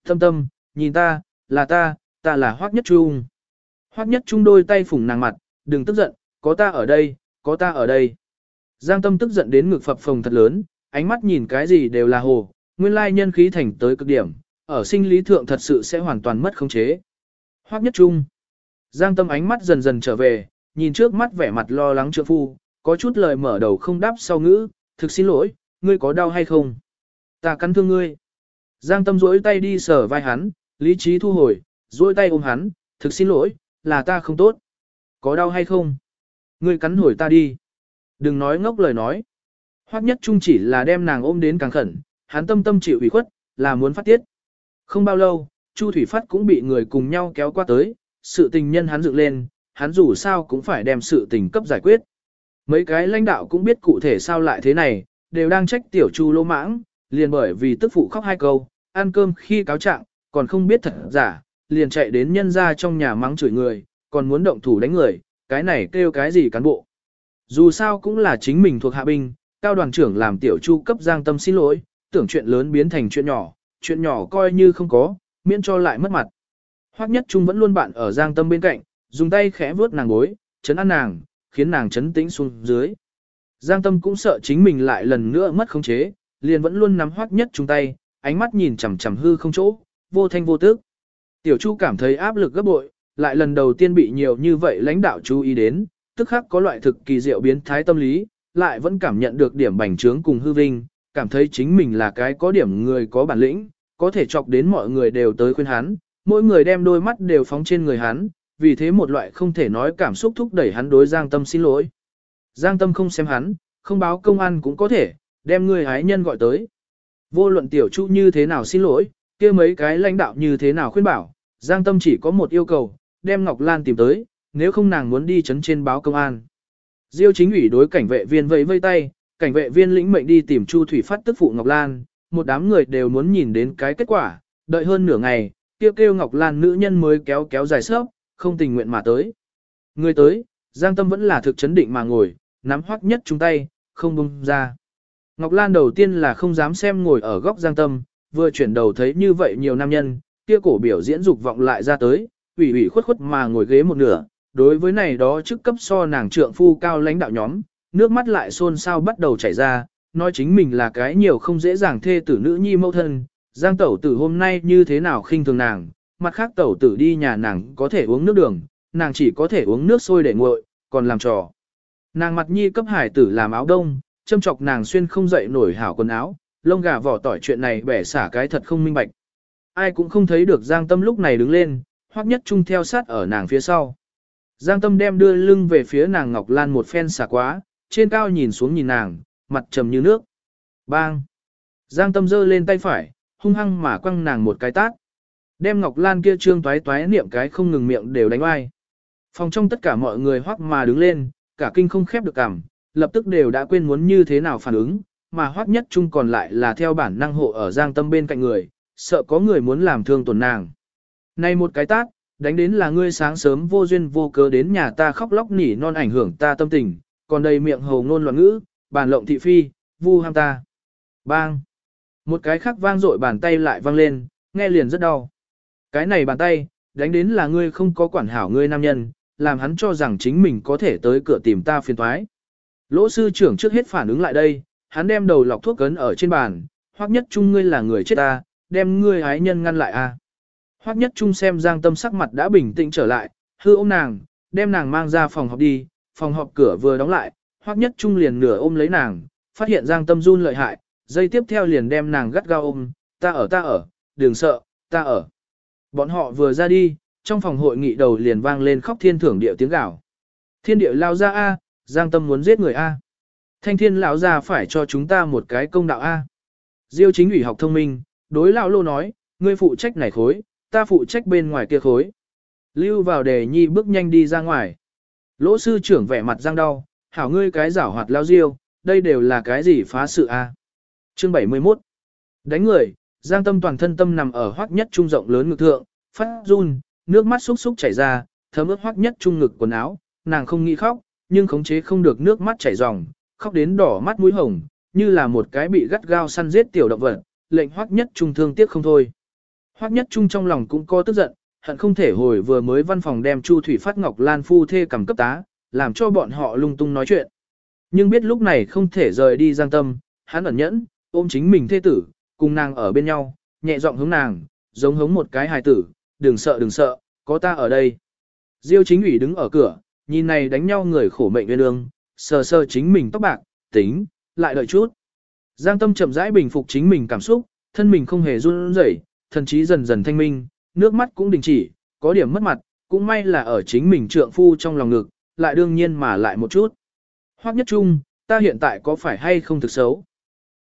Tâm tâm, nhìn ta, là ta, ta là Hoắc Nhất Trung. Hoắc Nhất Trung đôi tay phủng nàng mặt, đừng tức giận, có ta ở đây, có ta ở đây. Giang Tâm tức giận đến ngực phập phồng thật lớn, ánh mắt nhìn cái gì đều là hồ, nguyên lai nhân khí thành tới cực điểm, ở sinh lý thượng thật sự sẽ hoàn toàn mất khống chế. Hoắc Nhất Trung. Giang Tâm ánh mắt dần dần trở về, nhìn trước mắt vẻ mặt lo lắng trượng phu, có chút lời mở đầu không đáp sau ngữ, thực xin lỗi, ngươi có đau hay không? Ta cắn thương ngươi. Giang Tâm duỗi tay đi sờ vai hắn, lý trí thu hồi, duỗi tay ôm hắn, thực xin lỗi, là ta không tốt. Có đau hay không? Ngươi cắn hồi ta đi. Đừng nói ngốc lời nói. Hoắc nhất trung chỉ là đem nàng ôm đến càng khẩn, hắn tâm tâm chịu ủy khuất, là muốn phát tiết. Không bao lâu, Chu Thủy Phát cũng bị người cùng nhau kéo qua tới, sự tình nhân hắn dựng lên, hắn dù sao cũng phải đem sự tình cấp giải quyết. Mấy cái lãnh đạo cũng biết cụ thể sao lại thế này, đều đang trách tiểu Chu lô mãng, liền bởi vì tức phụ khóc hai câu, ăn cơm khi cáo trạng, còn không biết thật giả, liền chạy đến nhân ra trong nhà mắng chửi người, còn muốn động thủ đánh người, cái này kêu cái gì cán bộ. Dù sao cũng là chính mình thuộc hạ binh, cao đoàn trưởng làm tiểu chu cấp giang tâm xin lỗi, tưởng chuyện lớn biến thành chuyện nhỏ, chuyện nhỏ coi như không có, miễn cho lại mất mặt. Hoắc nhất trung vẫn luôn bạn ở giang tâm bên cạnh, dùng tay khẽ vuốt nàng gối, chấn an nàng, khiến nàng chấn tĩnh xuống dưới. Giang tâm cũng sợ chính mình lại lần nữa mất khống chế, liền vẫn luôn nắm hoắc nhất trung tay, ánh mắt nhìn chằm chằm hư không chỗ, vô thanh vô tức. Tiểu Chu cảm thấy áp lực gấp bội, lại lần đầu tiên bị nhiều như vậy lãnh đạo chú ý đến, tức khắc có loại thực kỳ diệu biến thái tâm lý, lại vẫn cảm nhận được điểm bành trướng cùng hư vinh, cảm thấy chính mình là cái có điểm người có bản lĩnh, có thể chọc đến mọi người đều tới khuyên hắn, mỗi người đem đôi mắt đều phóng trên người hắn, vì thế một loại không thể nói cảm xúc thúc đẩy hắn đối Giang Tâm xin lỗi. Giang Tâm không xem hắn, không báo công an cũng có thể, đem người hái nhân gọi tới. Vô luận tiểu chu như thế nào xin lỗi, kia mấy cái lãnh đạo như thế nào khuyên bảo, Giang Tâm chỉ có một yêu cầu, đem Ngọc Lan tìm tới, nếu không nàng muốn đi chấn trên báo công an. Diêu chính ủy đối cảnh vệ viên vẫy vây tay, cảnh vệ viên lĩnh mệnh đi tìm Chu Thủy Phát tức phụ Ngọc Lan, một đám người đều muốn nhìn đến cái kết quả, đợi hơn nửa ngày, kêu kêu Ngọc Lan nữ nhân mới kéo kéo dài sớp, không tình nguyện mà tới. Người tới, Giang Tâm vẫn là thực chấn định mà ngồi, nắm hoắc nhất chúng tay, không buông ra. Ngọc Lan đầu tiên là không dám xem ngồi ở góc Giang Tâm, vừa chuyển đầu thấy như vậy nhiều nam nhân, kia cổ biểu diễn dục vọng lại ra tới, ủy ủy khuất khuất mà ngồi ghế một nửa, đối với này đó chức cấp so nàng trượng phu cao lãnh đạo nhóm, nước mắt lại xôn xao bắt đầu chảy ra, nói chính mình là cái nhiều không dễ dàng thê tử nữ nhi mâu thân, Giang tẩu tử hôm nay như thế nào khinh thường nàng, mặt khác tẩu tử đi nhà nàng có thể uống nước đường, nàng chỉ có thể uống nước sôi để nguội, còn làm trò. Nàng mặt nhi cấp hải tử làm áo đông, châm chọc nàng xuyên không dậy nổi hảo quần áo, lông gà vỏ tỏi chuyện này bẻ xả cái thật không minh bạch. Ai cũng không thấy được Giang Tâm lúc này đứng lên, hoắc nhất trung theo sát ở nàng phía sau. Giang Tâm đem đưa lưng về phía nàng Ngọc Lan một phen xả quá, trên cao nhìn xuống nhìn nàng, mặt trầm như nước. Bang! Giang Tâm giơ lên tay phải, hung hăng mà quăng nàng một cái tát. Đem Ngọc Lan kia trương toái toái niệm cái không ngừng miệng đều đánh oai. Phòng trong tất cả mọi người hoắc mà đứng lên, cả kinh không khép được cằm, lập tức đều đã quên muốn như thế nào phản ứng, mà hoắc nhất chung còn lại là theo bản năng hộ ở giang tâm bên cạnh người, sợ có người muốn làm thương tổn nàng. Này một cái tát, đánh đến là ngươi sáng sớm vô duyên vô cớ đến nhà ta khóc lóc nỉ non ảnh hưởng ta tâm tình, còn đầy miệng hầu ngôn loạn ngữ, bàn lộng thị phi, vu ham ta. Bang! Một cái khác vang dội bàn tay lại vang lên, nghe liền rất đau. Cái này bàn tay, đánh đến là ngươi không có quản hảo ngươi nam nhân, làm hắn cho rằng chính mình có thể tới cửa tìm ta phiền thoái. Lỗ sư trưởng trước hết phản ứng lại đây, hắn đem đầu lọc thuốc cấn ở trên bàn, hoặc Nhất chung ngươi là người chết ta, đem ngươi ái nhân ngăn lại a. Hoắc Nhất Trung xem Giang Tâm sắc mặt đã bình tĩnh trở lại, hư ôm nàng, đem nàng mang ra phòng họp đi, phòng họp cửa vừa đóng lại, Hoắc Nhất Trung liền nửa ôm lấy nàng, phát hiện Giang Tâm run lợi hại, dây tiếp theo liền đem nàng gắt gao ôm, ta ở ta ở, đừng sợ, ta ở. Bọn họ vừa ra đi, trong phòng hội nghị đầu liền vang lên khóc thiên thưởng điệu tiếng gào. Thiên địa lao ra A, Giang Tâm muốn giết người A. Thanh thiên lão ra phải cho chúng ta một cái công đạo A. Diêu chính ủy học thông minh, đối lão lô nói, ngươi phụ trách này khối, ta phụ trách bên ngoài kia khối. Lưu vào đề nhi bước nhanh đi ra ngoài. Lỗ sư trưởng vẻ mặt răng đau, hảo ngươi cái giảo hoạt lao diêu, đây đều là cái gì phá sự a? Chương 71 Đánh người, giang tâm toàn thân tâm nằm ở hoác nhất trung rộng lớn ngực thượng, phát run, nước mắt xúc xúc chảy ra, thấm ướt hoác nhất trung ngực quần áo, nàng không nghĩ khóc, nhưng khống chế không được nước mắt chảy ròng, khóc đến đỏ mắt mũi hồng, như là một cái bị gắt gao săn giết tiểu động vật, lệnh hoác nhất trung thương tiếc không thôi hoắc nhất trung trong lòng cũng có tức giận, hận không thể hồi vừa mới văn phòng đem Chu Thủy Phát Ngọc Lan phu thê cầm cấp tá, làm cho bọn họ lung tung nói chuyện. Nhưng biết lúc này không thể rời đi giang tâm, hắn ẩn nhẫn, ôm chính mình thê tử, cùng nàng ở bên nhau, nhẹ giọng hướng nàng, giống hống một cái hài tử, đừng sợ đừng sợ, có ta ở đây. Diêu chính ủy đứng ở cửa, nhìn này đánh nhau người khổ mệnh nguyên ương, sờ sờ chính mình tóc bạc, tính, lại đợi chút. Giang tâm chậm rãi bình phục chính mình cảm xúc, thân mình không hề run rẩy, thần trí dần dần thanh minh, nước mắt cũng đình chỉ, có điểm mất mặt, cũng may là ở chính mình trượng phu trong lòng ngực, lại đương nhiên mà lại một chút. Hoắc nhất trung, ta hiện tại có phải hay không thực xấu?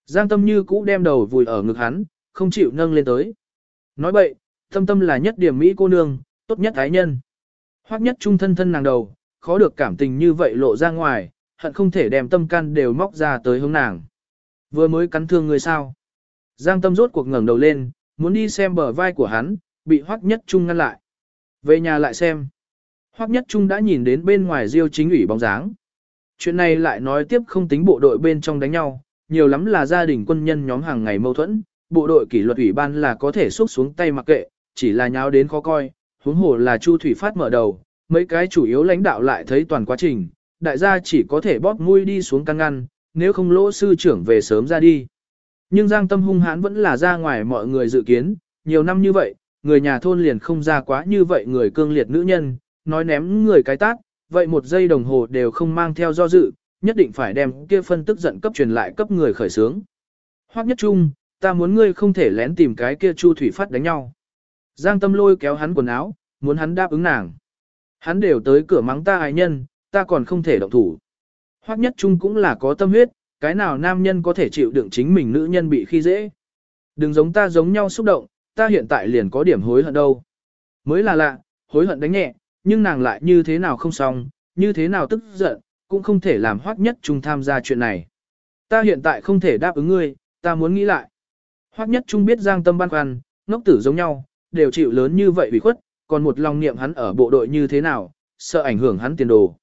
Giang tâm như cũ đem đầu vùi ở ngực hắn, không chịu nâng lên tới. Nói bậy, tâm tâm là nhất điểm mỹ cô nương, tốt nhất ái nhân. Hoắc nhất trung thân thân nàng đầu, khó được cảm tình như vậy lộ ra ngoài, hận không thể đem tâm can đều móc ra tới hướng nàng. Vừa mới cắn thương người sao. Giang tâm rốt cuộc ngẩng đầu lên, muốn đi xem bờ vai của hắn, bị Hoắc Nhất Trung ngăn lại. Về nhà lại xem. Hoắc Nhất Trung đã nhìn đến bên ngoài Diêu chính ủy bóng dáng. Chuyện này lại nói tiếp không tính bộ đội bên trong đánh nhau, nhiều lắm là gia đình quân nhân nhóm hàng ngày mâu thuẫn, bộ đội kỷ luật ủy ban là có thể xúc xuống tay mặc kệ, chỉ là nháo đến khó coi, huống hồ là Chu Thủy Phát mở đầu, mấy cái chủ yếu lãnh đạo lại thấy toàn quá trình, đại gia chỉ có thể bóp mũi đi xuống căn ngăn, nếu không lỗ sư trưởng về sớm ra đi. Nhưng Giang Tâm hung hãn vẫn là ra ngoài mọi người dự kiến, nhiều năm như vậy, người nhà thôn liền không ra quá như vậy người cương liệt nữ nhân, nói ném người cái tát, vậy một giây đồng hồ đều không mang theo do dự, nhất định phải đem kia phân tức giận cấp truyền lại cấp người khởi sướng. Hoắc nhất trung, ta muốn ngươi không thể lén tìm cái kia Chu Thủy Phát đánh nhau. Giang Tâm lôi kéo hắn quần áo, muốn hắn đáp ứng nàng. Hắn đều tới cửa mắng ta ai nhân, ta còn không thể động thủ. Hoắc nhất trung cũng là có tâm huyết, cái nào nam nhân có thể chịu đựng chính mình nữ nhân bị khi dễ. Đừng giống ta giống nhau xúc động, ta hiện tại liền có điểm hối hận đâu. Mới là lạ, hối hận đánh nhẹ, nhưng nàng lại như thế nào không xong, như thế nào tức giận, cũng không thể làm hoác nhất trung tham gia chuyện này. Ta hiện tại không thể đáp ứng ngươi, ta muốn nghĩ lại. Hoác nhất trung biết giang tâm băn khoăn, ngốc tử giống nhau, đều chịu lớn như vậy bị khuất, còn một lòng niệm hắn ở bộ đội như thế nào, sợ ảnh hưởng hắn tiền đồ.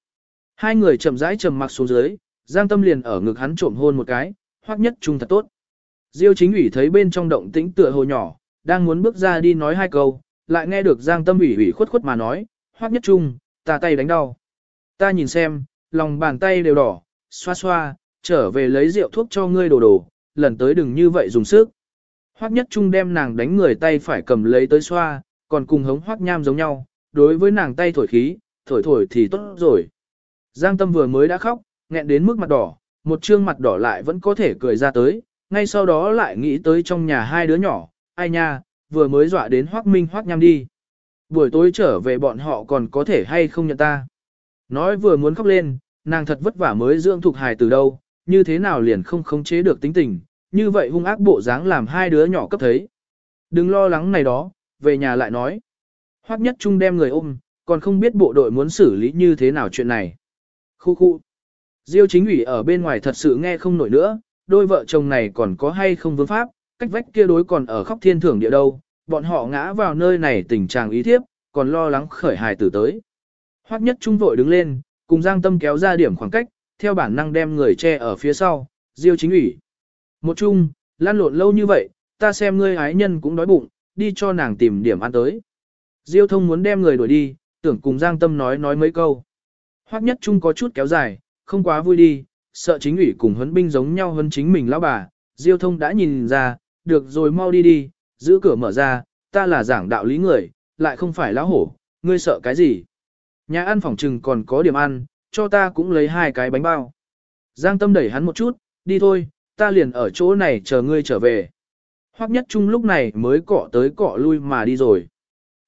Hai người chậm rãi trầm mặc xuống dưới, giang tâm liền ở ngực hắn trộm hôn một cái, Hoắc nhất trung thật tốt. Diêu chính ủy thấy bên trong động tĩnh tựa hồ nhỏ, đang muốn bước ra đi nói hai câu, lại nghe được Giang Tâm ủy ủy khuất khuất mà nói, hoắc nhất trung, ta tay đánh đau. Ta nhìn xem, lòng bàn tay đều đỏ, xoa xoa, trở về lấy rượu thuốc cho ngươi đồ đồ, lần tới đừng như vậy dùng sức. Hoắc nhất trung đem nàng đánh người tay phải cầm lấy tới xoa, còn cùng hống hoắc nham giống nhau, đối với nàng tay thổi khí, thổi thổi thì tốt rồi. Giang Tâm vừa mới đã khóc, nghẹn đến mức mặt đỏ, một trương mặt đỏ lại vẫn có thể cười ra tới, ngay sau đó lại nghĩ tới trong nhà hai đứa nhỏ, ai nha, vừa mới dọa đến hoác minh hoác nham đi. Buổi tối trở về bọn họ còn có thể hay không nhận ta. Nói vừa muốn khóc lên, nàng thật vất vả mới dưỡng thuộc hài từ đâu, như thế nào liền không khống chế được tính tình, như vậy hung ác bộ dáng làm hai đứa nhỏ cấp thấy. Đừng lo lắng này đó, về nhà lại nói. Hoắc nhất trung đem người ôm, còn không biết bộ đội muốn xử lý như thế nào chuyện này. Khu khu. Diêu chính ủy ở bên ngoài thật sự nghe không nổi nữa, đôi vợ chồng này còn có hay không vương pháp, cách vách kia đối còn ở khóc thiên thưởng địa đâu, bọn họ ngã vào nơi này tình trạng ý thiếp, còn lo lắng khởi hài tử tới. Hoắc nhất trung vội đứng lên, cùng Giang Tâm kéo ra điểm khoảng cách, theo bản năng đem người che ở phía sau, Diêu chính ủy. Một chung, lan lộn lâu như vậy, ta xem ngươi ái nhân cũng đói bụng, đi cho nàng tìm điểm ăn tới. Diêu thông muốn đem người đuổi đi, tưởng cùng Giang Tâm nói nói mấy câu. Hoắc nhất trung có chút kéo dài, không quá vui đi, sợ chính ủy cùng huấn binh giống nhau hơn chính mình lão bà, Diêu thông đã nhìn ra, được rồi mau đi đi, giữ cửa mở ra, ta là giảng đạo lý người, lại không phải lão hổ, ngươi sợ cái gì. Nhà ăn phòng trừng còn có điểm ăn, cho ta cũng lấy hai cái bánh bao. Giang tâm đẩy hắn một chút, đi thôi, ta liền ở chỗ này chờ ngươi trở về. Hoắc nhất trung lúc này mới cọ tới cọ lui mà đi rồi.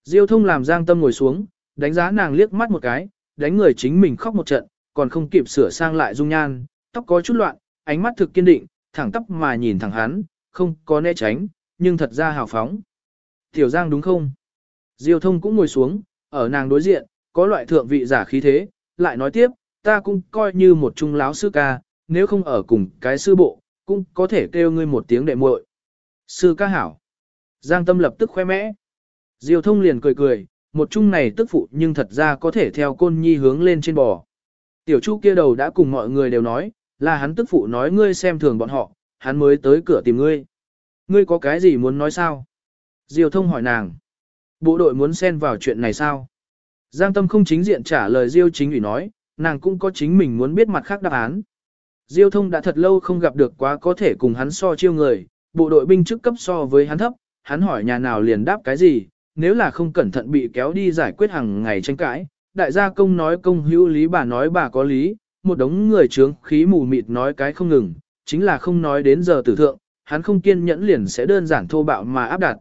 Diêu thông làm giang tâm ngồi xuống, đánh giá nàng liếc mắt một cái, đánh người chính mình khóc một trận, còn không kịp sửa sang lại dung nhan, tóc có chút loạn, ánh mắt thực kiên định, thẳng tóc mà nhìn thẳng hắn, không có né tránh, nhưng thật ra hào phóng. Tiểu Giang đúng không? Diêu thông cũng ngồi xuống, ở nàng đối diện, có loại thượng vị giả khí thế, lại nói tiếp, ta cũng coi như một trung láo sư ca, nếu không ở cùng cái sư bộ, cũng có thể kêu ngươi một tiếng đệ muội. Sư ca hảo. Giang tâm lập tức khoe mẽ. Diêu thông liền cười cười, một chung này tức phụ nhưng thật ra có thể theo côn nhi hướng lên trên bò. Tiểu chu kia đầu đã cùng mọi người đều nói, là hắn tức phụ nói ngươi xem thường bọn họ, hắn mới tới cửa tìm ngươi. Ngươi có cái gì muốn nói sao? Diêu thông hỏi nàng. Bộ đội muốn xen vào chuyện này sao? Giang tâm không chính diện trả lời Diêu chính ủy nói, nàng cũng có chính mình muốn biết mặt khác đáp án. Diêu thông đã thật lâu không gặp được quá có thể cùng hắn so chiêu người, bộ đội binh chức cấp so với hắn thấp, hắn hỏi nhà nào liền đáp cái gì, nếu là không cẩn thận bị kéo đi giải quyết hàng ngày tranh cãi, đại gia công nói công hữu lý bà nói bà có lý, một đống người trướng khí mù mịt nói cái không ngừng, chính là không nói đến giờ tử thượng, hắn không kiên nhẫn liền sẽ đơn giản thô bạo mà áp đặt.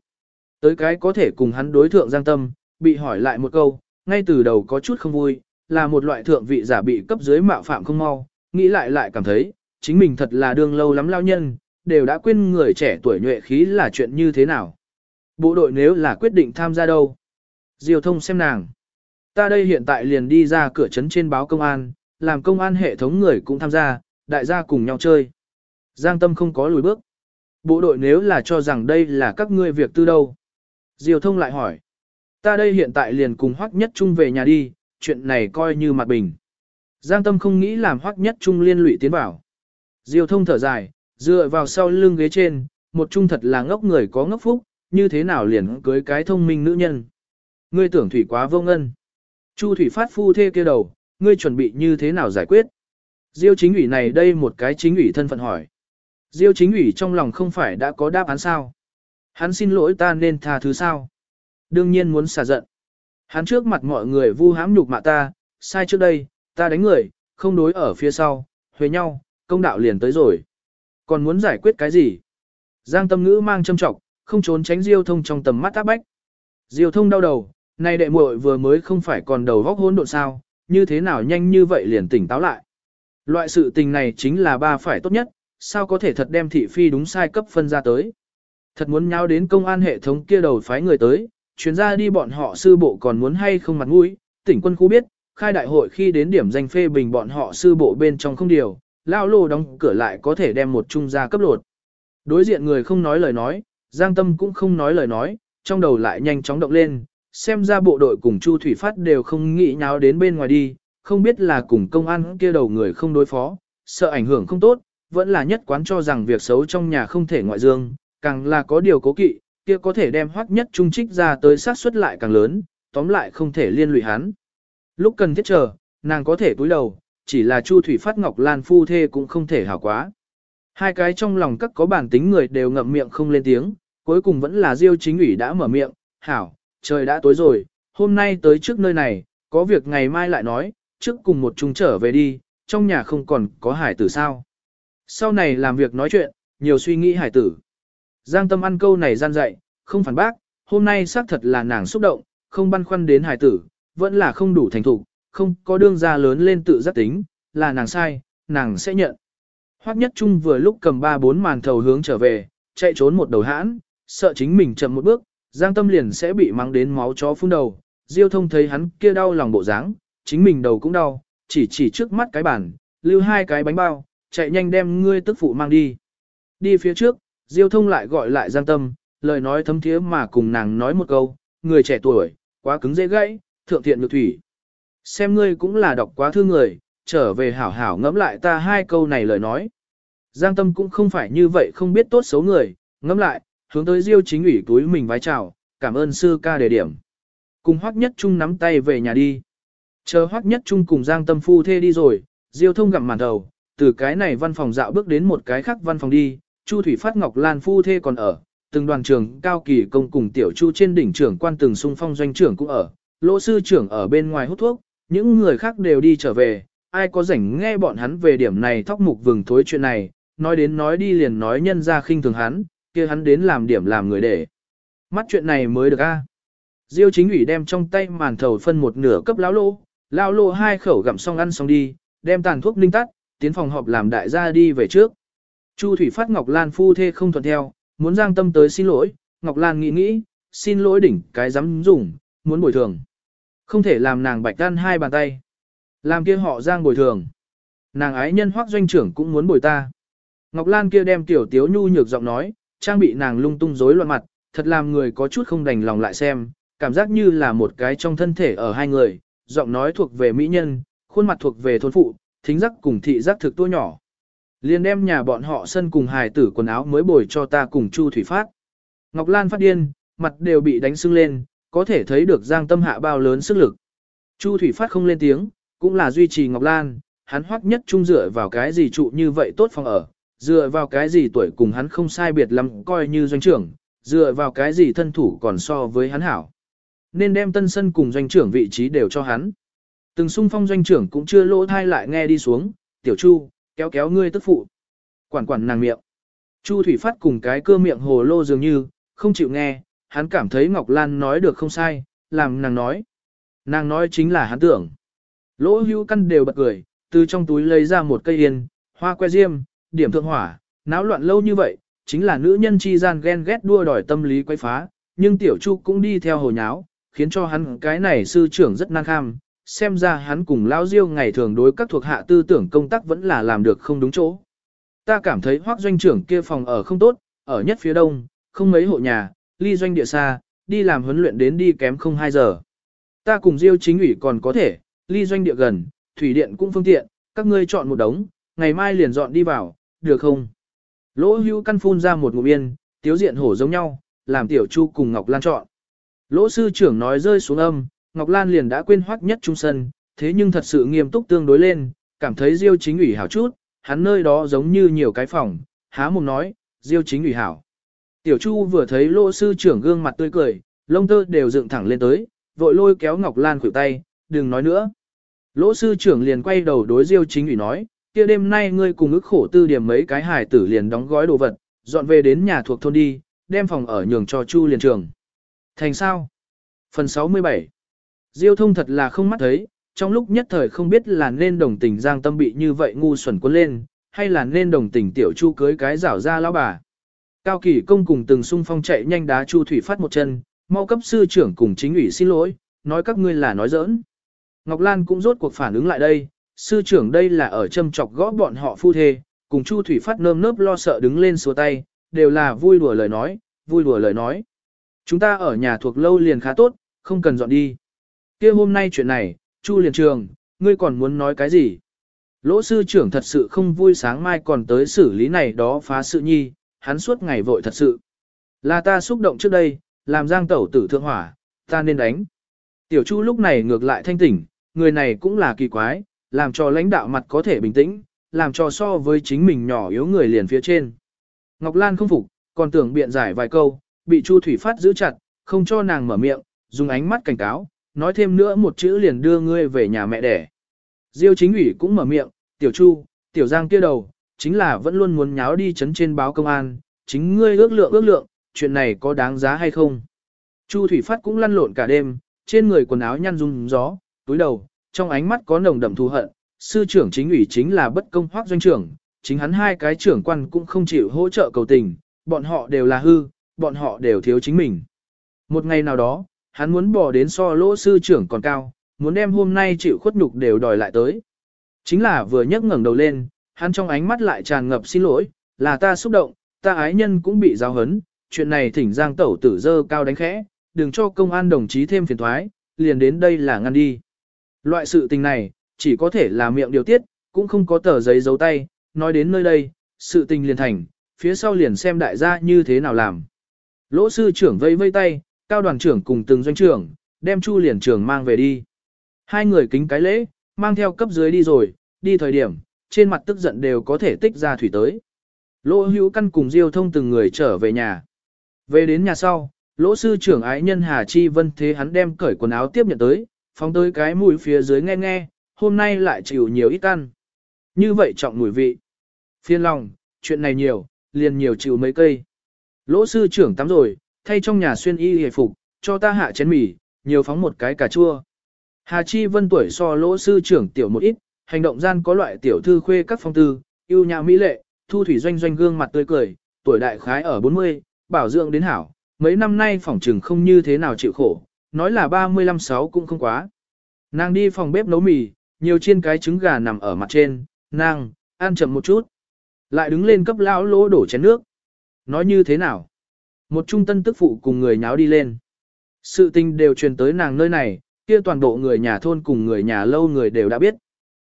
Tới cái có thể cùng hắn đối thượng giang tâm, bị hỏi lại một câu, ngay từ đầu có chút không vui, là một loại thượng vị giả bị cấp dưới mạo phạm không mau, nghĩ lại lại cảm thấy, chính mình thật là đương lâu lắm lao nhân, đều đã quên người trẻ tuổi nhuệ khí là chuyện như thế nào. Bộ đội nếu là quyết định tham gia đâu? diều thông xem nàng. Ta đây hiện tại liền đi ra cửa trấn trên báo công an, làm công an hệ thống người cũng tham gia, đại gia cùng nhau chơi. Giang tâm không có lùi bước. Bộ đội nếu là cho rằng đây là các ngươi việc tư đâu. Diêu thông lại hỏi. Ta đây hiện tại liền cùng hoắc nhất chung về nhà đi, chuyện này coi như mặt bình. Giang tâm không nghĩ làm hoắc nhất chung liên lụy tiến vào. Diêu thông thở dài, dựa vào sau lưng ghế trên, một chung thật là ngốc người có ngốc phúc, như thế nào liền cưới cái thông minh nữ nhân. Ngươi tưởng thủy quá vô ngân. Chu thủy phát phu thê kia đầu, ngươi chuẩn bị như thế nào giải quyết? Diêu chính ủy này đây một cái chính ủy thân phận hỏi. Diêu chính ủy trong lòng không phải đã có đáp án sao? Hắn xin lỗi ta nên tha thứ sao? Đương nhiên muốn xả giận. Hắn trước mặt mọi người vu hãm nhục mạ ta, sai trước đây, ta đánh người, không đối ở phía sau, huề nhau, công đạo liền tới rồi. Còn muốn giải quyết cái gì? Giang tâm ngữ mang châm trọng, không trốn tránh Diêu thông trong tầm mắt áp bách. Diêu thông đau đầu, nay đệ muội vừa mới không phải còn đầu vóc hỗn độn sao, như thế nào nhanh như vậy liền tỉnh táo lại. Loại sự tình này chính là ba phải tốt nhất, sao có thể thật đem thị phi đúng sai cấp phân ra tới. Thật muốn nháo đến công an hệ thống kia đầu phái người tới, chuyến ra đi bọn họ sư bộ còn muốn hay không mặt mũi, tỉnh quân khu biết, khai đại hội khi đến điểm danh phê bình bọn họ sư bộ bên trong không điều, lao lô đóng cửa lại có thể đem một trung gia cấp lột. Đối diện người không nói lời nói, Giang Tâm cũng không nói lời nói, trong đầu lại nhanh chóng động lên, xem ra bộ đội cùng Chu Thủy Phát đều không nghĩ nháo đến bên ngoài đi, không biết là cùng công an kia đầu người không đối phó, sợ ảnh hưởng không tốt, vẫn là nhất quán cho rằng việc xấu trong nhà không thể ngoại dương, càng là có điều cố kỵ, kia có thể đem hoắc nhất trung trích ra tới sát suất lại càng lớn, tóm lại không thể liên lụy hắn. Lúc cần thiết chờ, nàng có thể túi đầu, chỉ là Chu Thủy Phát Ngọc Lan phu thê cũng không thể hảo quá. Hai cái trong lòng các có bản tính người đều ngậm miệng không lên tiếng, cuối cùng vẫn là Diêu chính ủy đã mở miệng, hảo, trời đã tối rồi, hôm nay tới trước nơi này, có việc ngày mai lại nói, trước cùng một chúng trở về đi, trong nhà không còn có hải tử sao. Sau này làm việc nói chuyện, nhiều suy nghĩ hải tử. Giang tâm ăn câu này gian dạy, không phản bác, hôm nay xác thật là nàng xúc động, không băn khoăn đến hải tử, vẫn là không đủ thành thục, không có đương gia lớn lên tự giác tính, là nàng sai, nàng sẽ nhận. Hoắc Nhất Trung vừa lúc cầm ba bốn màn thầu hướng trở về, chạy trốn một đầu hãn, sợ chính mình chậm một bước, Giang Tâm liền sẽ bị mắng đến máu chó phun đầu. Diêu Thông thấy hắn kia đau lòng bộ dáng, chính mình đầu cũng đau, chỉ chỉ trước mắt cái bàn, lưu hai cái bánh bao, chạy nhanh đem ngươi tức phụ mang đi. Đi phía trước, Diêu Thông lại gọi lại Giang Tâm, lời nói thấm thiế mà cùng nàng nói một câu, người trẻ tuổi, quá cứng dễ gãy, thượng thiện nhược thủy. Xem ngươi cũng là đọc quá thư người, trở về hảo hảo ngẫm lại ta hai câu này lời nói. Giang Tâm cũng không phải như vậy không biết tốt xấu người, ngẫm lại, hướng tới Diêu chính ủy túi mình vái chào, cảm ơn sư ca đề điểm. Cùng Hoắc Nhất Trung nắm tay về nhà đi. Chờ Hoắc Nhất Trung cùng Giang Tâm phu thê đi rồi, Diêu thông gặm màn đầu, từ cái này văn phòng dạo bước đến một cái khác văn phòng đi, Chu Thủy Phát Ngọc Lan phu thê còn ở, từng đoàn trưởng cao kỳ công cùng tiểu Chu trên đỉnh trưởng quan từng xung phong doanh trưởng cũng ở, lỗ sư trưởng ở bên ngoài hút thuốc, những người khác đều đi trở về, ai có rảnh nghe bọn hắn về điểm này thóc mục vừng thối chuyện này, nói đến nói đi liền nói nhân ra khinh thường hắn, kia hắn đến làm điểm làm người để. Mắt chuyện này mới được a. Diêu chính ủy đem trong tay màn thầu phân một nửa cấp lão lô, lão lô hai khẩu gặm xong ăn xong đi, đem tàn thuốc ninh tắt, tiến phòng họp làm đại gia đi về trước. Chu Thủy Phát Ngọc Lan phu thê không thuận theo, muốn giang tâm tới xin lỗi, Ngọc Lan nghĩ nghĩ, xin lỗi đỉnh cái dám dùng, muốn bồi thường. Không thể làm nàng bạch tan hai bàn tay. Làm kia họ giang bồi thường. Nàng ái nhân hoác doanh trưởng cũng muốn bồi ta. Ngọc Lan kia đem tiểu tiếu nhu nhược giọng nói, trang bị nàng lung tung rối loạn mặt, thật làm người có chút không đành lòng lại xem, cảm giác như là một cái trong thân thể ở hai người, giọng nói thuộc về mỹ nhân, khuôn mặt thuộc về thôn phụ, thính giác cùng thị giác thực tua nhỏ. Liên đem nhà bọn họ sân cùng hài tử quần áo mới bồi cho ta cùng Chu Thủy Phát. Ngọc Lan phát điên, mặt đều bị đánh sưng lên, có thể thấy được Giang Tâm Hạ bao lớn sức lực. Chu Thủy Phát không lên tiếng, cũng là duy trì Ngọc Lan, hắn hoắc nhất trung dựa vào cái gì trụ như vậy tốt phòng ở, dựa vào cái gì tuổi cùng hắn không sai biệt lắm coi như doanh trưởng, dựa vào cái gì thân thủ còn so với hắn hảo. Nên đem tân sân cùng doanh trưởng vị trí đều cho hắn. Từng sung phong doanh trưởng cũng chưa lỗ thai lại nghe đi xuống, tiểu chu, kéo kéo ngươi tức phụ. Quản quản nàng miệng. Chu Thủy Phát cùng cái cưa miệng hồ lô dường như, không chịu nghe, hắn cảm thấy Ngọc Lan nói được không sai, làm nàng nói. Nàng nói chính là hắn tưởng. Lỗ hưu căn đều bật cười, từ trong túi lấy ra một cây yên, hoa que diêm, điểm thượng hỏa, náo loạn lâu như vậy, chính là nữ nhân chi gian ghen ghét đua đòi tâm lý quay phá, nhưng tiểu chu cũng đi theo hồ nháo, khiến cho hắn cái này sư trưởng rất năng kham, xem ra hắn cùng lao diêu ngày thường đối các thuộc hạ tư tưởng công tác vẫn là làm được không đúng chỗ. Ta cảm thấy hoác doanh trưởng kia phòng ở không tốt, ở nhất phía đông, không mấy hộ nhà, ly doanh địa xa, đi làm huấn luyện đến đi kém không 2 giờ. Ta cùng diêu chính ủy còn có thể, ly doanh địa gần, thủy điện cũng phương tiện, các ngươi chọn một đống, ngày mai liền dọn đi vào, được không? Lỗ hưu căn phun ra một ngụm yên, tiếu diện hổ giống nhau, làm tiểu chu cùng Ngọc Lan chọn. Lỗ sư trưởng nói rơi xuống âm, Ngọc Lan liền đã quên hoắc nhất trung sân, thế nhưng thật sự nghiêm túc tương đối lên, cảm thấy Diêu chính ủy hảo chút, hắn nơi đó giống như nhiều cái phòng, há mồm nói, Diêu chính ủy hảo. Tiểu Chu vừa thấy lỗ sư trưởng gương mặt tươi cười, lông tơ đều dựng thẳng lên tới, vội lôi kéo Ngọc Lan khuỷu tay, đừng nói nữa. Lỗ sư trưởng liền quay đầu đối Diêu chính ủy nói, kia đêm nay ngươi cùng ức khổ tư điểm mấy cái hài tử liền đóng gói đồ vật, dọn về đến nhà thuộc thôn đi, đem phòng ở nhường cho Chu liền trường. Thành sao? Phần 67 Diêu thông thật là không mắt thấy, trong lúc nhất thời không biết là nên đồng tình Giang Tâm bị như vậy ngu xuẩn cuốn lên, hay là nên đồng tình tiểu Chu cưới cái rảo ra lão bà. Cao Kỳ công cùng từng xung phong chạy nhanh đá Chu Thủy phát một chân, mau cấp sư trưởng cùng chính ủy xin lỗi, nói các ngươi là nói giỡn. Ngọc Lan cũng rốt cuộc phản ứng lại đây, sư trưởng đây là ở châm chọc gõ bọn họ phu thê, cùng Chu Thủy phát nơm nớp lo sợ đứng lên xua tay, đều là vui đùa lời nói, vui đùa lời nói. Chúng ta ở nhà thuộc lâu liền khá tốt, không cần dọn đi kia hôm nay chuyện này, Chu liền trường, ngươi còn muốn nói cái gì? Lỗ sư trưởng thật sự không vui sáng mai còn tới xử lý này đó phá sự nhi, hắn suốt ngày vội thật sự. Là ta xúc động trước đây, làm giang tẩu tử thượng hỏa, ta nên đánh. Tiểu Chu lúc này ngược lại thanh tỉnh, người này cũng là kỳ quái, làm cho lãnh đạo mặt có thể bình tĩnh, làm cho so với chính mình nhỏ yếu người liền phía trên. Ngọc Lan không phục, còn tưởng biện giải vài câu, bị Chu Thủy Phát giữ chặt, không cho nàng mở miệng, dùng ánh mắt cảnh cáo, nói thêm nữa một chữ liền đưa ngươi về nhà mẹ đẻ. Diêu chính ủy cũng mở miệng, tiểu chu, tiểu giang kia đầu, chính là vẫn luôn muốn nháo đi chấn trên báo công an, chính ngươi ước lượng ước lượng, chuyện này có đáng giá hay không. Chu thủy phát cũng lăn lộn cả đêm, trên người quần áo nhăn rung gió, túi đầu, trong ánh mắt có nồng đậm thù hận, sư trưởng chính ủy chính là bất công hoác doanh trưởng, chính hắn hai cái trưởng quan cũng không chịu hỗ trợ cầu tình, bọn họ đều là hư, bọn họ đều thiếu chính mình. Một ngày nào đó, hắn muốn bỏ đến so lỗ sư trưởng còn cao, muốn đem hôm nay chịu khuất nhục đều đòi lại tới. Chính là vừa nhấc ngẩng đầu lên, hắn trong ánh mắt lại tràn ngập xin lỗi, là ta xúc động, ta ái nhân cũng bị giáo hấn, chuyện này thỉnh giang tẩu tử dơ cao đánh khẽ, đừng cho công an đồng chí thêm phiền thoái, liền đến đây là ngăn đi. Loại sự tình này, chỉ có thể là miệng điều tiết, cũng không có tờ giấy dấu tay, nói đến nơi đây, sự tình liền thành, phía sau liền xem đại gia như thế nào làm. Lỗ sư trưởng vây vây tay, cao đoàn trưởng cùng từng doanh trưởng, đem Chu liền trưởng mang về đi. Hai người kính cái lễ, mang theo cấp dưới đi rồi, đi thời điểm, trên mặt tức giận đều có thể tích ra thủy tới. Lỗ hữu căn cùng Diêu thông từng người trở về nhà. Về đến nhà sau, lỗ sư trưởng ái nhân Hà Chi Vân thế hắn đem cởi quần áo tiếp nhận tới, phóng tới cái mũi phía dưới nghe nghe, hôm nay lại chịu nhiều ít ăn. Như vậy trọng mùi vị. Phiên lòng, chuyện này nhiều, liền nhiều chịu mấy cây. Lỗ sư trưởng tắm rồi, thay trong nhà xuyên y hề phục, cho ta hạ chén mì, nhiều phóng một cái cà chua. Hà Chi Vân tuổi so lỗ sư trưởng tiểu một ít, hành động gian có loại tiểu thư khuê các phong tư, yêu nhã mỹ lệ, thu thủy doanh doanh gương mặt tươi cười, tuổi đại khái ở 40, bảo dưỡng đến hảo, mấy năm nay phỏng trừng không như thế nào chịu khổ, nói là 35-6 cũng không quá. Nàng đi phòng bếp nấu mì, nhiều chiên cái trứng gà nằm ở mặt trên, nàng, ăn chậm một chút. Lại đứng lên cấp lão lỗ đổ chén nước. Nói như thế nào? Một trung tân tức phụ cùng người nháo đi lên. Sự tình đều truyền tới nàng nơi này, kia toàn bộ người nhà thôn cùng người nhà lâu người đều đã biết.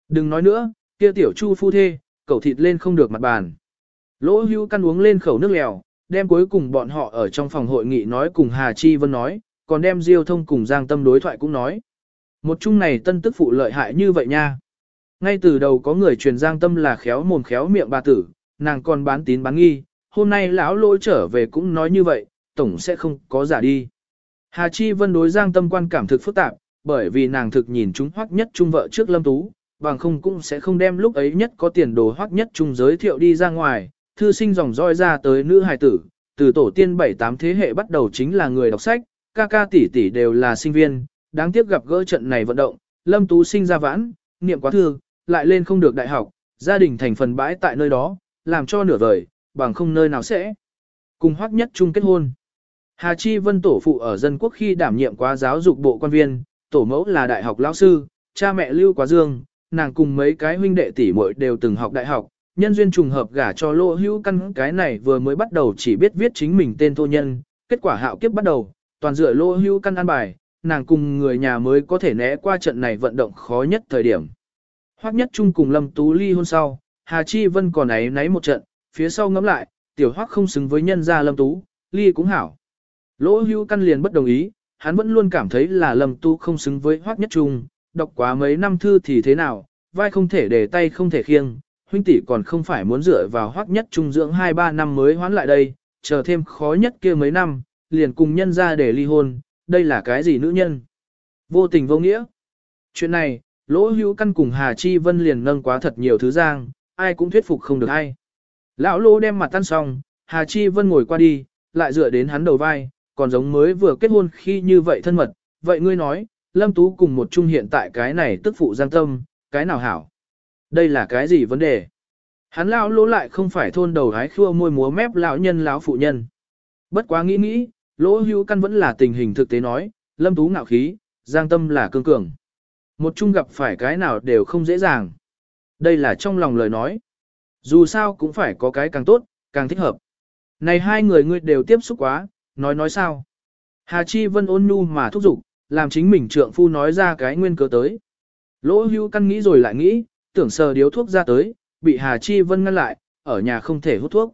Đừng nói nữa, kia tiểu chu phu thê, cẩu thịt lên không được mặt bàn. Lỗ hưu căn uống lên khẩu nước lèo, đem cuối cùng bọn họ ở trong phòng hội nghị nói cùng Hà Chi Vân nói, còn đem Diêu thông cùng Giang Tâm đối thoại cũng nói. Một chung này tân tức phụ lợi hại như vậy nha. Ngay từ đầu có người truyền Giang Tâm là khéo mồm khéo miệng bà tử, nàng còn bán tín bán nghi, hôm nay lão lỗi trở về cũng nói như vậy, tổng sẽ không có giả đi. Hà Chi Vân đối Giang Tâm quan cảm thực phức tạp, bởi vì nàng thực nhìn chúng hoắc nhất trung vợ trước Lâm Tú, bằng không cũng sẽ không đem lúc ấy nhất có tiền đồ hoắc nhất trung giới thiệu đi ra ngoài, thư sinh dòng roi ra tới nữ hài tử, từ tổ tiên 7-8 thế hệ bắt đầu chính là người đọc sách, ca ca tỷ tỷ đều là sinh viên, đáng tiếc gặp gỡ trận này vận động, Lâm Tú sinh ra vãn, niệm quá thư, lại lên không được đại học, gia đình thành phần bãi tại nơi đó, làm cho nửa vời, bằng không nơi nào sẽ cùng hoắc nhất chung kết hôn. Hà Chi Vân tổ phụ ở dân quốc khi đảm nhiệm quá giáo dục bộ quan viên, tổ mẫu là đại học lão sư, cha mẹ lưu quá dương, nàng cùng mấy cái huynh đệ tỷ muội đều từng học đại học, nhân duyên trùng hợp gả cho lô hữu căn cái này vừa mới bắt đầu chỉ biết viết chính mình tên thô nhân, kết quả hạo kiếp bắt đầu, toàn dựa lô hưu căn an bài, nàng cùng người nhà mới có thể né qua trận này vận động khó nhất thời điểm. Hoắc nhất chung cùng Lâm Tú ly hôn sau, Hà Chi Vân còn ấy nấy một trận, phía sau ngẫm lại, tiểu Hoắc không xứng với nhân gia Lâm Tú, ly cũng hảo. Lỗ Hưu căn liền bất đồng ý, hắn vẫn luôn cảm thấy là Lâm Tú không xứng với Hoắc nhất chung, đọc quá mấy năm thư thì thế nào, vai không thể để tay không thể khiêng, huynh tỷ còn không phải muốn dựa vào Hoắc nhất trung dưỡng 2-3 năm mới hoán lại đây, chờ thêm khó nhất kia mấy năm, liền cùng nhân ra để ly hôn, đây là cái gì nữ nhân? Vô tình vô nghĩa. Chuyện này, lỗ hữu căn cùng Hà Chi Vân liền nâng quá thật nhiều thứ giang, ai cũng thuyết phục không được ai. Lão lỗ đem mặt tan xong, Hà Chi Vân ngồi qua đi, lại dựa đến hắn đầu vai, còn giống mới vừa kết hôn khi như vậy thân mật, vậy ngươi nói, Lâm Tú cùng một chung hiện tại cái này tức phụ giang tâm, cái nào hảo? Đây là cái gì vấn đề? Hắn lão lỗ lại không phải thôn đầu hái khua môi múa mép lão nhân lão phụ nhân. Bất quá nghĩ nghĩ, lỗ Hưu căn vẫn là tình hình thực tế nói, lâm tú ngạo khí, giang tâm là cương cường. Một chung gặp phải cái nào đều không dễ dàng. Đây là trong lòng lời nói. Dù sao cũng phải có cái càng tốt, càng thích hợp. Này hai người ngươi đều tiếp xúc quá, nói nói sao. Hà Chi Vân ôn nhu mà thúc giục, làm chính mình trượng phu nói ra cái nguyên cớ tới. Lỗ hưu căn nghĩ rồi lại nghĩ, tưởng sờ điếu thuốc ra tới, bị Hà Chi Vân ngăn lại, ở nhà không thể hút thuốc.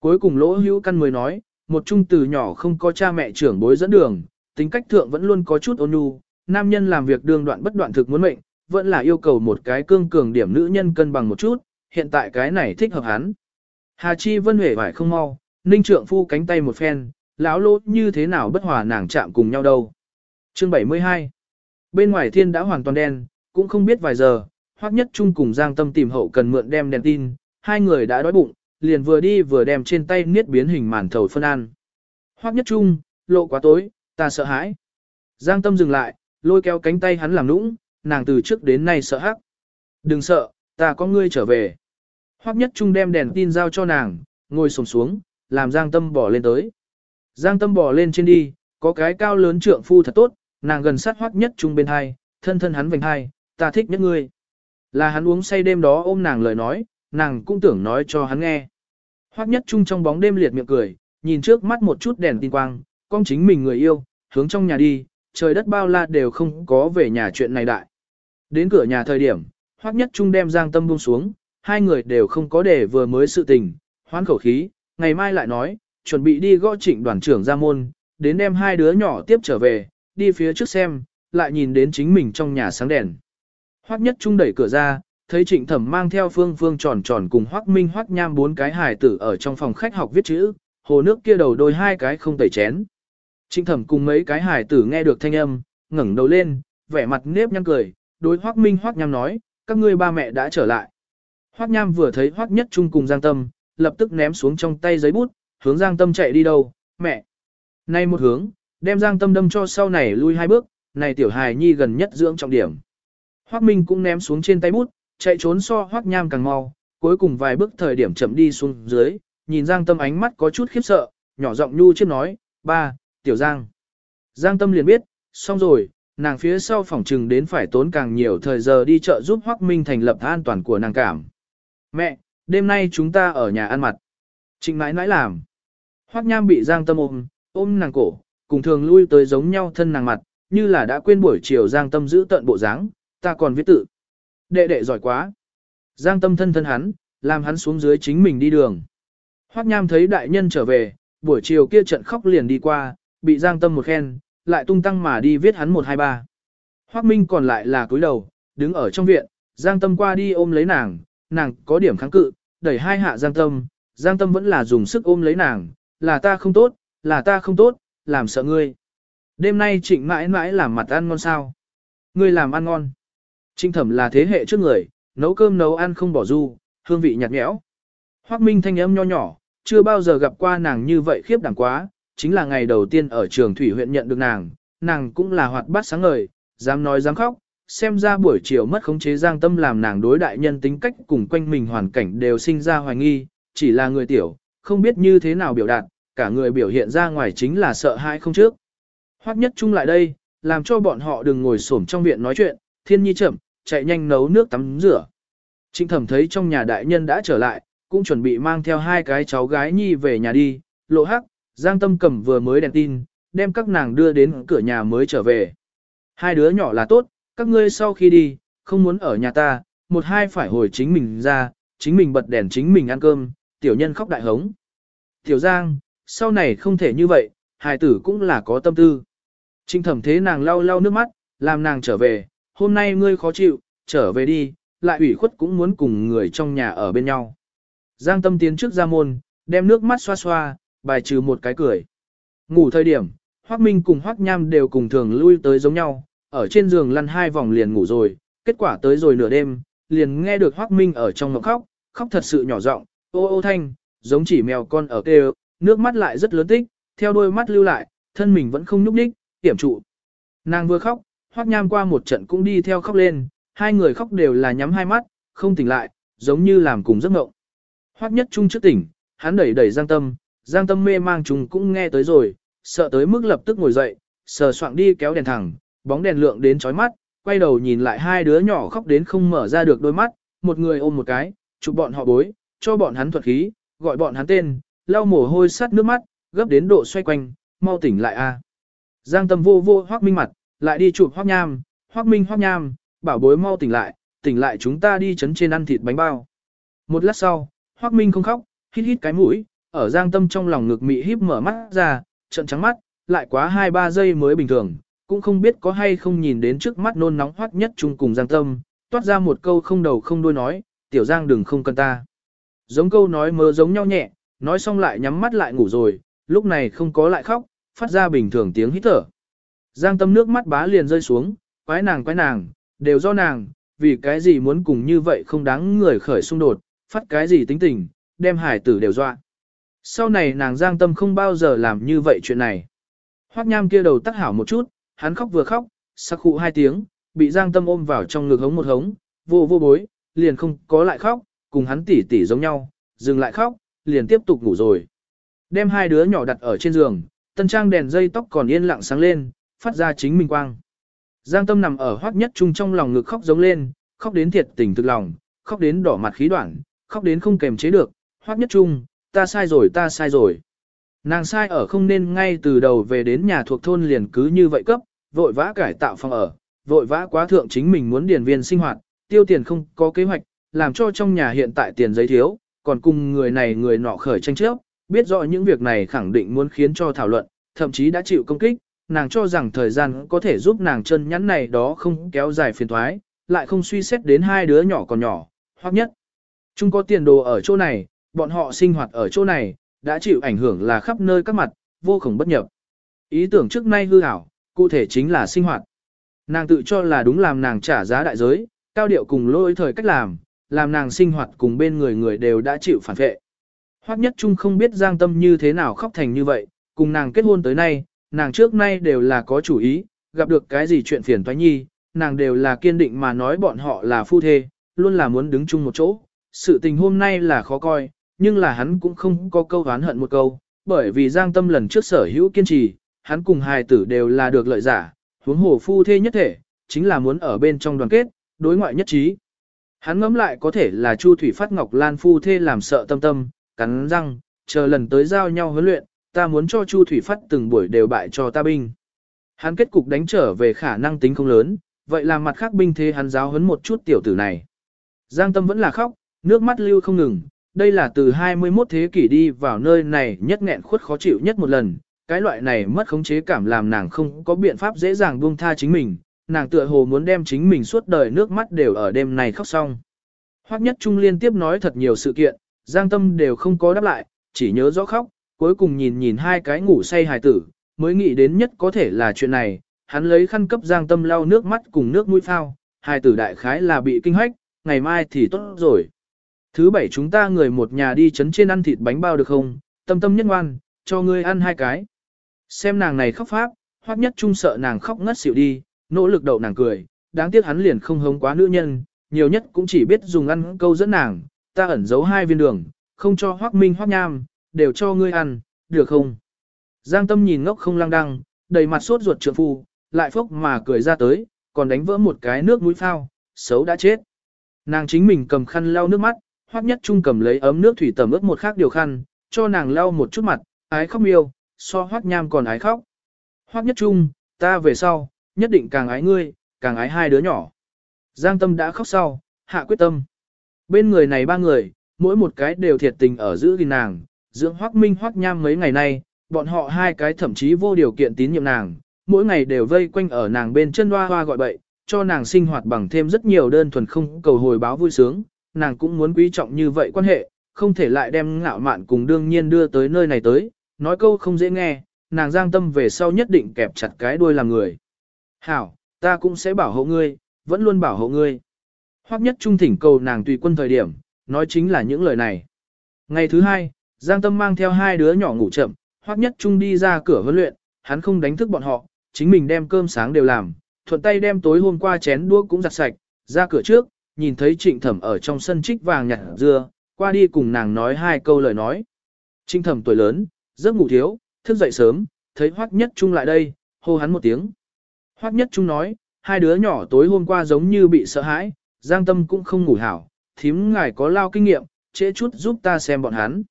Cuối cùng lỗ hưu căn mới nói, một trung từ nhỏ không có cha mẹ trưởng bối dẫn đường, tính cách thượng vẫn luôn có chút ôn nhu, nam nhân làm việc đương đoạn bất đoạn thực muốn mệnh, vẫn là yêu cầu một cái cương cường điểm nữ nhân cân bằng một chút, hiện tại cái này thích hợp hắn. Hà Chi Vân hề vải không mau, ninh trượng phu cánh tay một phen, lão lỗ như thế nào bất hòa nàng chạm cùng nhau đâu. Chương 72 Bên ngoài thiên đã hoàn toàn đen, cũng không biết vài giờ, Hoắc Nhất Trung cùng Giang Tâm tìm hậu cần mượn đem đèn tin, hai người đã đói bụng, liền vừa đi vừa đem trên tay niết biến hình màn thầu phân ăn. Hoắc Nhất Trung, lộ quá tối, ta sợ hãi. Giang Tâm dừng lại, lôi kéo cánh tay hắn làm nũng, nàng từ trước đến nay sợ hắc. Đừng sợ, ta có ngươi trở về. Hoắc Nhất Trung đem đèn tin giao cho nàng, ngồi xổm xuống, làm Giang Tâm bỏ lên tới. Giang Tâm bỏ lên trên đi, có cái cao lớn trượng phu thật tốt, nàng gần sát Hoắc Nhất Trung bên hai, thân thân hắn vành hai, ta thích nhất ngươi. Là hắn uống say đêm đó ôm nàng lời nói, nàng cũng tưởng nói cho hắn nghe. Hoắc nhất Trung trong bóng đêm liệt miệng cười, nhìn trước mắt một chút đèn tin quang, con chính mình người yêu, hướng trong nhà đi, trời đất bao la đều không có về nhà chuyện này đại. Đến cửa nhà thời điểm, Hoắc nhất Trung đem giang tâm buông xuống, hai người đều không có để vừa mới sự tình, hoán khẩu khí, ngày mai lại nói, chuẩn bị đi gõ trịnh đoàn trưởng ra môn, đến đem hai đứa nhỏ tiếp trở về, đi phía trước xem, lại nhìn đến chính mình trong nhà sáng đèn. Hoắc nhất trung đẩy cửa ra, thấy trịnh thẩm mang theo phương phương tròn tròn cùng hoắc minh hoắc nham bốn cái hài tử ở trong phòng khách học viết chữ, hồ nước kia đầu đôi hai cái không tẩy chén. Trịnh thẩm cùng mấy cái hài tử nghe được thanh âm, ngẩng đầu lên, vẻ mặt nếp nhăn cười, đối hoắc minh hoắc nham nói, các ngươi ba mẹ đã trở lại. Hoắc nham vừa thấy hoắc nhất trung cùng giang tâm, lập tức ném xuống trong tay giấy bút, hướng giang tâm chạy đi đâu, mẹ. Nay một hướng, đem giang tâm đâm cho sau này lui hai bước, này tiểu hài nhi gần nhất dưỡng trọng điểm. Hoắc Minh cũng ném xuống trên tay bút, chạy trốn so Hoắc Nham càng mau, cuối cùng vài bước thời điểm chậm đi xuống dưới, nhìn Giang Tâm ánh mắt có chút khiếp sợ, nhỏ giọng nhu chiếc nói, ba, tiểu Giang. Giang Tâm liền biết, xong rồi, nàng phía sau phòng trừng đến phải tốn càng nhiều thời giờ đi chợ giúp Hoắc Minh thành lập an toàn của nàng cảm. Mẹ, đêm nay chúng ta ở nhà ăn mặt. Trịnh mãi nãi làm. Hoắc Nham bị Giang Tâm ôm, ôm nàng cổ, cùng thường lui tới giống nhau thân nàng mặt, như là đã quên buổi chiều Giang Tâm giữ tận bộ dáng, ta còn viết tự. Đệ đệ giỏi quá. Giang Tâm thân thân hắn, làm hắn xuống dưới chính mình đi đường. Hoắc Nham thấy đại nhân trở về, buổi chiều kia trận khóc liền đi qua, bị Giang Tâm một khen, lại tung tăng mà đi viết hắn một hai ba. Hoắc Minh còn lại là cúi đầu, đứng ở trong viện, Giang Tâm qua đi ôm lấy nàng, nàng có điểm kháng cự, đẩy hai hạ Giang Tâm, Giang Tâm vẫn là dùng sức ôm lấy nàng, là ta không tốt, là ta không tốt, làm sợ ngươi. Đêm nay trịnh mãi mãi làm mặt ăn ngon sao. Ngươi làm ăn ngon. Trinh thẩm là thế hệ trước người, nấu cơm nấu ăn không bỏ du, hương vị nhạt nhẽo. Hoác Minh thanh âm nho nhỏ, chưa bao giờ gặp qua nàng như vậy khiếp đảm quá, chính là ngày đầu tiên ở trường thủy huyện nhận được nàng, nàng cũng là hoạt bát sáng ngời, dám nói dám khóc, xem ra buổi chiều mất khống chế giang tâm làm nàng đối đại nhân tính cách cùng quanh mình hoàn cảnh đều sinh ra hoài nghi, chỉ là người tiểu, không biết như thế nào biểu đạt, cả người biểu hiện ra ngoài chính là sợ hãi không trước. Hoắc nhất chung lại đây, làm cho bọn họ đừng ngồi xổm trong viện nói chuyện, thiên nhi chậm, chạy nhanh nấu nước tắm rửa. Trịnh thẩm thấy trong nhà đại nhân đã trở lại, cũng chuẩn bị mang theo hai cái cháu gái nhi về nhà đi, lộ hắc, giang tâm cầm vừa mới đèn tin, đem các nàng đưa đến cửa nhà mới trở về. Hai đứa nhỏ là tốt, các ngươi sau khi đi, không muốn ở nhà ta, một hai phải hồi chính mình ra, chính mình bật đèn chính mình ăn cơm, tiểu nhân khóc đại hống. Tiểu Giang, sau này không thể như vậy, hài tử cũng là có tâm tư. Trinh thẩm thế nàng lau lau nước mắt, làm nàng trở về, hôm nay ngươi khó chịu, trở về đi, lại ủy khuất cũng muốn cùng người trong nhà ở bên nhau. Giang tâm tiến trước ra môn, đem nước mắt xoa xoa, bài trừ một cái cười. Ngủ thời điểm, Hoắc Minh cùng Hoắc Nham đều cùng thường lui tới giống nhau, ở trên giường lăn hai vòng liền ngủ rồi, kết quả tới rồi nửa đêm, liền nghe được Hoắc Minh ở trong ngọc khóc, khóc thật sự nhỏ giọng, ô ô thanh, giống chỉ mèo con ở kêu, nước mắt lại rất lớn tích, theo đôi mắt lưu lại, thân mình vẫn không nhúc đích, tiểm trụ. Nàng vừa khóc, Hoắc Nham qua một trận cũng đi theo khóc lên, hai người khóc đều là nhắm hai mắt, không tỉnh lại, giống như làm cùng giấc mộng. Hoắc Nhất Trung trước tỉnh, hắn đẩy đẩy Giang Tâm, Giang Tâm mê mang trùng cũng nghe tới rồi, sợ tới mức lập tức ngồi dậy, sờ soạng đi kéo đèn thẳng, bóng đèn lượng đến chói mắt, quay đầu nhìn lại hai đứa nhỏ khóc đến không mở ra được đôi mắt, một người ôm một cái, chụp bọn họ bối, cho bọn hắn thuật khí, gọi bọn hắn tên, lau mồ hôi sắt nước mắt, gấp đến độ xoay quanh, mau tỉnh lại a. Giang Tâm vô vô Hoắc Minh mặt, lại đi chụp Hoắc Nham, Hoắc Minh Hoắc Nham, bảo bối mau tỉnh lại, tỉnh lại chúng ta đi chấn trên ăn thịt bánh bao. Một lát sau, Hoắc Minh không khóc, hít hít cái mũi, ở Giang Tâm trong lòng ngực mị híp mở mắt ra, trợn trắng mắt, lại quá 2-3 giây mới bình thường, cũng không biết có hay không nhìn đến trước mắt nôn nóng Hoắc nhất chung cùng Giang Tâm, toát ra một câu không đầu không đuôi nói, tiểu Giang đừng không cần ta. Giống câu nói mơ giống nhau nhẹ, nói xong lại nhắm mắt lại ngủ rồi, lúc này không có lại khóc, phát ra bình thường tiếng hít thở. Giang tâm nước mắt bá liền rơi xuống, quái nàng quái nàng, đều do nàng, vì cái gì muốn cùng như vậy không đáng người khởi xung đột, phát cái gì tính tình, đem hải tử đều dọa. Sau này nàng giang tâm không bao giờ làm như vậy chuyện này. Hoắc nham kia đầu tắc hảo một chút, hắn khóc vừa khóc, sắc khụ hai tiếng, bị giang tâm ôm vào trong ngực hống một hống, vô vô bối, liền không có lại khóc, cùng hắn tỉ tỉ giống nhau, dừng lại khóc, liền tiếp tục ngủ rồi. Đem hai đứa nhỏ đặt ở trên giường, tân trang đèn dây tóc còn yên lặng sáng lên, phát ra chính minh quang. Giang tâm nằm ở hoắc nhất trung trong lòng ngực khóc giống lên, khóc đến thiệt tình thực lòng, khóc đến đỏ mặt khí đoạn, khóc đến không kềm chế được, hoắc nhất trung, ta sai rồi ta sai rồi. Nàng sai ở không nên ngay từ đầu về đến nhà thuộc thôn liền cứ như vậy cấp, vội vã cải tạo phòng ở, vội vã quá thượng chính mình muốn điền viên sinh hoạt, tiêu tiền không có kế hoạch, làm cho trong nhà hiện tại tiền giấy thiếu, còn cùng người này người nọ khởi tranh chấp, biết rõ những việc này khẳng định muốn khiến cho thảo luận, thậm chí đã chịu công kích, nàng cho rằng thời gian có thể giúp nàng chân nhắn này đó không kéo dài phiền thoái, lại không suy xét đến hai đứa nhỏ còn nhỏ, hoặc nhất. Chúng có tiền đồ ở chỗ này, bọn họ sinh hoạt ở chỗ này, đã chịu ảnh hưởng là khắp nơi các mặt, vô cùng bất nhập. Ý tưởng trước nay hư ảo, cụ thể chính là sinh hoạt. Nàng tự cho là đúng làm nàng trả giá đại giới, cao điệu cùng lỗi thời cách làm, làm nàng sinh hoạt cùng bên người người đều đã chịu phản vệ. Hoắc nhất trung không biết giang tâm như thế nào khóc thành như vậy, cùng nàng kết hôn tới nay, nàng trước nay đều là có chủ ý, gặp được cái gì chuyện phiền toái nhi, nàng đều là kiên định mà nói bọn họ là phu thê, luôn là muốn đứng chung một chỗ. Sự tình hôm nay là khó coi, nhưng là hắn cũng không có câu oán hận một câu, bởi vì giang tâm lần trước sở hữu kiên trì, hắn cùng hài tử đều là được lợi giả, huống hồ phu thê nhất thể, chính là muốn ở bên trong đoàn kết, đối ngoại nhất trí. Hắn ngẫm lại có thể là Chu Thủy Phát Ngọc Lan phu thê làm sợ tâm tâm, cắn răng, chờ lần tới giao nhau huấn luyện, ta muốn cho Chu Thủy Phát từng buổi đều bại cho ta binh. Hắn kết cục đánh trở về khả năng tính không lớn, vậy là mặt khác binh thế hắn giáo huấn một chút tiểu tử này. Giang Tâm vẫn là khóc, nước mắt lưu không ngừng, đây là từ 21 thế kỷ đi vào nơi này nhất nghẹn khuất khó chịu nhất một lần, cái loại này mất khống chế cảm làm nàng không có biện pháp dễ dàng buông tha chính mình, nàng tựa hồ muốn đem chính mình suốt đời nước mắt đều ở đêm này khóc xong. Hoắc Nhất Trung liên tiếp nói thật nhiều sự kiện, Giang Tâm đều không có đáp lại, chỉ nhớ rõ khóc, cuối cùng nhìn nhìn hai cái ngủ say hài tử, mới nghĩ đến nhất có thể là chuyện này, hắn lấy khăn cấp Giang Tâm lau nước mắt cùng nước mũi phao, hài tử đại khái là bị kinh hách, ngày mai thì tốt rồi. Thứ bảy chúng ta người một nhà đi chấn trên ăn thịt bánh bao được không, tâm tâm nhất ngoan, cho ngươi ăn hai cái. Xem nàng này khóc pháp, Hoắc Nhất Trung sợ nàng khóc ngất xỉu đi, nỗ lực đậu nàng cười, đáng tiếc hắn liền không hống quá nữ nhân, nhiều nhất cũng chỉ biết dùng ăn câu dẫn nàng, ta ẩn giấu hai viên đường, không cho hoác minh hoác nham, đều cho ngươi ăn, được không? Giang tâm nhìn ngốc không lăng đăng, đầy mặt sốt ruột trượng phu, lại phốc mà cười ra tới, còn đánh vỡ một cái nước mũi phao, xấu đã chết. Nàng chính mình cầm khăn lau nước mắt, hoác nhất trung cầm lấy ấm nước thủy tẩm ướt một khác điều khăn, cho nàng lau một chút mặt, ái khóc miêu, so hoác nham còn ái khóc. Hoác nhất trung, ta về sau, nhất định càng ái ngươi, càng ái hai đứa nhỏ. Giang tâm đã khóc sau, hạ quyết tâm. Bên người này ba người, mỗi một cái đều thiệt tình ở giữ gìn nàng, dưỡng hoác minh hoác nham mấy ngày nay, bọn họ hai cái thậm chí vô điều kiện tín nhiệm nàng, mỗi ngày đều vây quanh ở nàng bên chân hoa hoa gọi bậy, cho nàng sinh hoạt bằng thêm rất nhiều đơn thuần không cầu hồi báo vui sướng, nàng cũng muốn quý trọng như vậy quan hệ, không thể lại đem ngạo mạn cùng đương nhiên đưa tới nơi này tới, nói câu không dễ nghe, nàng giang tâm về sau nhất định kẹp chặt cái đuôi làm người. Hảo, ta cũng sẽ bảo hộ ngươi, vẫn luôn bảo hộ ngươi. Hoắc nhất trung thỉnh cầu nàng tùy quân thời điểm, nói chính là những lời này. Ngày thứ hai, Giang Tâm mang theo hai đứa nhỏ ngủ chậm, Hoắc nhất trung đi ra cửa huấn luyện, hắn không đánh thức bọn họ, chính mình đem cơm sáng đều làm, thuận tay đem tối hôm qua chén đũa cũng giặt sạch, ra cửa trước, nhìn thấy trịnh thẩm ở trong sân trích vàng nhặt dưa, qua đi cùng nàng nói hai câu lời nói. Trịnh thẩm tuổi lớn, giấc ngủ thiếu, thức dậy sớm, thấy Hoắc nhất trung lại đây, hô hắn một tiếng. Hoắc nhất trung nói, hai đứa nhỏ tối hôm qua giống như bị sợ hãi, Giang Tâm cũng không ngủ hảo, thím ngài có lao kinh nghiệm, trễ chút giúp ta xem bọn hắn.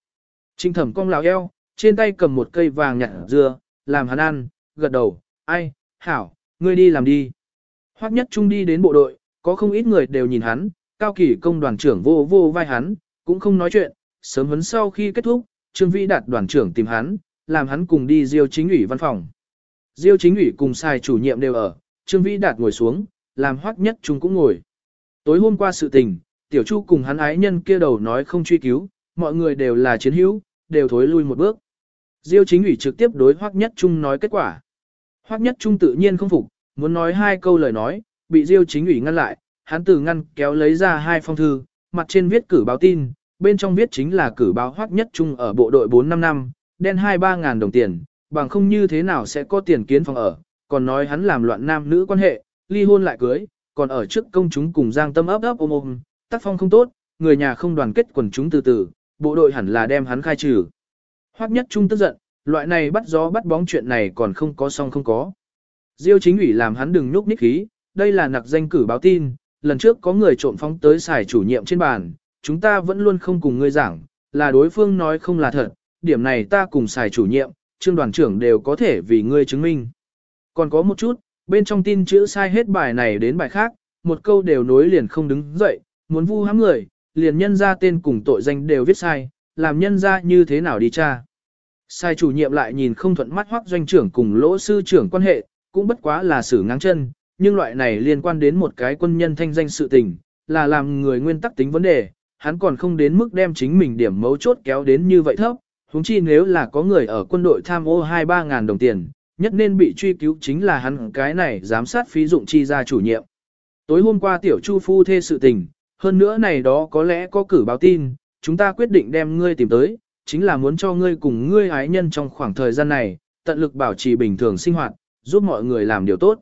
Trinh thẩm cong lào eo, trên tay cầm một cây vàng nhặt dưa, làm hắn ăn, gật đầu, ai, hảo, ngươi đi làm đi. Hoắc nhất trung đi đến bộ đội, có không ít người đều nhìn hắn, cao kỳ công đoàn trưởng vô vô vai hắn, cũng không nói chuyện, sớm huấn sau khi kết thúc, Trương Vĩ đạt đoàn trưởng tìm hắn, làm hắn cùng đi diêu chính ủy văn phòng. Diêu chính ủy cùng sai chủ nhiệm đều ở, Trương Vĩ Đạt ngồi xuống, làm hoắc nhất trung cũng ngồi. Tối hôm qua sự tình, Tiểu Chu cùng hắn ái nhân kia đầu nói không truy cứu, mọi người đều là chiến hữu, đều thối lui một bước. Diêu chính ủy trực tiếp đối hoắc nhất trung nói kết quả. Hoắc nhất trung tự nhiên không phục, muốn nói hai câu lời nói, bị Diêu chính ủy ngăn lại, hắn từ ngăn kéo lấy ra hai phong thư, mặt trên viết cử báo tin, bên trong viết chính là cử báo hoắc nhất trung ở bộ đội 4 năm năm, đen 2-3 ngàn đồng tiền, bằng không như thế nào sẽ có tiền kiến phòng ở, còn nói hắn làm loạn nam nữ quan hệ, ly hôn lại cưới, còn ở trước công chúng cùng Giang Tâm ấp ấp ôm ôm, tác phong không tốt, người nhà không đoàn kết quần chúng từ từ, bộ đội hẳn là đem hắn khai trừ. Hoắc Nhất Trung tức giận, loại này bắt gió bắt bóng chuyện này còn không có xong không có. Diêu chính ủy làm hắn đừng núp ních khí, đây là nặc danh cử báo tin, lần trước có người trộm phóng tới xài chủ nhiệm trên bàn, chúng ta vẫn luôn không cùng ngươi giảng, là đối phương nói không là thật, điểm này ta cùng xài chủ nhiệm, trương đoàn trưởng đều có thể vì ngươi chứng minh. Còn có một chút, bên trong tin chữ sai hết bài này đến bài khác, một câu đều nối liền không đứng dậy, muốn vu hãm người, liền nhân ra tên cùng tội danh đều viết sai, làm nhân ra như thế nào đi cha. Sai chủ nhiệm lại nhìn không thuận mắt hoắc doanh trưởng cùng lỗ sư trưởng quan hệ, cũng bất quá là xử ngáng chân, nhưng loại này liên quan đến một cái quân nhân thanh danh sự tình, là làm người nguyên tắc tính vấn đề, hắn còn không đến mức đem chính mình điểm mấu chốt kéo đến như vậy thấp, huống chi nếu là có người ở quân đội tham ô 2-3 ngàn đồng tiền, nhất nên bị truy cứu chính là hắn cái này giám sát phí dụng chi ra chủ nhiệm. Tối hôm qua tiểu chu phu thê sự tình, hơn nữa này đó có lẽ có cử báo tin, chúng ta quyết định đem ngươi tìm tới, chính là muốn cho ngươi cùng ngươi ái nhân trong khoảng thời gian này, tận lực bảo trì bình thường sinh hoạt, giúp mọi người làm điều tốt.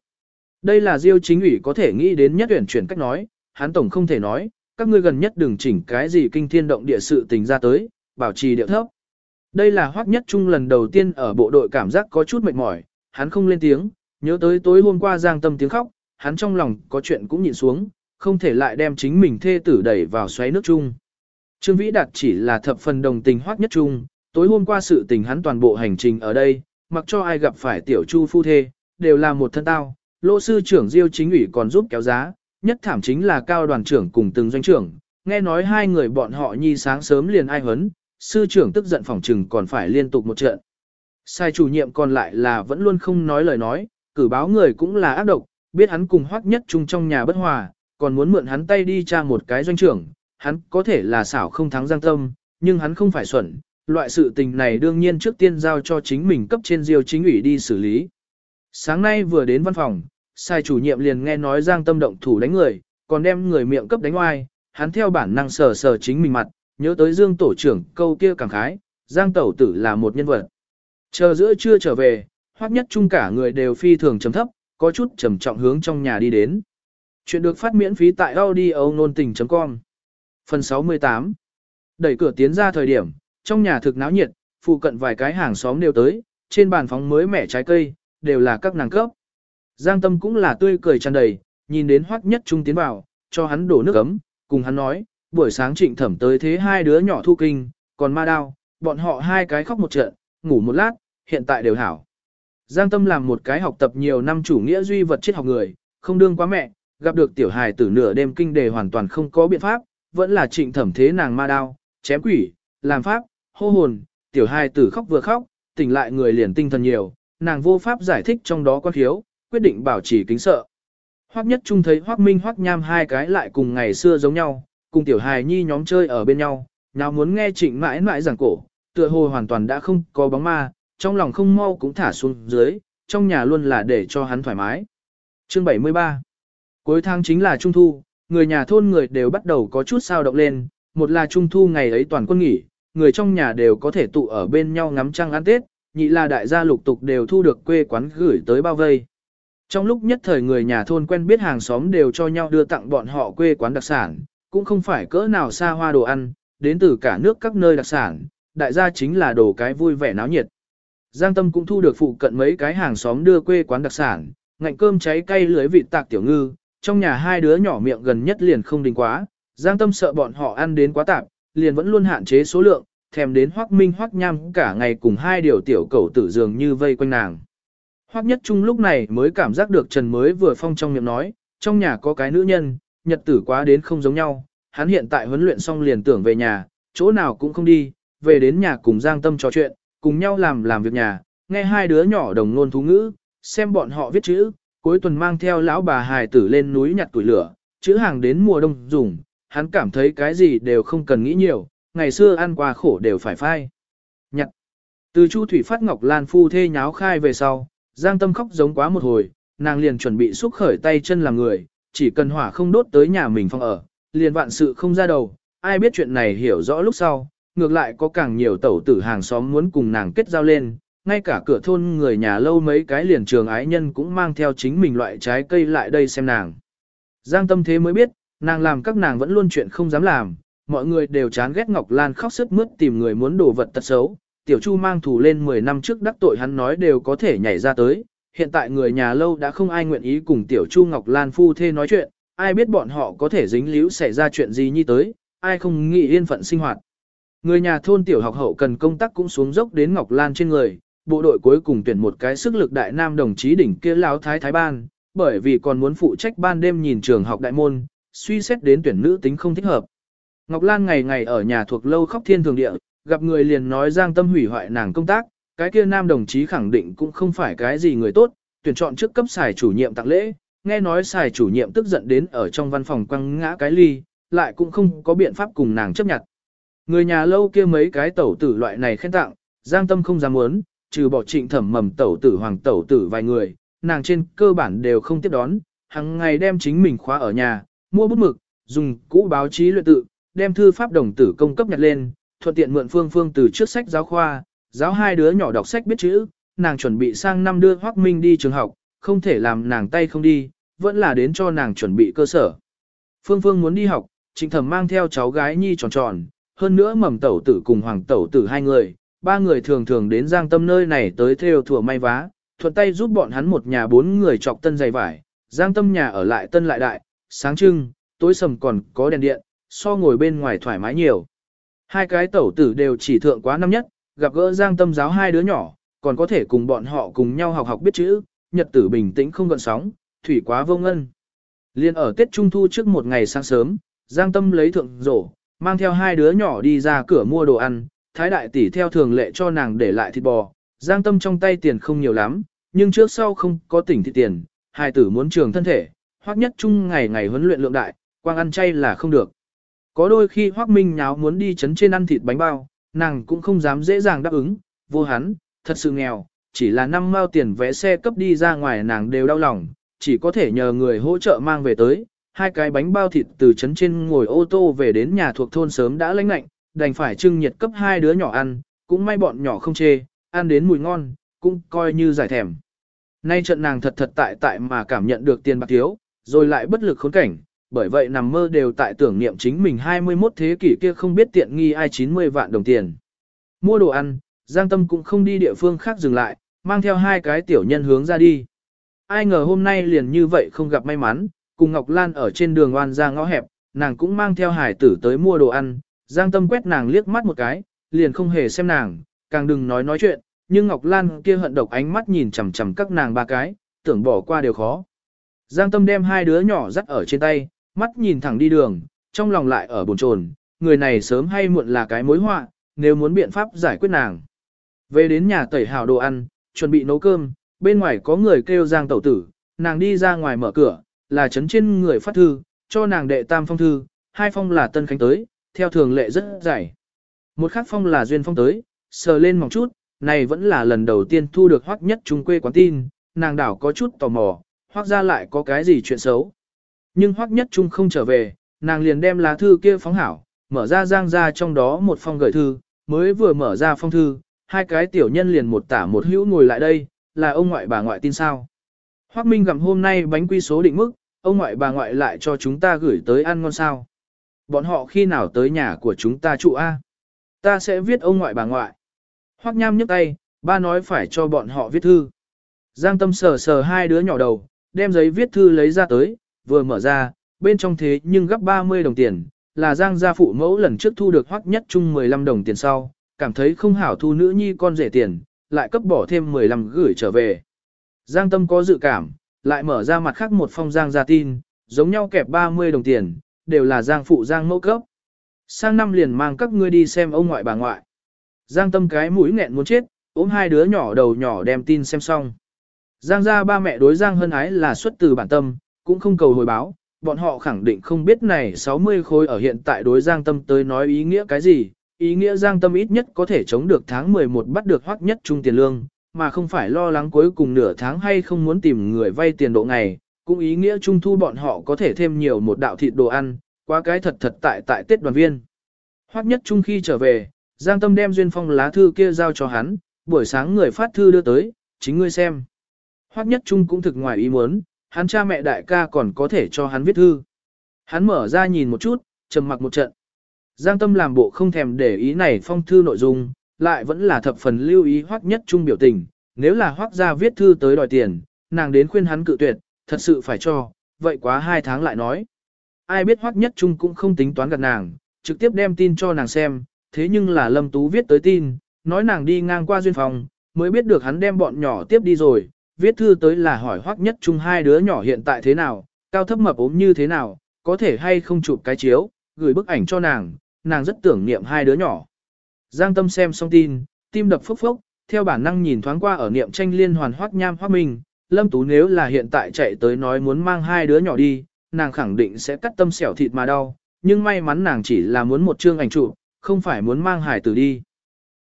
Đây là Diêu chính ủy có thể nghĩ đến nhất tuyển chuyển cách nói, hắn tổng không thể nói, các ngươi gần nhất đừng chỉnh cái gì kinh thiên động địa sự tình ra tới, bảo trì điệu thấp. Đây là hoắc nhất trung lần đầu tiên ở bộ đội cảm giác có chút mệt mỏi, hắn không lên tiếng, nhớ tới tối hôm qua giang tâm tiếng khóc, hắn trong lòng có chuyện cũng nhịn xuống, không thể lại đem chính mình thê tử đẩy vào xoáy nước chung. Trương Vĩ Đạt chỉ là thập phần đồng tình hoắc nhất trung, tối hôm qua sự tình hắn toàn bộ hành trình ở đây, mặc cho ai gặp phải tiểu chu phu thê, đều là một thân tao, lỗ sư trưởng diêu chính ủy còn giúp kéo giá, nhất thảm chính là cao đoàn trưởng cùng từng doanh trưởng, nghe nói hai người bọn họ nhi sáng sớm liền ai hấn, sư trưởng tức giận phòng trừng còn phải liên tục một trận. Sai chủ nhiệm còn lại là vẫn luôn không nói lời nói, cử báo người cũng là ác độc, biết hắn cùng hoắc nhất chung trong nhà bất hòa, còn muốn mượn hắn tay đi tra một cái doanh trưởng, hắn có thể là xảo không thắng giang tâm, nhưng hắn không phải xuẩn, loại sự tình này đương nhiên trước tiên giao cho chính mình cấp trên diêu chính ủy đi xử lý. Sáng nay vừa đến văn phòng, sai chủ nhiệm liền nghe nói giang tâm động thủ đánh người, còn đem người miệng cấp đánh oai, hắn theo bản năng sờ sờ chính mình mặt, nhớ tới dương tổ trưởng câu kia cảm khái, giang tẩu tử là một nhân vật. Chờ giữa trưa trở về, hoắc nhất chung cả người đều phi thường trầm thấp, có chút trầm trọng hướng trong nhà đi đến. Chuyện được phát miễn phí tại audio nôn tình.com Phần 68 Đẩy cửa tiến ra thời điểm, trong nhà thực náo nhiệt, phụ cận vài cái hàng xóm đều tới, trên bàn phóng mới mẻ trái cây, đều là các nàng cấp. Giang tâm cũng là tươi cười tràn đầy, nhìn đến hoắc nhất trung tiến vào, cho hắn đổ nước ấm, cùng hắn nói, buổi sáng trịnh thẩm tới thế hai đứa nhỏ thu kinh, còn ma đao, bọn họ hai cái khóc một trận, ngủ một lát, hiện tại đều hảo. Giang tâm làm một cái học tập nhiều năm chủ nghĩa duy vật triết học người, không đương quá mẹ, gặp được tiểu hài tử nửa đêm kinh đề hoàn toàn không có biện pháp, vẫn là trịnh thẩm thế nàng ma đao, chém quỷ, làm pháp, hô hồn, tiểu hài tử khóc vừa khóc, tỉnh lại người liền tinh thần nhiều, nàng vô pháp giải thích trong đó quan thiếu, quyết định bảo trì kính sợ. Hoắc nhất trung thấy Hoắc Minh Hoắc Nham hai cái lại cùng ngày xưa giống nhau, cùng tiểu hài nhi nhóm chơi ở bên nhau, nào muốn nghe trịnh mãi mãi giảng cổ, tựa hồ hoàn toàn đã không có bóng ma, trong lòng không mau cũng thả xuống dưới, trong nhà luôn là để cho hắn thoải mái. Chương 73 Cuối tháng chính là Trung Thu, người nhà thôn người đều bắt đầu có chút sao động lên, một là Trung Thu ngày ấy toàn quân nghỉ, người trong nhà đều có thể tụ ở bên nhau ngắm trăng ăn Tết, nhị là đại gia lục tục đều thu được quê quán gửi tới bao vây. Trong lúc nhất thời người nhà thôn quen biết hàng xóm đều cho nhau đưa tặng bọn họ quê quán đặc sản, cũng không phải cỡ nào xa hoa đồ ăn, đến từ cả nước các nơi đặc sản, đại gia chính là đồ cái vui vẻ náo nhiệt. Giang Tâm cũng thu được phụ cận mấy cái hàng xóm đưa quê quán đặc sản, ngạnh cơm cháy cay lưới vịt tạc tiểu ngư, trong nhà hai đứa nhỏ miệng gần nhất liền không đình quá, Giang Tâm sợ bọn họ ăn đến quá tạp, liền vẫn luôn hạn chế số lượng, thèm đến Hoắc Minh Hoắc Nham cả ngày cùng hai điều tiểu cầu tử dường như vây quanh nàng. Hoắc Nhất Trung lúc này mới cảm giác được Trần mới vừa phong trong miệng nói, trong nhà có cái nữ nhân, nhật tử quá đến không giống nhau, hắn hiện tại huấn luyện xong liền tưởng về nhà, chỗ nào cũng không đi, về đến nhà cùng Giang Tâm trò chuyện, cùng nhau làm làm việc nhà, nghe hai đứa nhỏ đồng ngôn thú ngữ, xem bọn họ viết chữ, cuối tuần mang theo lão bà hài tử lên núi nhặt tuổi lửa, chữ hàng đến mùa đông dùng, hắn cảm thấy cái gì đều không cần nghĩ nhiều, ngày xưa ăn qua khổ đều phải phai. Nhặt. Từ Chu Thủy Phát Ngọc Lan phu thê nháo khai về sau, Giang Tâm khóc giống quá một hồi, nàng liền chuẩn bị xúc khởi tay chân làm người, chỉ cần hỏa không đốt tới nhà mình phòng ở, liền vạn sự không ra đầu, ai biết chuyện này hiểu rõ lúc sau, ngược lại có càng nhiều tẩu tử hàng xóm muốn cùng nàng kết giao lên, ngay cả cửa thôn người nhà lâu mấy cái liền trường ái nhân cũng mang theo chính mình loại trái cây lại đây xem nàng. Giang tâm thế mới biết, nàng làm các nàng vẫn luôn chuyện không dám làm, mọi người đều chán ghét Ngọc Lan khóc sức mướt tìm người muốn đổ vật tật xấu. Tiểu Chu mang thù lên 10 năm trước đắc tội hắn nói đều có thể nhảy ra tới, hiện tại người nhà lâu đã không ai nguyện ý cùng Tiểu Chu Ngọc Lan phu thê nói chuyện, ai biết bọn họ có thể dính líu xảy ra chuyện gì như tới, ai không nghĩ yên phận sinh hoạt. Người nhà thôn tiểu học hậu cần công tác cũng xuống dốc đến Ngọc Lan trên người, bộ đội cuối cùng tuyển một cái sức lực đại nam đồng chí đỉnh kia lão thái thái ban, bởi vì còn muốn phụ trách ban đêm nhìn trường học đại môn, suy xét đến tuyển nữ tính không thích hợp. Ngọc Lan ngày ngày ở nhà thuộc lâu khóc thiên thường địa, gặp người liền nói giang tâm hủy hoại nàng công tác, cái kia nam đồng chí khẳng định cũng không phải cái gì người tốt, tuyển chọn trước cấp xài chủ nhiệm tặng lễ, nghe nói xài chủ nhiệm tức giận đến ở trong văn phòng quăng ngã cái ly, lại cũng không có biện pháp cùng nàng chấp nhận. Người nhà lâu kia mấy cái tẩu tử loại này khen tặng, Giang Tâm không dám muốn, trừ bỏ trịnh thẩm mầm tẩu tử hoàng tẩu tử vài người, nàng trên cơ bản đều không tiếp đón, hàng ngày đem chính mình khóa ở nhà, mua bút mực, dùng cũ báo chí luyện tự, đem thư pháp đồng tử công cấp nhặt lên, thuận tiện mượn phương phương từ trước sách giáo khoa, giáo hai đứa nhỏ đọc sách biết chữ, nàng chuẩn bị sang năm đưa Hoắc Minh đi trường học, không thể làm nàng tay không đi, vẫn là đến cho nàng chuẩn bị cơ sở. Phương Phương muốn đi học, Trịnh Thẩm mang theo cháu gái Nhi tròn tròn, hơn nữa mầm tẩu tử cùng hoàng tẩu tử hai người, ba người thường thường đến Giang Tâm nơi này tới theo thùa may vá, thuận tay giúp bọn hắn một nhà bốn người chọc tân dày vải, Giang Tâm nhà ở lại tân lại đại, sáng trưng, tối sầm còn có đèn điện, so ngồi bên ngoài thoải mái nhiều. Hai cái tẩu tử đều chỉ thượng quá năm nhất, gặp gỡ Giang Tâm giáo hai đứa nhỏ, còn có thể cùng bọn họ cùng nhau học học biết chữ, nhật tử bình tĩnh không gợn sóng, thủy quá vô ngân. Liên ở Tết Trung Thu trước một ngày sáng sớm, Giang Tâm lấy thượng rổ, mang theo hai đứa nhỏ đi ra cửa mua đồ ăn, Thái Đại Tỷ theo thường lệ cho nàng để lại thịt bò. Giang Tâm trong tay tiền không nhiều lắm, nhưng trước sau không có tỉnh thịt tiền, hai tử muốn trường thân thể, hoặc nhất chung ngày ngày huấn luyện lượng đại, quang ăn chay là không được. Có đôi khi Hoắc Minh nháo muốn đi chấn trên ăn thịt bánh bao, nàng cũng không dám dễ dàng đáp ứng, vô hắn, thật sự nghèo, chỉ là năm mao tiền vé xe cấp đi ra ngoài nàng đều đau lòng, chỉ có thể nhờ người hỗ trợ mang về tới, hai cái bánh bao thịt từ trấn trên ngồi ô tô về đến nhà thuộc thôn sớm đã lãnh lạnh, đành phải trưng nhiệt cấp hai đứa nhỏ ăn, cũng may bọn nhỏ không chê, ăn đến mùi ngon, cũng coi như giải thèm. Nay trận nàng thật thật tại tại mà cảm nhận được tiền bạc thiếu, rồi lại bất lực khốn cảnh, bởi vậy nằm mơ đều tại tưởng niệm chính mình 21 thế kỷ kia không biết tiện nghi ai 90 vạn đồng tiền. Mua đồ ăn, Giang Tâm cũng không đi địa phương khác dừng lại, mang theo hai cái tiểu nhân hướng ra đi. Ai ngờ hôm nay liền như vậy không gặp may mắn, cùng Ngọc Lan ở trên đường oan ra ngõ hẹp, nàng cũng mang theo hải tử tới mua đồ ăn, Giang Tâm quét nàng liếc mắt một cái, liền không hề xem nàng, càng đừng nói nói chuyện, nhưng Ngọc Lan kia hận độc ánh mắt nhìn chằm chằm các nàng ba cái, tưởng bỏ qua đều khó. Giang Tâm đem hai đứa nhỏ dắt ở trên tay, mắt nhìn thẳng đi đường, trong lòng lại ở bồn chồn, người này sớm hay muộn là cái mối họa, nếu muốn biện pháp giải quyết nàng. Về đến nhà tẩy hào đồ ăn, chuẩn bị nấu cơm, bên ngoài có người kêu Giang tẩu tử, nàng đi ra ngoài mở cửa, là chấn trên người phát thư, cho nàng đệ tam phong thư, hai phong là tân khánh tới, theo thường lệ rất dài. Một khắc phong là duyên phong tới, sờ lên mỏng chút, này vẫn là lần đầu tiên thu được hoắc nhất trung quê quán tin, nàng đảo có chút tò mò, hoắc ra lại có cái gì chuyện xấu. Nhưng hoắc nhất trung không trở về, nàng liền đem lá thư kia phóng hảo, mở ra giang ra trong đó một phong gửi thư, mới vừa mở ra phong thư, hai cái tiểu nhân liền một tả một hữu ngồi lại đây, là ông ngoại bà ngoại tin sao. Hoắc Minh gặm hôm nay bánh quy số định mức, ông ngoại bà ngoại lại cho chúng ta gửi tới ăn ngon sao. Bọn họ khi nào tới nhà của chúng ta trụ A. Ta sẽ viết ông ngoại bà ngoại. Hoắc Nham nhấc tay, ba nói phải cho bọn họ viết thư. Giang Tâm sờ sờ hai đứa nhỏ đầu, đem giấy viết thư lấy ra tới, vừa mở ra, bên trong thế nhưng gấp 30 đồng tiền, là Giang gia phụ mẫu lần trước thu được Hoắc Nhất Trung 15 đồng tiền sau, cảm thấy không hảo thu nữ nhi con rể tiền, lại cấp bỏ thêm 15 gửi trở về. Giang Tâm có dự cảm, lại mở ra mặt khác một phong Giang gia tin, giống nhau kẹp 30 đồng tiền, đều là Giang phụ Giang mẫu cấp. Sang năm liền mang các ngươi đi xem ông ngoại bà ngoại. Giang Tâm cái mũi nghẹn muốn chết, ôm hai đứa nhỏ đầu nhỏ đem tin xem xong. Giang gia ba mẹ đối Giang hân ái là xuất từ bản tâm, cũng không cầu hồi báo, bọn họ khẳng định không biết này 60 khối ở hiện tại đối Giang Tâm tới nói ý nghĩa cái gì, Ý nghĩa Giang Tâm ít nhất có thể chống được tháng 11 bắt được hoắc nhất trung tiền lương, mà không phải lo lắng cuối cùng nửa tháng hay không muốn tìm người vay tiền độ ngày, cũng ý nghĩa trung thu bọn họ có thể thêm nhiều một đạo thịt đồ ăn, qua cái thật thật tại tại Tết đoàn viên. Hoắc nhất trung khi trở về, Giang Tâm đem duyên phong lá thư kia giao cho hắn, buổi sáng người phát thư đưa tới, chính ngươi xem. Hoắc nhất trung cũng thực ngoài ý muốn, hắn cha mẹ đại ca còn có thể cho hắn viết thư. Hắn mở ra nhìn một chút, trầm mặc một trận. Giang Tâm làm bộ không thèm để ý này phong thư nội dung, lại vẫn là thập phần lưu ý hoắc nhất trung biểu tình, nếu là hoắc gia viết thư tới đòi tiền, nàng đến khuyên hắn cự tuyệt, thật sự phải cho, vậy quá hai tháng lại nói. Ai biết hoắc nhất trung cũng không tính toán gạt nàng, trực tiếp đem tin cho nàng xem, thế nhưng là Lâm Tú viết tới tin, nói nàng đi ngang qua duyên phòng, mới biết được hắn đem bọn nhỏ tiếp đi rồi, viết thư tới là hỏi hoắc nhất trung hai đứa nhỏ hiện tại thế nào, cao thấp mập ốm như thế nào, có thể hay không chụp cái chiếu, gửi bức ảnh cho nàng, nàng rất tưởng niệm hai đứa nhỏ. Giang Tâm xem xong tin, tim đập phốc phốc, theo bản năng nhìn thoáng qua ở niệm tranh liên hoàn hoắc nham hoắc minh, Lâm Tú nếu là hiện tại chạy tới nói muốn mang hai đứa nhỏ đi, nàng khẳng định sẽ cắt tâm xẻo thịt mà đau, nhưng may mắn nàng chỉ là muốn một chương ảnh chụp, không phải muốn mang hải tử đi.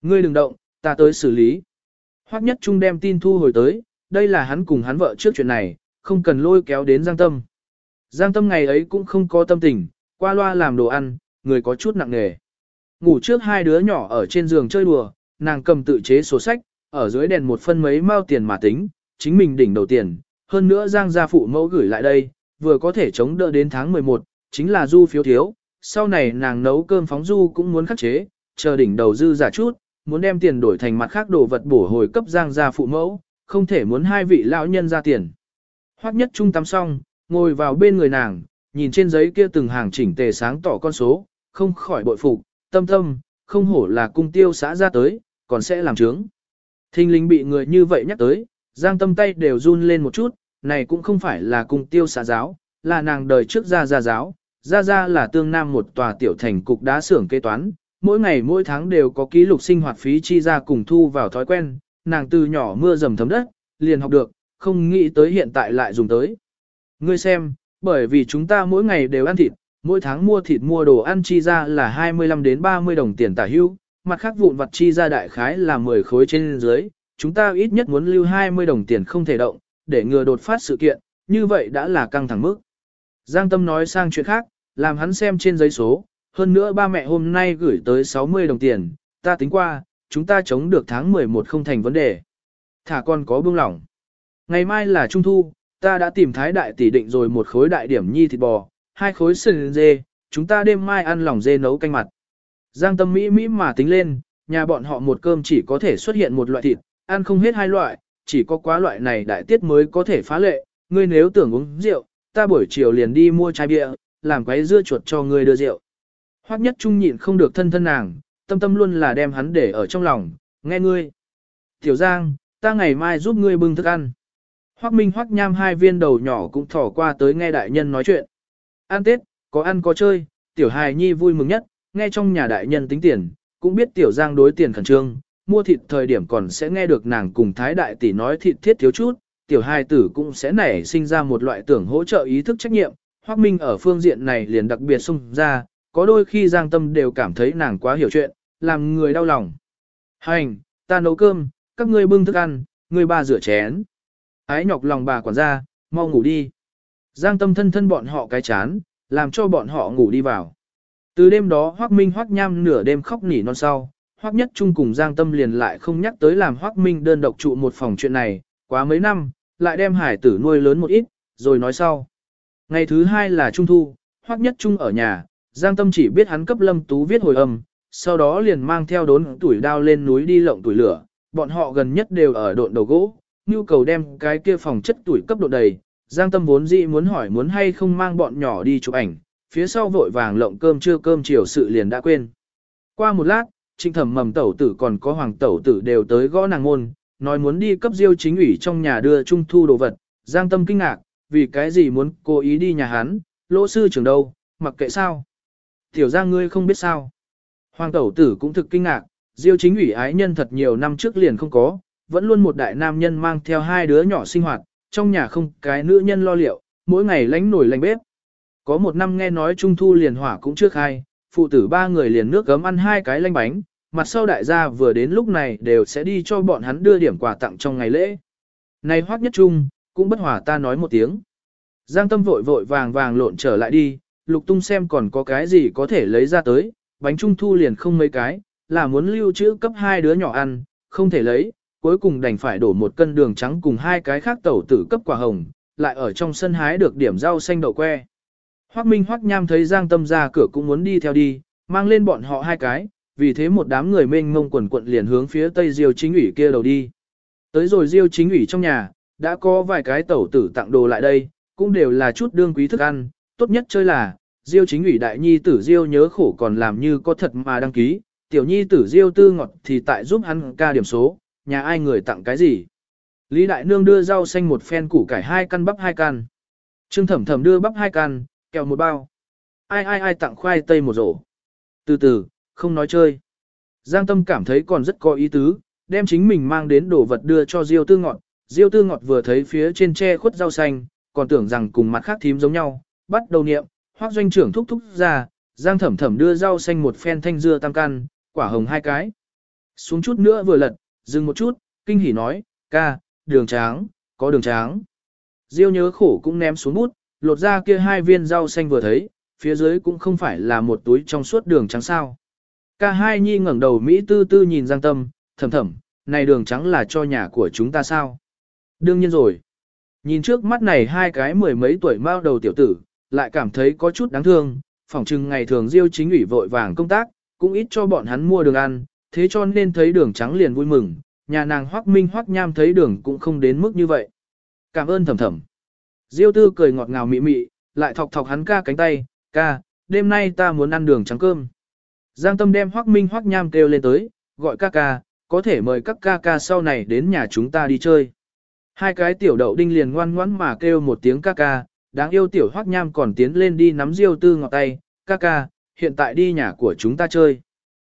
Ngươi đừng động, ta tới xử lý. Hoắc Nhất Trung đem tin thu hồi tới, đây là hắn cùng hắn vợ trước chuyện này, không cần lôi kéo đến Giang Tâm. Giang Tâm ngày ấy cũng không có tâm tình, qua loa làm đồ ăn, người có chút nặng nề. Ngủ trước hai đứa nhỏ ở trên giường chơi đùa, nàng cầm tự chế sổ sách, ở dưới đèn một phân mấy mao tiền mà tính, chính mình đỉnh đầu tiền, hơn nữa Giang gia phụ mẫu gửi lại đây, vừa có thể chống đỡ đến tháng 11, chính là du phiếu thiếu, sau này nàng nấu cơm phóng du cũng muốn khắc chế, chờ đỉnh đầu dư giả chút, muốn đem tiền đổi thành mặt khác đồ vật bổ hồi cấp Giang gia phụ mẫu, không thể muốn hai vị lão nhân ra tiền. Hoắc nhất trung tắm xong, ngồi vào bên người nàng, nhìn trên giấy kia từng hàng chỉnh tề sáng tỏ con số, không khỏi bội phục, tâm tâm, không hổ là cung tiêu xã ra tới, còn sẽ làm trướng. Thinh linh bị người như vậy nhắc tới, giang tâm tay đều run lên một chút, này cũng không phải là cung tiêu xã giáo, là nàng đời trước ra ra giáo, ra ra là tương nam một tòa tiểu thành cục đá xưởng kế toán, mỗi ngày mỗi tháng đều có ký lục sinh hoạt phí chi ra cùng thu vào thói quen, nàng từ nhỏ mưa dầm thấm đất, liền học được, không nghĩ tới hiện tại lại dùng tới. Ngươi xem, bởi vì chúng ta mỗi ngày đều ăn thịt, mỗi tháng mua thịt mua đồ ăn chi ra là 25 đến 30 đồng tiền tả hưu, mặt khác vụn vặt chi ra đại khái là 10 khối trên dưới, chúng ta ít nhất muốn lưu 20 đồng tiền không thể động, để ngừa đột phát sự kiện, như vậy đã là căng thẳng mức. Giang Tâm nói sang chuyện khác, làm hắn xem trên giấy số, hơn nữa ba mẹ hôm nay gửi tới 60 đồng tiền, ta tính qua, chúng ta chống được tháng 11 không thành vấn đề. Thả con có buông lỏng. Ngày mai là trung thu, ta đã tìm thái đại tỷ định rồi một khối đại điểm nhi thịt bò, hai khối sườn dê, chúng ta đêm mai ăn lòng dê nấu canh mặt. Giang tâm Mỹ Mỹ mà tính lên, nhà bọn họ một cơm chỉ có thể xuất hiện một loại thịt, ăn không hết hai loại, chỉ có quá loại này đại tiết mới có thể phá lệ, ngươi nếu tưởng uống rượu, ta buổi chiều liền đi mua chai bia, làm quấy dưa chuột cho ngươi đưa rượu. Hoắc nhất trung nhịn không được thân thân nàng, tâm tâm luôn là đem hắn để ở trong lòng, nghe ngươi. Tiểu Giang, ta ngày mai giúp ngươi bưng thức ăn. Hoắc Minh Hoắc Nham hai viên đầu nhỏ cũng thỏ qua tới nghe đại nhân nói chuyện. Ăn Tết, có ăn có chơi, tiểu hài nhi vui mừng nhất, nghe trong nhà đại nhân tính tiền, cũng biết tiểu Giang đối tiền khẩn trương, mua thịt thời điểm còn sẽ nghe được nàng cùng thái đại tỷ nói thịt thiết thiếu chút, tiểu hai tử cũng sẽ nảy sinh ra một loại tưởng hỗ trợ ý thức trách nhiệm. Hoắc Minh ở phương diện này liền đặc biệt xung ra, có đôi khi Giang Tâm đều cảm thấy nàng quá hiểu chuyện, làm người đau lòng. Hành, ta nấu cơm, các ngươi bưng thức ăn, ngươi ba rửa chén. Ái nhọc lòng bà quản gia, mau ngủ đi. Giang tâm thân thân bọn họ cái chán, làm cho bọn họ ngủ đi vào. Từ đêm đó Hoắc Minh Hoắc Nham nửa đêm khóc nỉ non sau, Hoắc Nhất Trung cùng Giang Tâm liền lại không nhắc tới làm Hoắc Minh đơn độc trụ một phòng chuyện này, quá mấy năm, lại đem hải tử nuôi lớn một ít, rồi nói sau. Ngày thứ hai là Trung Thu, Hoắc Nhất Trung ở nhà, Giang Tâm chỉ biết hắn cấp Lâm Tú viết hồi âm, sau đó liền mang theo đốn tuổi đao lên núi đi lộng tuổi lửa, bọn họ gần nhất đều ở độn đầu gỗ, nhu cầu đem cái kia phòng chất tuổi cấp độ đầy. Giang Tâm vốn dĩ muốn hỏi muốn hay không mang bọn nhỏ đi chụp ảnh, phía sau vội vàng lộng cơm trưa cơm chiều sự liền đã quên. Qua một lát, trinh thẩm mầm tẩu tử còn có hoàng tẩu tử đều tới gõ nàng môn, nói muốn đi cấp diêu chính ủy trong nhà đưa trung thu đồ vật. Giang Tâm kinh ngạc, vì cái gì muốn cố ý đi nhà hắn, lỗ sư trưởng đâu, mặc kệ sao. Tiểu ra ngươi không biết sao. Hoàng tẩu tử cũng thực kinh ngạc, diêu chính ủy ái nhân thật nhiều năm trước liền không có, vẫn luôn một đại nam nhân mang theo hai đứa nhỏ sinh hoạt, trong nhà không cái nữ nhân lo liệu, mỗi ngày lánh nổi lánh bếp. Có một năm nghe nói trung thu liền hỏa cũng trước hai, phụ tử ba người liền nước gấm ăn hai cái lanh bánh, mặt sau đại gia vừa đến lúc này đều sẽ đi cho bọn hắn đưa điểm quà tặng trong ngày lễ. Này hoác nhất trung, cũng bất hòa ta nói một tiếng. Giang tâm vội vội vàng vàng lộn trở lại đi, lục tung xem còn có cái gì có thể lấy ra tới, bánh trung thu liền không mấy cái, là muốn lưu trữ cấp hai đứa nhỏ ăn, không thể lấy, cuối cùng đành phải đổ một cân đường trắng cùng hai cái khác tẩu tử cấp quả hồng, lại ở trong sân hái được điểm rau xanh đậu que. Hoắc Minh Hoắc Nham thấy Giang Tâm ra cửa cũng muốn đi theo đi, mang lên bọn họ hai cái, vì thế một đám người mênh mông quần quận liền hướng phía tây Diêu chính ủy kia đầu đi. Tới rồi Diêu chính ủy trong nhà, đã có vài cái tẩu tử tặng đồ lại đây, cũng đều là chút đương quý thức ăn, tốt nhất chơi là, Diêu chính ủy đại nhi tử Diêu nhớ khổ còn làm như có thật mà đăng ký, tiểu nhi tử Diêu tư ngọt thì tại giúp hắn ca điểm số, nhà ai người tặng cái gì. Lý Đại Nương đưa rau xanh một phen củ cải hai căn bắp hai căn. Trương Thẩm Thẩm đưa bắp hai căn, kẹo một bao. Ai ai ai tặng khoai tây một rổ. Từ từ, không nói chơi. Giang Tâm cảm thấy còn rất có ý tứ, đem chính mình mang đến đồ vật đưa cho Diêu Tư Ngọt. Diêu tư ngọt vừa thấy phía trên tre khuất rau xanh, còn tưởng rằng cùng mặt khác thím giống nhau, bắt đầu niệm, hoác doanh trưởng thúc thúc ra, giang thẩm thẩm đưa rau xanh một phen thanh dưa tam căn, quả hồng hai cái. Xuống chút nữa vừa lật, dừng một chút, kinh hỉ nói, ca, đường tráng, có đường tráng. Diêu nhớ khổ cũng ném xuống bút, lột ra kia hai viên rau xanh vừa thấy, phía dưới cũng không phải là một túi trong suốt đường trắng sao. Ca hai nhi ngẩng đầu Mỹ tư tư nhìn Giang Tâm, thầm thầm, này đường trắng là cho nhà của chúng ta sao? Đương nhiên rồi. Nhìn trước mắt này hai cái mười mấy tuổi mao đầu tiểu tử, lại cảm thấy có chút đáng thương, phỏng chừng ngày thường diêu chính ủy vội vàng công tác, cũng ít cho bọn hắn mua đường ăn, thế cho nên thấy đường trắng liền vui mừng, nhà nàng hoắc minh hoắc nham thấy đường cũng không đến mức như vậy. Cảm ơn thầm thầm. Diêu tư cười ngọt ngào mị mị, lại thọc thọc hắn ca cánh tay, ca, đêm nay ta muốn ăn đường trắng cơm. Giang tâm đem hoắc minh hoắc nham kêu lên tới, gọi ca ca, có thể mời các ca ca sau này đến nhà chúng ta đi chơi. Hai cái tiểu đậu đinh liền ngoan ngoãn mà kêu một tiếng ca ca, đáng yêu tiểu hoắc nham còn tiến lên đi nắm diêu tư ngọt tay, ca ca, hiện tại đi nhà của chúng ta chơi.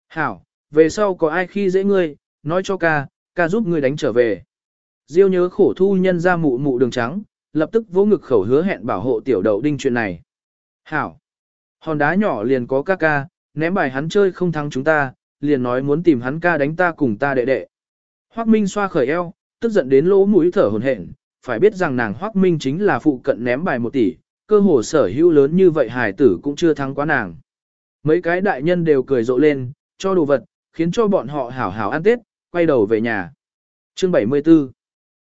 Hảo, về sau có ai khi dễ ngươi, nói cho ca, ca giúp ngươi đánh trở về. Diêu nhớ khổ thu nhân ra mụ mụ đường trắng, lập tức vỗ ngực khẩu hứa hẹn bảo hộ tiểu đậu đinh chuyện này. Hảo, hòn đá nhỏ liền có ca ca, ném bài hắn chơi không thắng chúng ta, liền nói muốn tìm hắn ca đánh ta cùng ta đệ đệ. Hoắc Minh xoa khởi eo, tức giận đến lỗ mũi thở hổn hển, phải biết rằng nàng Hoắc Minh chính là phụ cận ném bài một tỷ, cơ hồ sở hữu lớn như vậy hải tử cũng chưa thắng quá nàng. Mấy cái đại nhân đều cười rộ lên, cho đồ vật, khiến cho bọn họ hảo hảo ăn Tết, quay đầu về nhà. Chương 74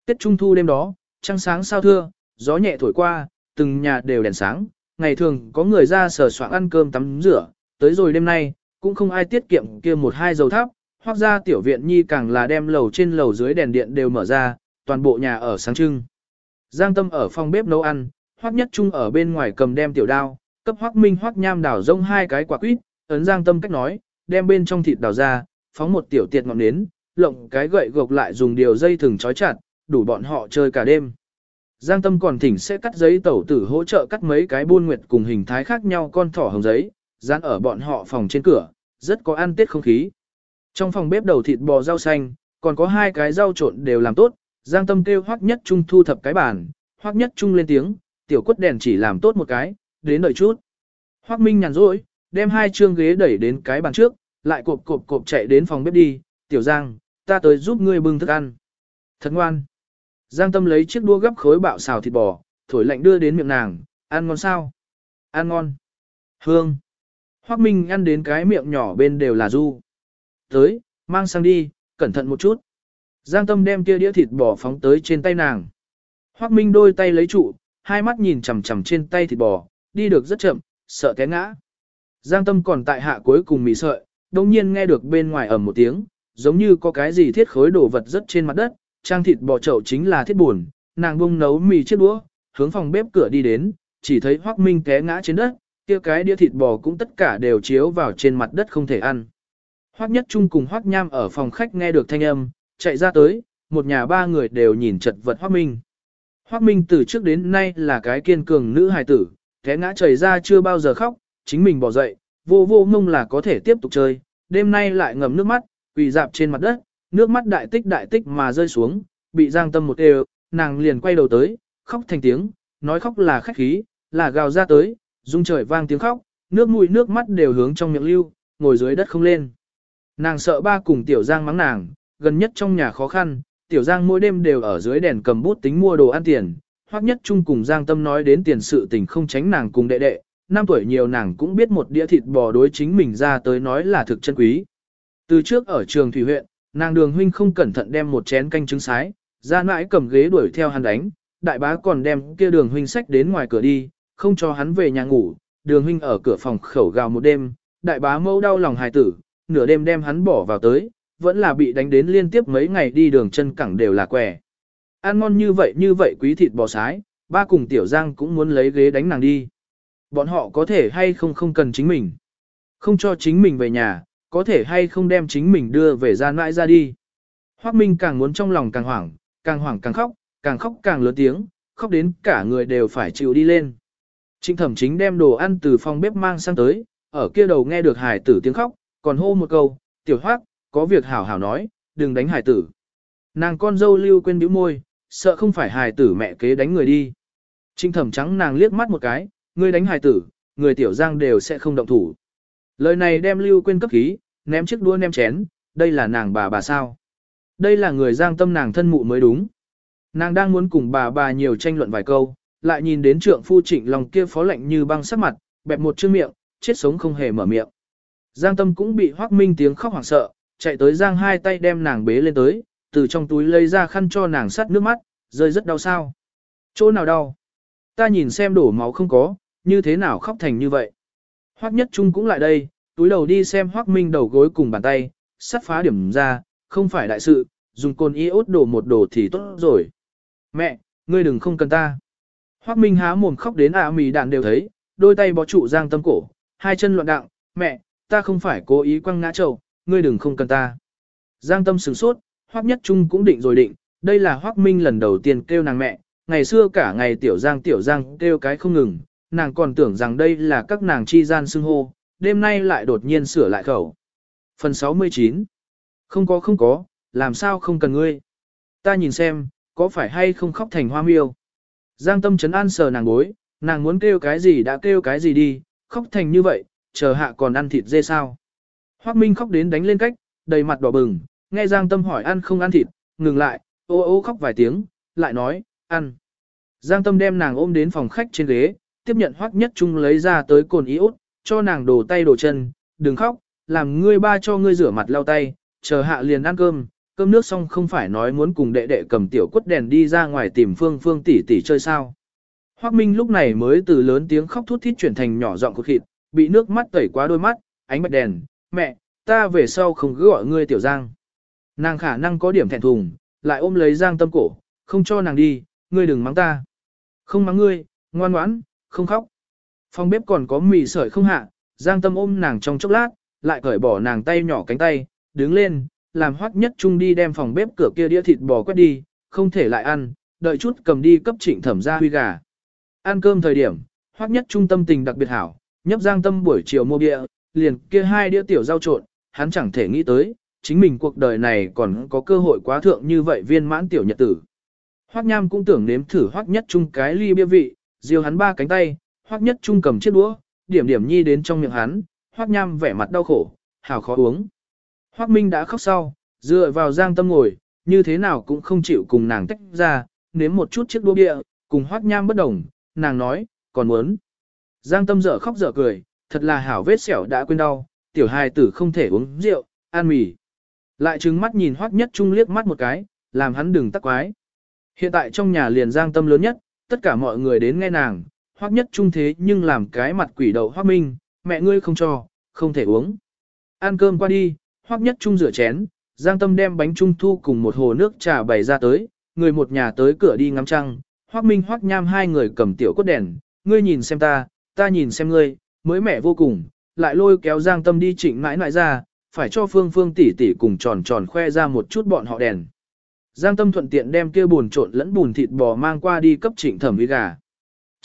Tết Trung Thu đêm đó, trăng sáng sao thưa, gió nhẹ thổi qua, từng nhà đều đèn sáng, ngày thường có người ra sở soạn ăn cơm tắm rửa, tới rồi đêm nay, cũng không ai tiết kiệm kia một hai dầu thắp, hoặc ra tiểu viện nhi càng là đem lầu trên lầu dưới đèn điện đều mở ra, toàn bộ nhà ở sáng trưng. Giang Tâm ở phòng bếp nấu ăn, Hoắc Nhất Trung ở bên ngoài cầm đem tiểu đao, cấp Hoắc Minh Hoắc Nham đảo rông hai cái quả quýt, ấn Giang Tâm cách nói, đem bên trong thịt đào ra, phóng một tiểu tiệt ngọn nến, lộng cái gậy gộc lại dùng điều dây thừng trói chặt, đủ bọn họ chơi cả đêm. Giang Tâm còn thỉnh sẽ cắt giấy tẩu tử hỗ trợ cắt mấy cái buôn nguyệt cùng hình thái khác nhau con thỏ hồng giấy, dán ở bọn họ phòng trên cửa, rất có ăn tết không khí. Trong phòng bếp đầu thịt bò rau xanh, còn có hai cái rau trộn đều làm tốt, Giang Tâm kêu Hoắc Nhất Trung thu thập cái bàn, Hoắc Nhất Trung lên tiếng, tiểu quất đèn chỉ làm tốt một cái, đến đợi chút. Hoắc Minh nhàn rỗi, đem hai chương ghế đẩy đến cái bàn trước, lại cộp cộp cộp chạy đến phòng bếp đi, tiểu Giang, ta tới giúp ngươi bưng thức ăn. Thật ngoan. Giang Tâm lấy chiếc đũa gấp khối bạo xào thịt bò, thổi lạnh đưa đến miệng nàng, ăn ngon sao? Ăn ngon. Hương. Hoắc Minh ăn đến cái miệng nhỏ bên đều là du. Tới, mang sang đi, cẩn thận một chút. Giang Tâm đem kia đĩa thịt bò phóng tới trên tay nàng. Hoắc Minh đôi tay lấy trụ, hai mắt nhìn chằm chằm trên tay thịt bò, đi được rất chậm, sợ té ngã. Giang Tâm còn tại hạ cuối cùng mì sợi, đồng nhiên nghe được bên ngoài ầm một tiếng, giống như có cái gì thiết khối đổ vật rất trên mặt đất, trang thịt bò chậu chính là thiết buồn, nàng bung nấu mì chiếc đũa, hướng phòng bếp cửa đi đến, chỉ thấy Hoắc Minh té ngã trên đất, kia cái đĩa thịt bò cũng tất cả đều chiếu vào trên mặt đất không thể ăn. Hoắc Nhất Trung cùng Hoắc Nham ở phòng khách nghe được thanh âm, chạy ra tới, một nhà ba người đều nhìn chật vật Hoắc Minh. Hoắc Minh từ trước đến nay là cái kiên cường nữ hài tử, té ngã chảy ra chưa bao giờ khóc, chính mình bỏ dậy, vô vô mông là có thể tiếp tục chơi, đêm nay lại ngầm nước mắt, quỳ dạp trên mặt đất, nước mắt đại tích đại tích mà rơi xuống, bị giang tâm một đều, nàng liền quay đầu tới, khóc thành tiếng, nói khóc là khách khí, là gào ra tới, rung trời vang tiếng khóc, nước mũi nước mắt đều hướng trong miệng lưu, ngồi dưới đất không lên. Nàng sợ ba cùng tiểu giang mắng nàng, gần nhất trong nhà khó khăn, tiểu giang mỗi đêm đều ở dưới đèn cầm bút tính mua đồ ăn tiền, hoặc nhất chung cùng giang tâm nói đến tiền sự tình không tránh nàng cùng đệ đệ, năm tuổi nhiều nàng cũng biết một đĩa thịt bò đối chính mình ra tới nói là thực chân quý. Từ trước ở trường thủy huyện, nàng đường huynh không cẩn thận đem một chén canh trứng sái, ra mãi cầm ghế đuổi theo hắn đánh, đại bá còn đem kia đường huynh sách đến ngoài cửa đi, không cho hắn về nhà ngủ, đường huynh ở cửa phòng khẩu gào một đêm, đại bá mâu đau lòng hài tử, nửa đêm đem hắn bỏ vào tới, vẫn là bị đánh đến liên tiếp mấy ngày đi đường chân cẳng đều là quẻ. Ăn ngon như vậy như vậy quý thịt bò sái, ba cùng tiểu giang cũng muốn lấy ghế đánh nàng đi. Bọn họ có thể hay không không cần chính mình. Không cho chính mình về nhà, có thể hay không đem chính mình đưa về gian mãi ra đi. Hoác Minh càng muốn trong lòng càng hoảng, càng hoảng càng khóc, càng khóc càng lớn tiếng, khóc đến cả người đều phải chịu đi lên. Trịnh thẩm chính đem đồ ăn từ phòng bếp mang sang tới, ở kia đầu nghe được hải tử tiếng khóc, còn hô một câu, tiểu hoác, có việc hảo hảo nói, đừng đánh hải tử. Nàng con dâu lưu quên bĩu môi, sợ không phải Hải tử mẹ kế đánh người đi. Trịnh thẩm trắng nàng liếc mắt một cái, người đánh Hải tử, người tiểu giang đều sẽ không động thủ. Lời này đem lưu quên cấp khí, ném chiếc đũa ném chén, đây là nàng bà bà sao. Đây là người giang tâm nàng thân mụ mới đúng. Nàng đang muốn cùng bà bà nhiều tranh luận vài câu, lại nhìn đến trượng phu trịnh lòng kia phó lạnh như băng sắc mặt, bẹp một chữ miệng, chết sống không hề mở miệng. Giang tâm cũng bị hoác minh tiếng khóc hoảng sợ, chạy tới giang hai tay đem nàng bế lên tới, từ trong túi lấy ra khăn cho nàng sắt nước mắt, rơi rất đau sao. Chỗ nào đau? Ta nhìn xem đổ máu không có, như thế nào khóc thành như vậy. Hoác nhất trung cũng lại đây, túi đầu đi xem hoác minh đầu gối cùng bàn tay, sắt phá điểm ra, không phải đại sự, dùng cồn iốt đổ một đổ thì tốt rồi. Mẹ, ngươi đừng không cần ta. Hoác minh há mồm khóc đến ạ à mì đạn đều thấy, đôi tay bó trụ giang tâm cổ, hai chân loạn đặng, mẹ, ta không phải cố ý quăng ngã trầu, ngươi đừng không cần ta. Giang tâm sửng sốt, hoác nhất trung cũng định rồi định, đây là hoác minh lần đầu tiên kêu nàng mẹ, ngày xưa cả ngày tiểu giang tiểu giang kêu cái không ngừng, nàng còn tưởng rằng đây là các nàng chi gian xưng hô, đêm nay lại đột nhiên sửa lại khẩu. Phần 69 Không có không có, làm sao không cần ngươi. Ta nhìn xem, có phải hay không khóc thành hoa miêu. Giang tâm chấn an sờ nàng bối, nàng muốn kêu cái gì đã kêu cái gì đi, khóc thành như vậy, chờ hạ còn ăn thịt dê sao. Hoác Minh khóc đến đánh lên cách, đầy mặt đỏ bừng, nghe Giang tâm hỏi ăn không ăn thịt, ngừng lại, ô ô khóc vài tiếng, lại nói, ăn. Giang tâm đem nàng ôm đến phòng khách trên ghế, tiếp nhận Hoác Nhất Trung lấy ra tới cồn iốt, cho nàng đổ tay đổ chân, đừng khóc, làm ngươi ba cho ngươi rửa mặt lau tay, chờ hạ liền ăn cơm, cơm nước xong không phải nói muốn cùng đệ đệ cầm tiểu quất đèn đi ra ngoài tìm phương phương tỷ tỷ chơi sao. Hoác Minh lúc này mới từ lớn tiếng khóc thút thít chuyển thành nhỏ giọng cột khịt, bị nước mắt tẩy quá đôi mắt, ánh bạch đèn, mẹ, ta về sau không cứ gọi ngươi tiểu giang. Nàng khả năng có điểm thẹn thùng, lại ôm lấy giang tâm cổ, không cho nàng đi, ngươi đừng mắng ta. Không mắng ngươi, ngoan ngoãn, không khóc. Phòng bếp còn có mì sợi không hạ, giang tâm ôm nàng trong chốc lát, lại cởi bỏ nàng tay nhỏ cánh tay, đứng lên, làm hoắc nhất trung đi đem phòng bếp cửa kia đĩa thịt bò quét đi, không thể lại ăn, đợi chút cầm đi cấp trịnh thẩm ra huy gà. Ăn cơm thời điểm, hoắc nhất trung tâm tình đặc biệt hảo, nhấp giang tâm buổi chiều mua bia, liền kia hai đĩa tiểu rau trộn, hắn chẳng thể nghĩ tới, chính mình cuộc đời này còn có cơ hội quá thượng như vậy viên mãn tiểu nhật tử. Hoắc Nham cũng tưởng nếm thử Hoắc Nhất Trung cái ly bia vị, diêu hắn ba cánh tay, Hoắc Nhất Trung cầm chiếc đũa, điểm điểm nhi đến trong miệng hắn, Hoắc Nham vẻ mặt đau khổ, hào khó uống. Hoắc Minh đã khóc sau, dựa vào Giang Tâm ngồi, như thế nào cũng không chịu cùng nàng tách ra, nếm một chút chiếc đũa bia, cùng Hoắc Nham bất đồng, nàng nói, còn muốn. Giang Tâm dở khóc dở cười, thật là hảo vết sẹo đã quên đau, tiểu hài tử không thể uống rượu, an mì. Lại trừng mắt nhìn Hoắc Nhất Trung liếc mắt một cái, làm hắn đừng tắc quái. Hiện tại trong nhà liền Giang Tâm lớn nhất, tất cả mọi người đến nghe nàng, Hoắc Nhất Trung thế nhưng làm cái mặt quỷ đầu Hoắc Minh, mẹ ngươi không cho, không thể uống. Ăn cơm qua đi, Hoắc Nhất Trung rửa chén, Giang Tâm đem bánh trung thu cùng một hồ nước trà bày ra tới, người một nhà tới cửa đi ngắm trăng, Hoắc Minh Hoắc Nham hai người cầm tiểu cốt đèn, ngươi nhìn xem ta, ta nhìn xem ngươi, mới mẻ vô cùng, lại lôi kéo Giang Tâm đi chỉnh mãi mãi ra, phải cho Phương Phương tỷ tỷ cùng tròn tròn khoe ra một chút bọn họ đèn. Giang Tâm thuận tiện đem kia buồn trộn lẫn bùn thịt bò mang qua đi cấp Trịnh Thẩm với gà.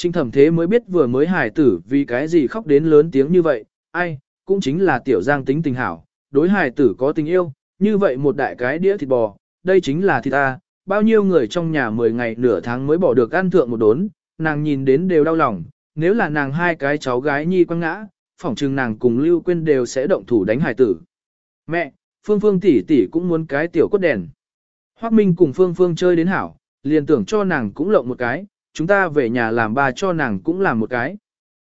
Trinh Thẩm thế mới biết vừa mới hài tử vì cái gì khóc đến lớn tiếng như vậy, ai, cũng chính là tiểu Giang tính tình hảo, đối hài tử có tình yêu, như vậy một đại cái đĩa thịt bò, đây chính là thịt ta, bao nhiêu người trong nhà 10 ngày nửa tháng mới bỏ được ăn thượng một đốn, nàng nhìn đến đều đau lòng, nếu là nàng hai cái cháu gái nhi quăng ngã, phỏng chừng nàng cùng Lưu Quyên đều sẽ động thủ đánh hài tử. Mẹ, Phương Phương tỷ tỷ cũng muốn cái tiểu cốt đèn. Hoắc Minh cùng Phương Phương chơi đến hảo, liền tưởng cho nàng cũng lộng một cái, chúng ta về nhà làm bà cho nàng cũng làm một cái.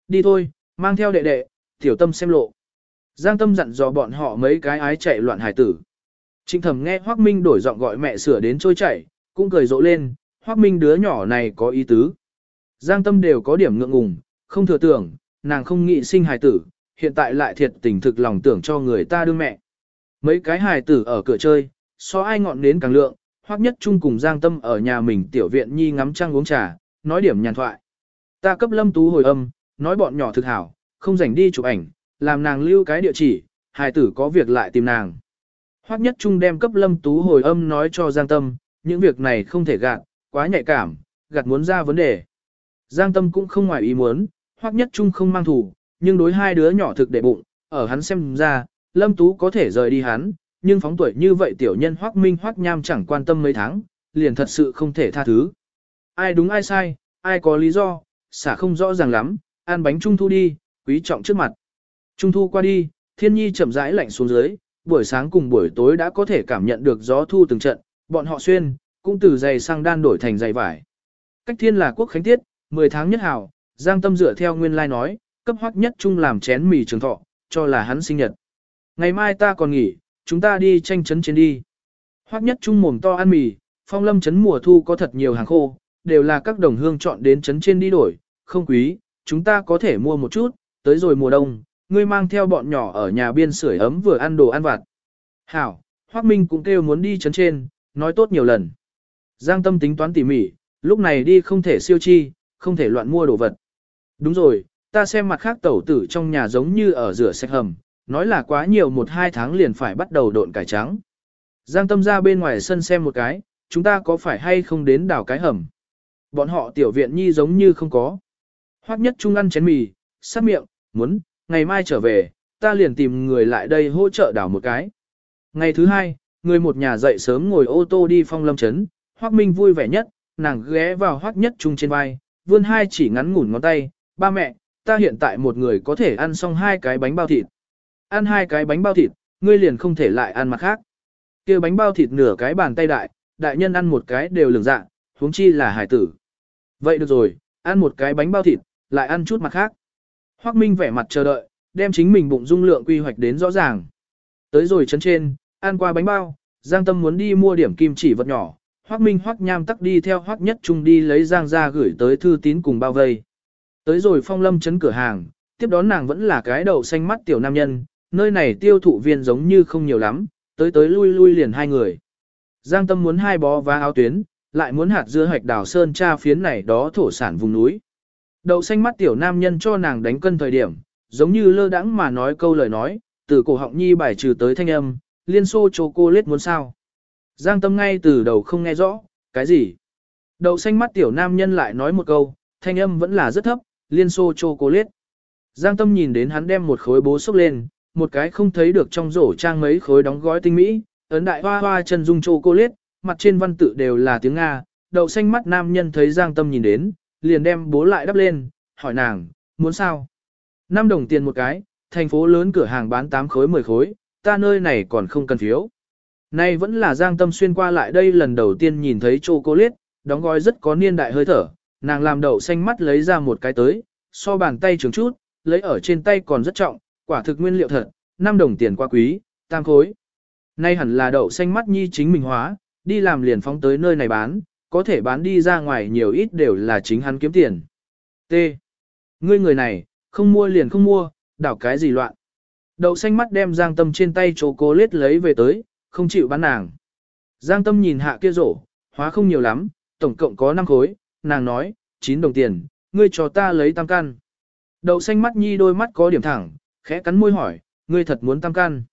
Đi thôi, mang theo đệ đệ, tiểu tâm xem lộ. Giang tâm dặn dò bọn họ mấy cái ái chạy loạn hải tử. Trịnh thẩm nghe Hoắc Minh đổi giọng gọi mẹ sửa đến trôi chảy, cũng cười rộ lên, Hoắc Minh đứa nhỏ này có ý tứ. Giang tâm đều có điểm ngượng ngùng, không thừa tưởng, nàng không nghĩ sinh hài tử, hiện tại lại thiệt tình thực lòng tưởng cho người ta đương mẹ. Mấy cái hài tử ở cửa chơi, so ai ngọn đến càng lượng, Hoắc nhất chung cùng Giang tâm ở nhà mình tiểu viện nhi ngắm trăng uống trà, nói điểm nhàn thoại. Ta cấp lâm tú hồi âm, nói bọn nhỏ thực hảo, không rảnh đi chụp ảnh, làm nàng lưu cái địa chỉ, hài tử có việc lại tìm nàng. Hoắc nhất trung đem cấp lâm tú hồi âm nói cho Giang Tâm, những việc này không thể gạt, quá nhạy cảm, gạt muốn ra vấn đề. Giang Tâm cũng không ngoài ý muốn, Hoắc nhất trung không mang thủ, nhưng đối hai đứa nhỏ thực để bụng, ở hắn xem ra, lâm tú có thể rời đi hắn, nhưng phóng tuổi như vậy tiểu nhân Hoắc Minh Hoắc Nham chẳng quan tâm mấy tháng, liền thật sự không thể tha thứ. Ai đúng ai sai, ai có lý do, xả không rõ ràng lắm, ăn bánh trung thu đi, quý trọng trước mặt. Trung thu qua đi, thiên nhi chậm rãi lạnh xuống dưới, buổi sáng cùng buổi tối đã có thể cảm nhận được gió thu từng trận, bọn họ xuyên, cũng từ giày sang đan đổi thành giày vải. Cách thiên là quốc khánh tiết, 10 tháng nhất hảo, Giang Tâm dựa theo nguyên lai nói, cấp hoắc nhất trung làm chén mì trường thọ, cho là hắn sinh nhật. Ngày mai ta còn nghỉ, chúng ta đi tranh chấn chiến đi. Hoắc nhất trung mồm to ăn mì, phong lâm chấn mùa thu có thật nhiều hàng khô, đều là các đồng hương chọn đến chấn trên đi đổi, không quý, chúng ta có thể mua một chút, tới rồi mùa đông, ngươi mang theo bọn nhỏ ở nhà biên sưởi ấm vừa ăn đồ ăn vặt. Hảo, Hoắc Minh cũng kêu muốn đi chấn trên, nói tốt nhiều lần. Giang tâm tính toán tỉ mỉ, lúc này đi không thể siêu chi, không thể loạn mua đồ vật. Đúng rồi, ta xem mặt khác tẩu tử trong nhà giống như ở rửa sạch hầm, nói là quá nhiều một hai tháng liền phải bắt đầu độn cải trắng. Giang tâm ra bên ngoài sân xem một cái, chúng ta có phải hay không đến đào cái hầm. Bọn họ tiểu viện nhi giống như không có. Hoắc nhất trung ăn chén mì, sát miệng, muốn, ngày mai trở về, ta liền tìm người lại đây hỗ trợ đào một cái. Ngày thứ hai, người một nhà dậy sớm ngồi ô tô đi phong lâm chấn, Hoắc Minh vui vẻ nhất, nàng ghé vào Hoắc nhất trung trên vai, vươn hai chỉ ngắn ngủn ngón tay, ba mẹ, ta hiện tại một người có thể ăn xong hai cái bánh bao thịt. Ăn hai cái bánh bao thịt, ngươi liền không thể lại ăn mặt khác. kia bánh bao thịt nửa cái bàn tay đại, đại nhân ăn một cái đều lường dạ, huống chi là hải tử. Vậy được rồi, ăn một cái bánh bao thịt, lại ăn chút mặt khác. Hoắc Minh vẻ mặt chờ đợi, đem chính mình bụng dung lượng quy hoạch đến rõ ràng. Tới rồi chân trên, ăn qua bánh bao, Giang Tâm muốn đi mua điểm kim chỉ vật nhỏ, Hoắc Minh Hoắc Nham tắc đi theo Hoắc Nhất Trung đi lấy Giang ra gửi tới thư tín cùng bao vây. Tới rồi phong lâm chấn cửa hàng, tiếp đón nàng vẫn là cái đầu xanh mắt tiểu nam nhân, nơi này tiêu thụ viên giống như không nhiều lắm, tới tới lui lui liền hai người. Giang Tâm muốn hai bó và áo tuyến, lại muốn hạt dưa hạch đào sơn tra phiến này đó thổ sản vùng núi. Đậu xanh mắt tiểu nam nhân cho nàng đánh cân thời điểm, giống như lơ đãng mà nói câu lời nói, từ cổ họng nhi bài trừ tới thanh âm, liên xô châu cô lết muốn sao. Giang tâm ngay từ đầu không nghe rõ, cái gì? Đậu xanh mắt tiểu nam nhân lại nói một câu, thanh âm vẫn là rất thấp, liên xô châu cô lết. Giang tâm nhìn đến hắn đem một khối bố xúc lên, một cái không thấy được trong rổ trang mấy khối đóng gói tinh mỹ, ấn đại hoa hoa chân dung châu cô lết mặt trên văn tự đều là tiếng Nga. Đậu xanh mắt nam nhân thấy Giang tâm nhìn đến, liền đem bố lại đắp lên, hỏi nàng, muốn sao? 5 đồng tiền một cái, thành phố lớn cửa hàng bán 8 khối 10 khối, ta nơi này còn không cần phiếu. Nay vẫn là Giang Tâm xuyên qua lại đây lần đầu tiên nhìn thấy chocolate, đóng gói rất có niên đại hơi thở, nàng làm đậu xanh mắt lấy ra một cái tới, so bàn tay trường chút, lấy ở trên tay còn rất trọng, quả thực nguyên liệu thật, 5 đồng tiền qua quý, tam khối. Nay hẳn là đậu xanh mắt nhi chính mình hóa, đi làm liền phóng tới nơi này bán, có thể bán đi ra ngoài nhiều ít đều là chính hắn kiếm tiền. T. Ngươi người này, không mua liền không mua, đảo cái gì loạn. Đậu xanh mắt đem Giang Tâm trên tay chồ cô lết lấy về tới, không chịu bán nàng. Giang Tâm nhìn hạ kia rổ, hóa không nhiều lắm, tổng cộng có 5 khối, nàng nói, 9 đồng tiền, ngươi cho ta lấy tam căn. Đậu xanh mắt nhi đôi mắt có điểm thẳng, khẽ cắn môi hỏi, ngươi thật muốn tam căn.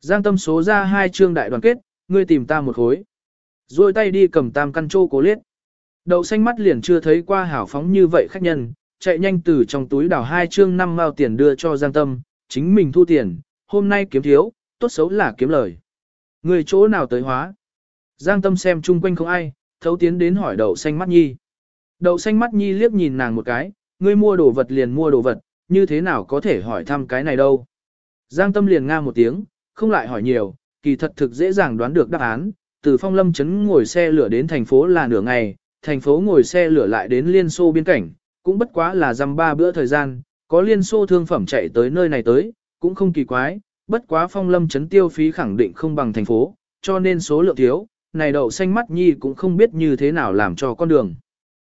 Giang Tâm số ra hai chương đại đoàn kết, ngươi tìm ta một khối. Rồi tay đi cầm tam căn chô cố liết. Đậu xanh mắt liền chưa thấy qua hảo phóng như vậy khách nhân, chạy nhanh từ trong túi đảo hai chương năm mao tiền đưa cho Giang Tâm, chính mình thu tiền, hôm nay kiếm thiếu, tốt xấu là kiếm lời. Người chỗ nào tới hóa? Giang Tâm xem chung quanh không ai, thấu tiến đến hỏi đậu xanh mắt nhi. Đậu xanh mắt nhi liếc nhìn nàng một cái, ngươi mua đồ vật liền mua đồ vật, như thế nào có thể hỏi thăm cái này đâu. Giang Tâm liền nga một tiếng, không lại hỏi nhiều, kỳ thật thực dễ dàng đoán được đáp án, từ phong lâm chấn ngồi xe lửa đến thành phố là nửa ngày, thành phố ngồi xe lửa lại đến Liên Xô biên cảnh, cũng bất quá là dăm ba bữa thời gian, có Liên Xô thương phẩm chạy tới nơi này tới, cũng không kỳ quái, bất quá phong lâm chấn tiêu phí khẳng định không bằng thành phố, cho nên số lượng thiếu, này đậu xanh mắt nhi cũng không biết như thế nào làm cho con đường.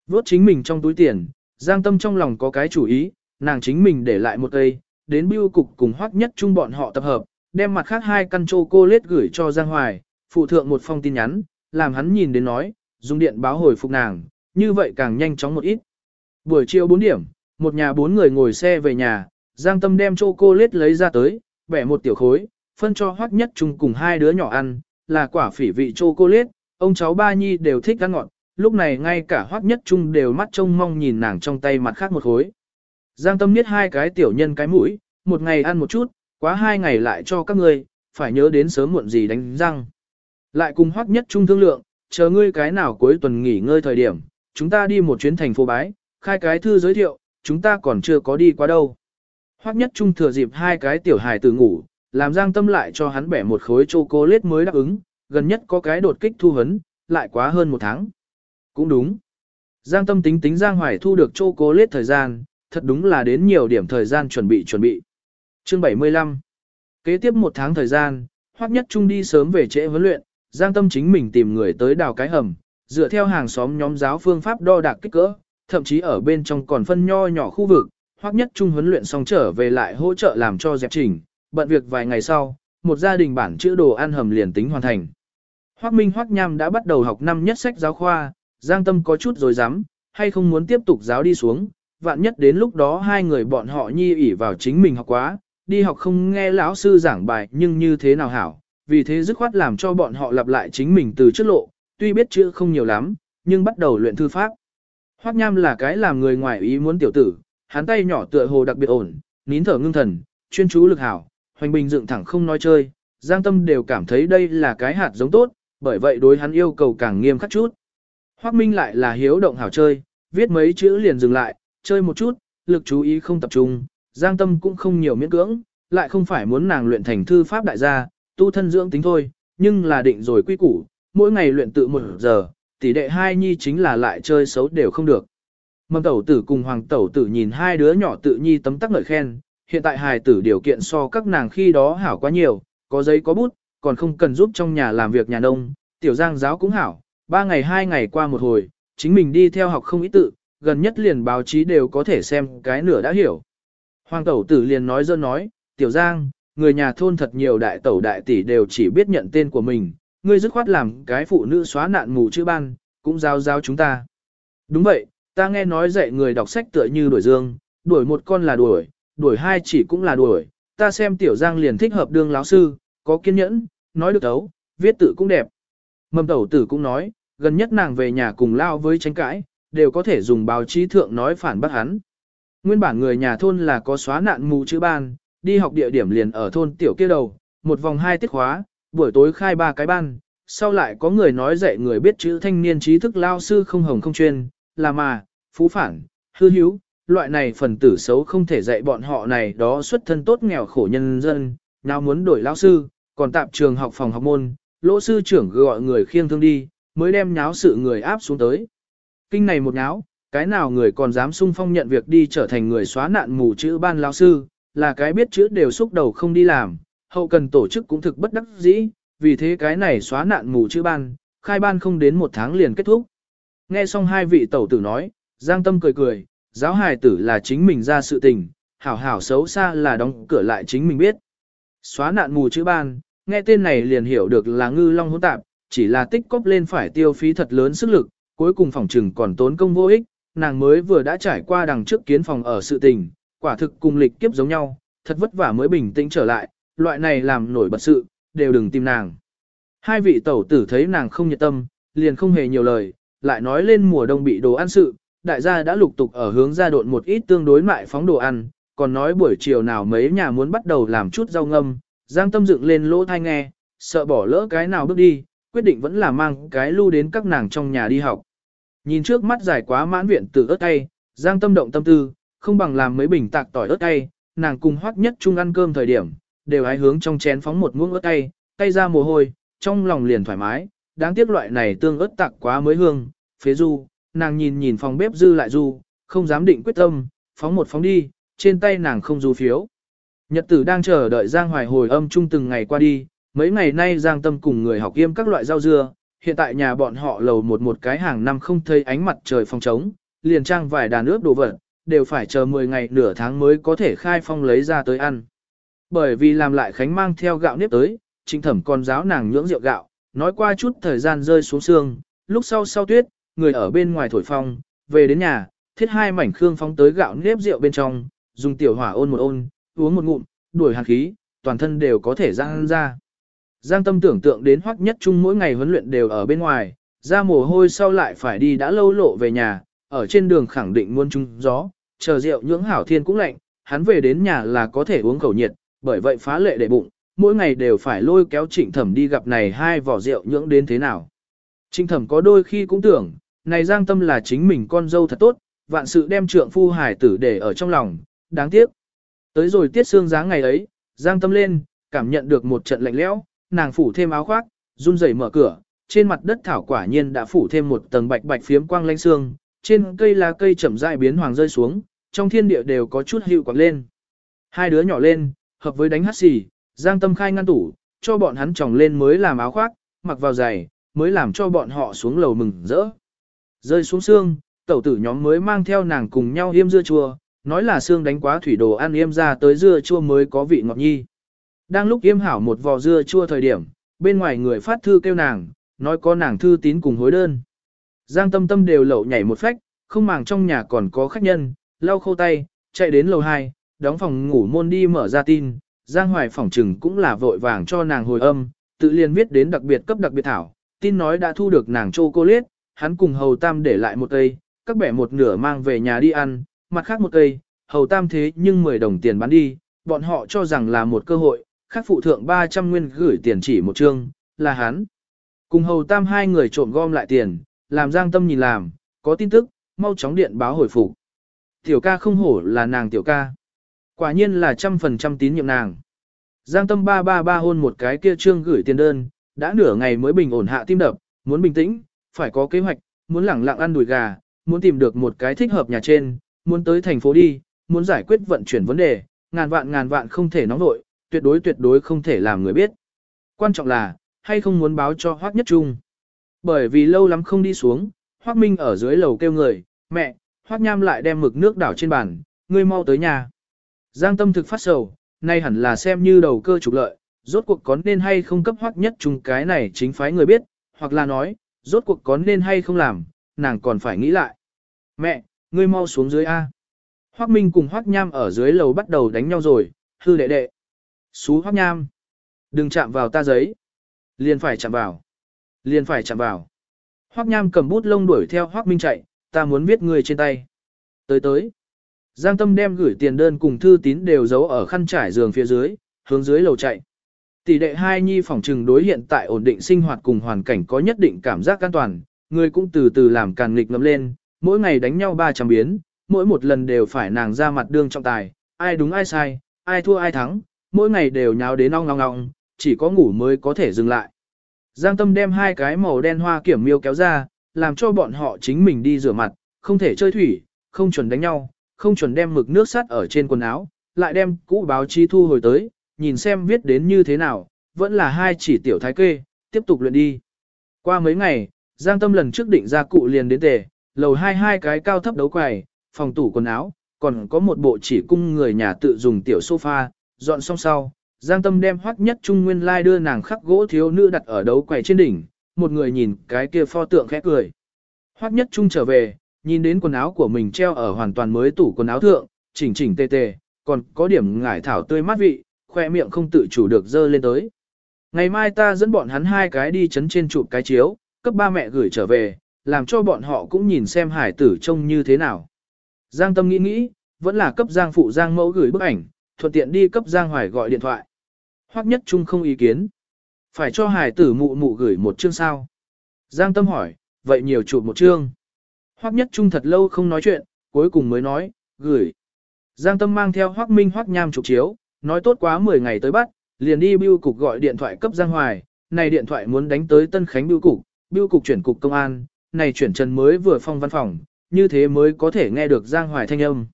Vốt chính mình trong túi tiền, Giang Tâm trong lòng có cái chủ ý, nàng chính mình để lại một cây, đến bưu cục cùng hoắc nhất chung bọn họ tập hợp, đem mặt khác hai căn trụ cô lết gửi cho Giang Hoài, phụ thượng một phong tin nhắn, làm hắn nhìn đến nói, dùng điện báo hồi phục nàng, như vậy càng nhanh chóng một ít. Buổi chiều 4 điểm, một nhà bốn người ngồi xe về nhà, Giang Tâm đem chocolate lấy ra tới, bẻ một tiểu khối, phân cho Hoắc Nhất Trung cùng hai đứa nhỏ ăn, là quả phỉ vị chocolate, ông cháu ba nhi đều thích ăn ngọt, lúc này ngay cả Hoắc Nhất Trung đều mắt trông mong nhìn nàng trong tay mặt khác một khối. Giang Tâm niết hai cái tiểu nhân cái mũi, một ngày ăn một chút, quá hai ngày lại cho các ngươi, phải nhớ đến sớm muộn gì đánh răng. Lại cùng hoắc nhất trung thương lượng, chờ ngươi cái nào cuối tuần nghỉ ngơi thời điểm, chúng ta đi một chuyến thành phố bái, khai cái thư giới thiệu, chúng ta còn chưa có đi qua đâu. Hoắc nhất trung thừa dịp hai cái tiểu hài từ ngủ, làm Giang Tâm lại cho hắn bẻ một khối chocolate mới đáp ứng, gần nhất có cái đột kích thu hấn, lại quá hơn một tháng. Cũng đúng. Giang Tâm tính tính Giang Hoài thu được chocolate thời gian, thật đúng là đến nhiều điểm thời gian chuẩn bị chuẩn bị. Chương 75 Kế tiếp một tháng thời gian, Hoắc Nhất Trung đi sớm về trễ huấn luyện, Giang Tâm chính mình tìm người tới đào cái hầm, dựa theo hàng xóm nhóm giáo phương pháp đo đạc kích cỡ, thậm chí ở bên trong còn phân nho nhỏ khu vực, Hoắc Nhất Trung huấn luyện xong trở về lại hỗ trợ làm cho dẹp chỉnh, bận việc vài ngày sau, một gia đình bản chữ đồ ăn hầm liền tính hoàn thành. Hoắc Minh Hoắc Nham đã bắt đầu học năm nhất sách giáo khoa, Giang Tâm có chút rồi dám, hay không muốn tiếp tục giáo đi xuống, vạn nhất đến lúc đó hai người bọn họ nhi ỉ vào chính mình học quá, đi học không nghe lão sư giảng bài nhưng như thế nào hảo, vì thế dứt khoát làm cho bọn họ lặp lại chính mình từ trước lộ, tuy biết chữ không nhiều lắm, nhưng bắt đầu luyện thư pháp. Hoắc Nham là cái làm người ngoài ý muốn tiểu tử, hắn tay nhỏ tựa hồ đặc biệt ổn, nín thở ngưng thần, chuyên chú lực hảo, hoành bình dựng thẳng không nói chơi, Giang Tâm đều cảm thấy đây là cái hạt giống tốt, bởi vậy đối hắn yêu cầu càng nghiêm khắc chút. Hoắc Minh lại là hiếu động hảo chơi, viết mấy chữ liền dừng lại, chơi một chút, lực chú ý không tập trung, Giang Tâm cũng không nhiều miễn cưỡng, lại không phải muốn nàng luyện thành thư pháp đại gia, tu thân dưỡng tính thôi, nhưng là định rồi quy củ, mỗi ngày luyện tự một giờ, tỷ đệ hai nhi chính là lại chơi xấu đều không được. Mầm tẩu tử cùng hoàng tẩu tử nhìn hai đứa nhỏ tự nhi tấm tắc ngợi khen, hiện tại hài tử điều kiện so các nàng khi đó hảo quá nhiều, có giấy có bút, còn không cần giúp trong nhà làm việc nhà nông, tiểu giang giáo cũng hảo, ba ngày hai ngày qua một hồi, chính mình đi theo học không ý tự, gần nhất liền báo chí đều có thể xem cái nửa đã hiểu. Hoàng tẩu tử liền nói dơ nói, tiểu giang, người nhà thôn thật nhiều đại tẩu đại tỷ đều chỉ biết nhận tên của mình, ngươi dứt khoát làm cái phụ nữ xóa nạn mù chữ ban, cũng giao giao chúng ta. Đúng vậy, ta nghe nói dạy người đọc sách tựa như đuổi dương, đuổi một con là đuổi, đuổi hai chỉ cũng là đuổi, ta xem tiểu giang liền thích hợp đương lão sư, có kiên nhẫn, nói được tấu, viết tự cũng đẹp. Mầm tẩu tử cũng nói, gần nhất nàng về nhà cùng lao với tranh cãi, đều có thể dùng báo chí thượng nói phản bác hắn. Nguyên bản người nhà thôn là có xóa nạn mù chữ ban, đi học địa điểm liền ở thôn tiểu kia đầu, một vòng hai tiết khóa, buổi tối khai ba cái ban, sau lại có người nói dạy người biết chữ thanh niên trí thức lao sư không hồng không chuyên, là mà, phú phản, hư hiếu, loại này phần tử xấu không thể dạy bọn họ này đó xuất thân tốt nghèo khổ nhân dân, nào muốn đổi lao sư, còn tạm trường học phòng học môn, lỗ sư trưởng gọi người khiêng thương đi, mới đem nháo sự người áp xuống tới. Kinh này một nháo, cái nào người còn dám sung phong nhận việc đi trở thành người xóa nạn mù chữ ban lao sư, là cái biết chữ đều xúc đầu không đi làm, hậu cần tổ chức cũng thực bất đắc dĩ, vì thế cái này xóa nạn mù chữ ban, khai ban không đến một tháng liền kết thúc. Nghe xong hai vị tẩu tử nói, Giang Tâm cười cười, giáo hài tử là chính mình ra sự tình, hảo hảo xấu xa là đóng cửa lại chính mình biết. Xóa nạn mù chữ ban, nghe tên này liền hiểu được là ngư long hỗn tạp, chỉ là tích cóp lên phải tiêu phí thật lớn sức lực, cuối cùng phòng trừng còn tốn công vô ích, nàng mới vừa đã trải qua đằng trước kiến phòng ở sự tình, quả thực cùng lịch kiếp giống nhau, thật vất vả mới bình tĩnh trở lại, loại này làm nổi bật sự, đều đừng tìm nàng. Hai vị tẩu tử thấy nàng không nhiệt tâm, liền không hề nhiều lời, lại nói lên mùa đông bị đồ ăn sự, đại gia đã lục tục ở hướng ra độn một ít tương đối mại phóng đồ ăn, còn nói buổi chiều nào mấy nhà muốn bắt đầu làm chút rau ngâm, giang tâm dựng lên lỗ thai nghe, sợ bỏ lỡ cái nào bước đi, quyết định vẫn là mang cái lưu đến các nàng trong nhà đi học. Nhìn trước mắt dài quá mãn viện từ ớt tay, giang tâm động tâm tư, không bằng làm mấy bình tạc tỏi ớt cay, nàng cùng hoắc nhất chung ăn cơm thời điểm, đều hái hướng trong chén phóng một muỗng ớt cay, cay ra mồ hôi, trong lòng liền thoải mái, đáng tiếc loại này tương ớt tạc quá mới hương, phế du, nàng nhìn nhìn phòng bếp dư lại du, không dám định quyết tâm, phóng một phóng đi, trên tay nàng không du phiếu. Nhật tử đang chờ đợi Giang Hoài hồi âm chung từng ngày qua đi, mấy ngày nay Giang Tâm cùng người học yêm các loại rau dưa, hiện tại nhà bọn họ lầu một một cái hàng năm không thấy ánh mặt trời phong trống, liền trang vài đàn ướp đồ vật, đều phải chờ 10 ngày nửa tháng mới có thể khai phong lấy ra tới ăn. Bởi vì làm lại khánh mang theo gạo nếp tới, trinh thẩm còn giáo nàng nhưỡng rượu gạo, nói qua chút thời gian rơi xuống xương, lúc sau sau tuyết, người ở bên ngoài thổi phong, về đến nhà, thiết hai mảnh khương phong tới gạo nếp rượu bên trong, dùng tiểu hỏa ôn một ôn, uống một ngụm, đuổi hàn khí, toàn thân đều có thể giang ra. Giang tâm tưởng tượng đến hoắc nhất chung mỗi ngày huấn luyện đều ở bên ngoài, ra mồ hôi sau lại phải đi đã lâu lộ về nhà, ở trên đường khẳng định muôn trung gió, chờ rượu nhưỡng hảo thiên cũng lạnh, hắn về đến nhà là có thể uống khẩu nhiệt, bởi vậy phá lệ để bụng, mỗi ngày đều phải lôi kéo trịnh thẩm đi gặp này hai vỏ rượu nhưỡng đến thế nào. Trịnh thẩm có đôi khi cũng tưởng, này Giang Tâm là chính mình con dâu thật tốt, vạn sự đem trượng phu hải tử để ở trong lòng, đáng tiếc. Tới rồi tiết xương giá ngày ấy, Giang Tâm lên, cảm nhận được một trận lạnh lẽo, nàng phủ thêm áo khoác, run rẩy mở cửa, trên mặt đất thảo quả nhiên đã phủ thêm một tầng bạch bạch phiếm quang lanh xương, trên cây lá cây chậm rãi biến hoàng rơi xuống, trong thiên địa đều có chút hiệu quạng lên. Hai đứa nhỏ lên, hợp với đánh hát xì, Giang Tâm khai ngăn tủ, cho bọn hắn tròng lên mới làm áo khoác, mặc vào giày, mới làm cho bọn họ xuống lầu mừng rỡ. Rơi xuống xương, tẩu tử nhóm mới mang theo nàng cùng nhau yêm dưa chua, nói là xương đánh quá thủy đồ ăn yêm ra tới dưa chua mới có vị ngọt nhi. Đang lúc yêm hảo một vò dưa chua thời điểm, bên ngoài người phát thư kêu nàng, nói có nàng thư tín cùng hối đơn. Giang tâm tâm đều lậu nhảy một phách, không màng trong nhà còn có khách nhân, lau khô tay, chạy đến lầu 2, đóng phòng ngủ môn đi mở ra tin. Giang hoài phỏng trừng cũng là vội vàng cho nàng hồi âm, tự liền viết đến đặc biệt cấp đặc biệt thảo, tin nói đã thu được nàng chocolate, hắn cùng hầu tam để lại một cây, các bẻ một nửa mang về nhà đi ăn, mặt khác một cây, hầu tam thế nhưng 10 đồng tiền bán đi, bọn họ cho rằng là một cơ hội, khác phụ thượng 300 nguyên gửi tiền chỉ một chương, là hắn. Cùng hầu tam hai người trộm gom lại tiền, làm giang tâm nhìn làm, có tin tức, mau chóng điện báo hồi phục. Tiểu ca không hổ là nàng tiểu ca. Quả nhiên là trăm phần trăm tín nhiệm nàng. Giang tâm ba ba ba hôn một cái kia trương gửi tiền đơn, đã nửa ngày mới bình ổn hạ tim đập, muốn bình tĩnh, phải có kế hoạch, muốn lẳng lặng ăn đùi gà, muốn tìm được một cái thích hợp nhà trên, muốn tới thành phố đi, muốn giải quyết vận chuyển vấn đề, ngàn vạn ngàn vạn không thể nóng nội, tuyệt đối tuyệt đối không thể làm người biết. Quan trọng là, hay không muốn báo cho Hoác Nhất Trung. Bởi vì lâu lắm không đi xuống, Hoác Minh ở dưới lầu kêu người, mẹ, Hoác Nham lại đem mực nước đảo trên bàn, ngươi mau tới nhà. Giang tâm thực phát sầu, nay hẳn là xem như đầu cơ trục lợi, rốt cuộc có nên hay không cấp Hoác Nhất chung cái này chính phái người biết, hoặc là nói, rốt cuộc có nên hay không làm, nàng còn phải nghĩ lại. Mẹ, ngươi mau xuống dưới A. Hoác Minh cùng Hoác Nham ở dưới lầu bắt đầu đánh nhau rồi, hư đệ đệ. Xú Hoác Nham. Đừng chạm vào ta giấy. Liền phải chạm vào. Liền phải chạm vào. Hoắc Nham cầm bút lông đuổi theo Hoắc Minh chạy, ta muốn viết người trên tay. Tới tới. Giang Tâm đem gửi tiền đơn cùng thư tín đều giấu ở khăn trải giường phía dưới, hướng dưới lầu chạy. Tỷ đệ hai nhi phòng trừng đối hiện tại ổn định sinh hoạt cùng hoàn cảnh có nhất định cảm giác an toàn, người cũng từ từ làm càn nghịch ngấm lên, mỗi ngày đánh nhau 300 biến, mỗi một lần đều phải nàng ra mặt đương trọng tài, ai đúng ai sai, ai thua ai thắng, mỗi ngày đều nháo đến ong ong ong, chỉ có ngủ mới có thể dừng lại. Giang Tâm đem hai cái màu đen hoa kiểm miêu kéo ra, làm cho bọn họ chính mình đi rửa mặt, không thể chơi thủy, không chuẩn đánh nhau, không chuẩn đem mực nước sắt ở trên quần áo, lại đem cũ báo chi thu hồi tới, nhìn xem viết đến như thế nào, vẫn là hai chỉ tiểu thái kê, tiếp tục luyện đi. Qua mấy ngày, Giang Tâm lần trước định ra cụ liền đến tề, lầu hai hai cái cao thấp đấu quầy, phòng tủ quần áo, còn có một bộ chỉ cung người nhà tự dùng tiểu sofa, dọn xong sau. Giang Tâm đem hoắc nhất trung nguyên lai đưa nàng khắc gỗ thiếu nữ đặt ở đấu quầy trên đỉnh, một người nhìn cái kia pho tượng khẽ cười. Hoắc nhất trung trở về, nhìn đến quần áo của mình treo ở hoàn toàn mới tủ quần áo thượng, chỉnh chỉnh tề tề, còn có điểm ngải thảo tươi mát vị, khoe miệng không tự chủ được dơ lên tới. Ngày mai ta dẫn bọn hắn hai cái đi chấn trên chụp cái chiếu, cấp ba mẹ gửi trở về, làm cho bọn họ cũng nhìn xem hải tử trông như thế nào. Giang Tâm nghĩ nghĩ, vẫn là cấp Giang phụ Giang mẫu gửi bức ảnh, thuận tiện đi cấp Giang Hoài gọi điện thoại. Hoắc nhất trung không ý kiến. Phải cho hải tử mụ mụ gửi một chương sao? Giang Tâm hỏi, vậy nhiều chụp một chương. Hoắc nhất trung thật lâu không nói chuyện, cuối cùng mới nói, gửi. Giang Tâm mang theo Hoắc Minh Hoắc Nham chụp chiếu, nói tốt quá 10 ngày tới bắt, liền đi bưu cục gọi điện thoại cấp Giang Hoài, này điện thoại muốn đánh tới Tân Khánh bưu cục, bưu cục chuyển cục công an, này chuyển Trần mới vừa phong văn phòng, như thế mới có thể nghe được Giang Hoài thanh âm.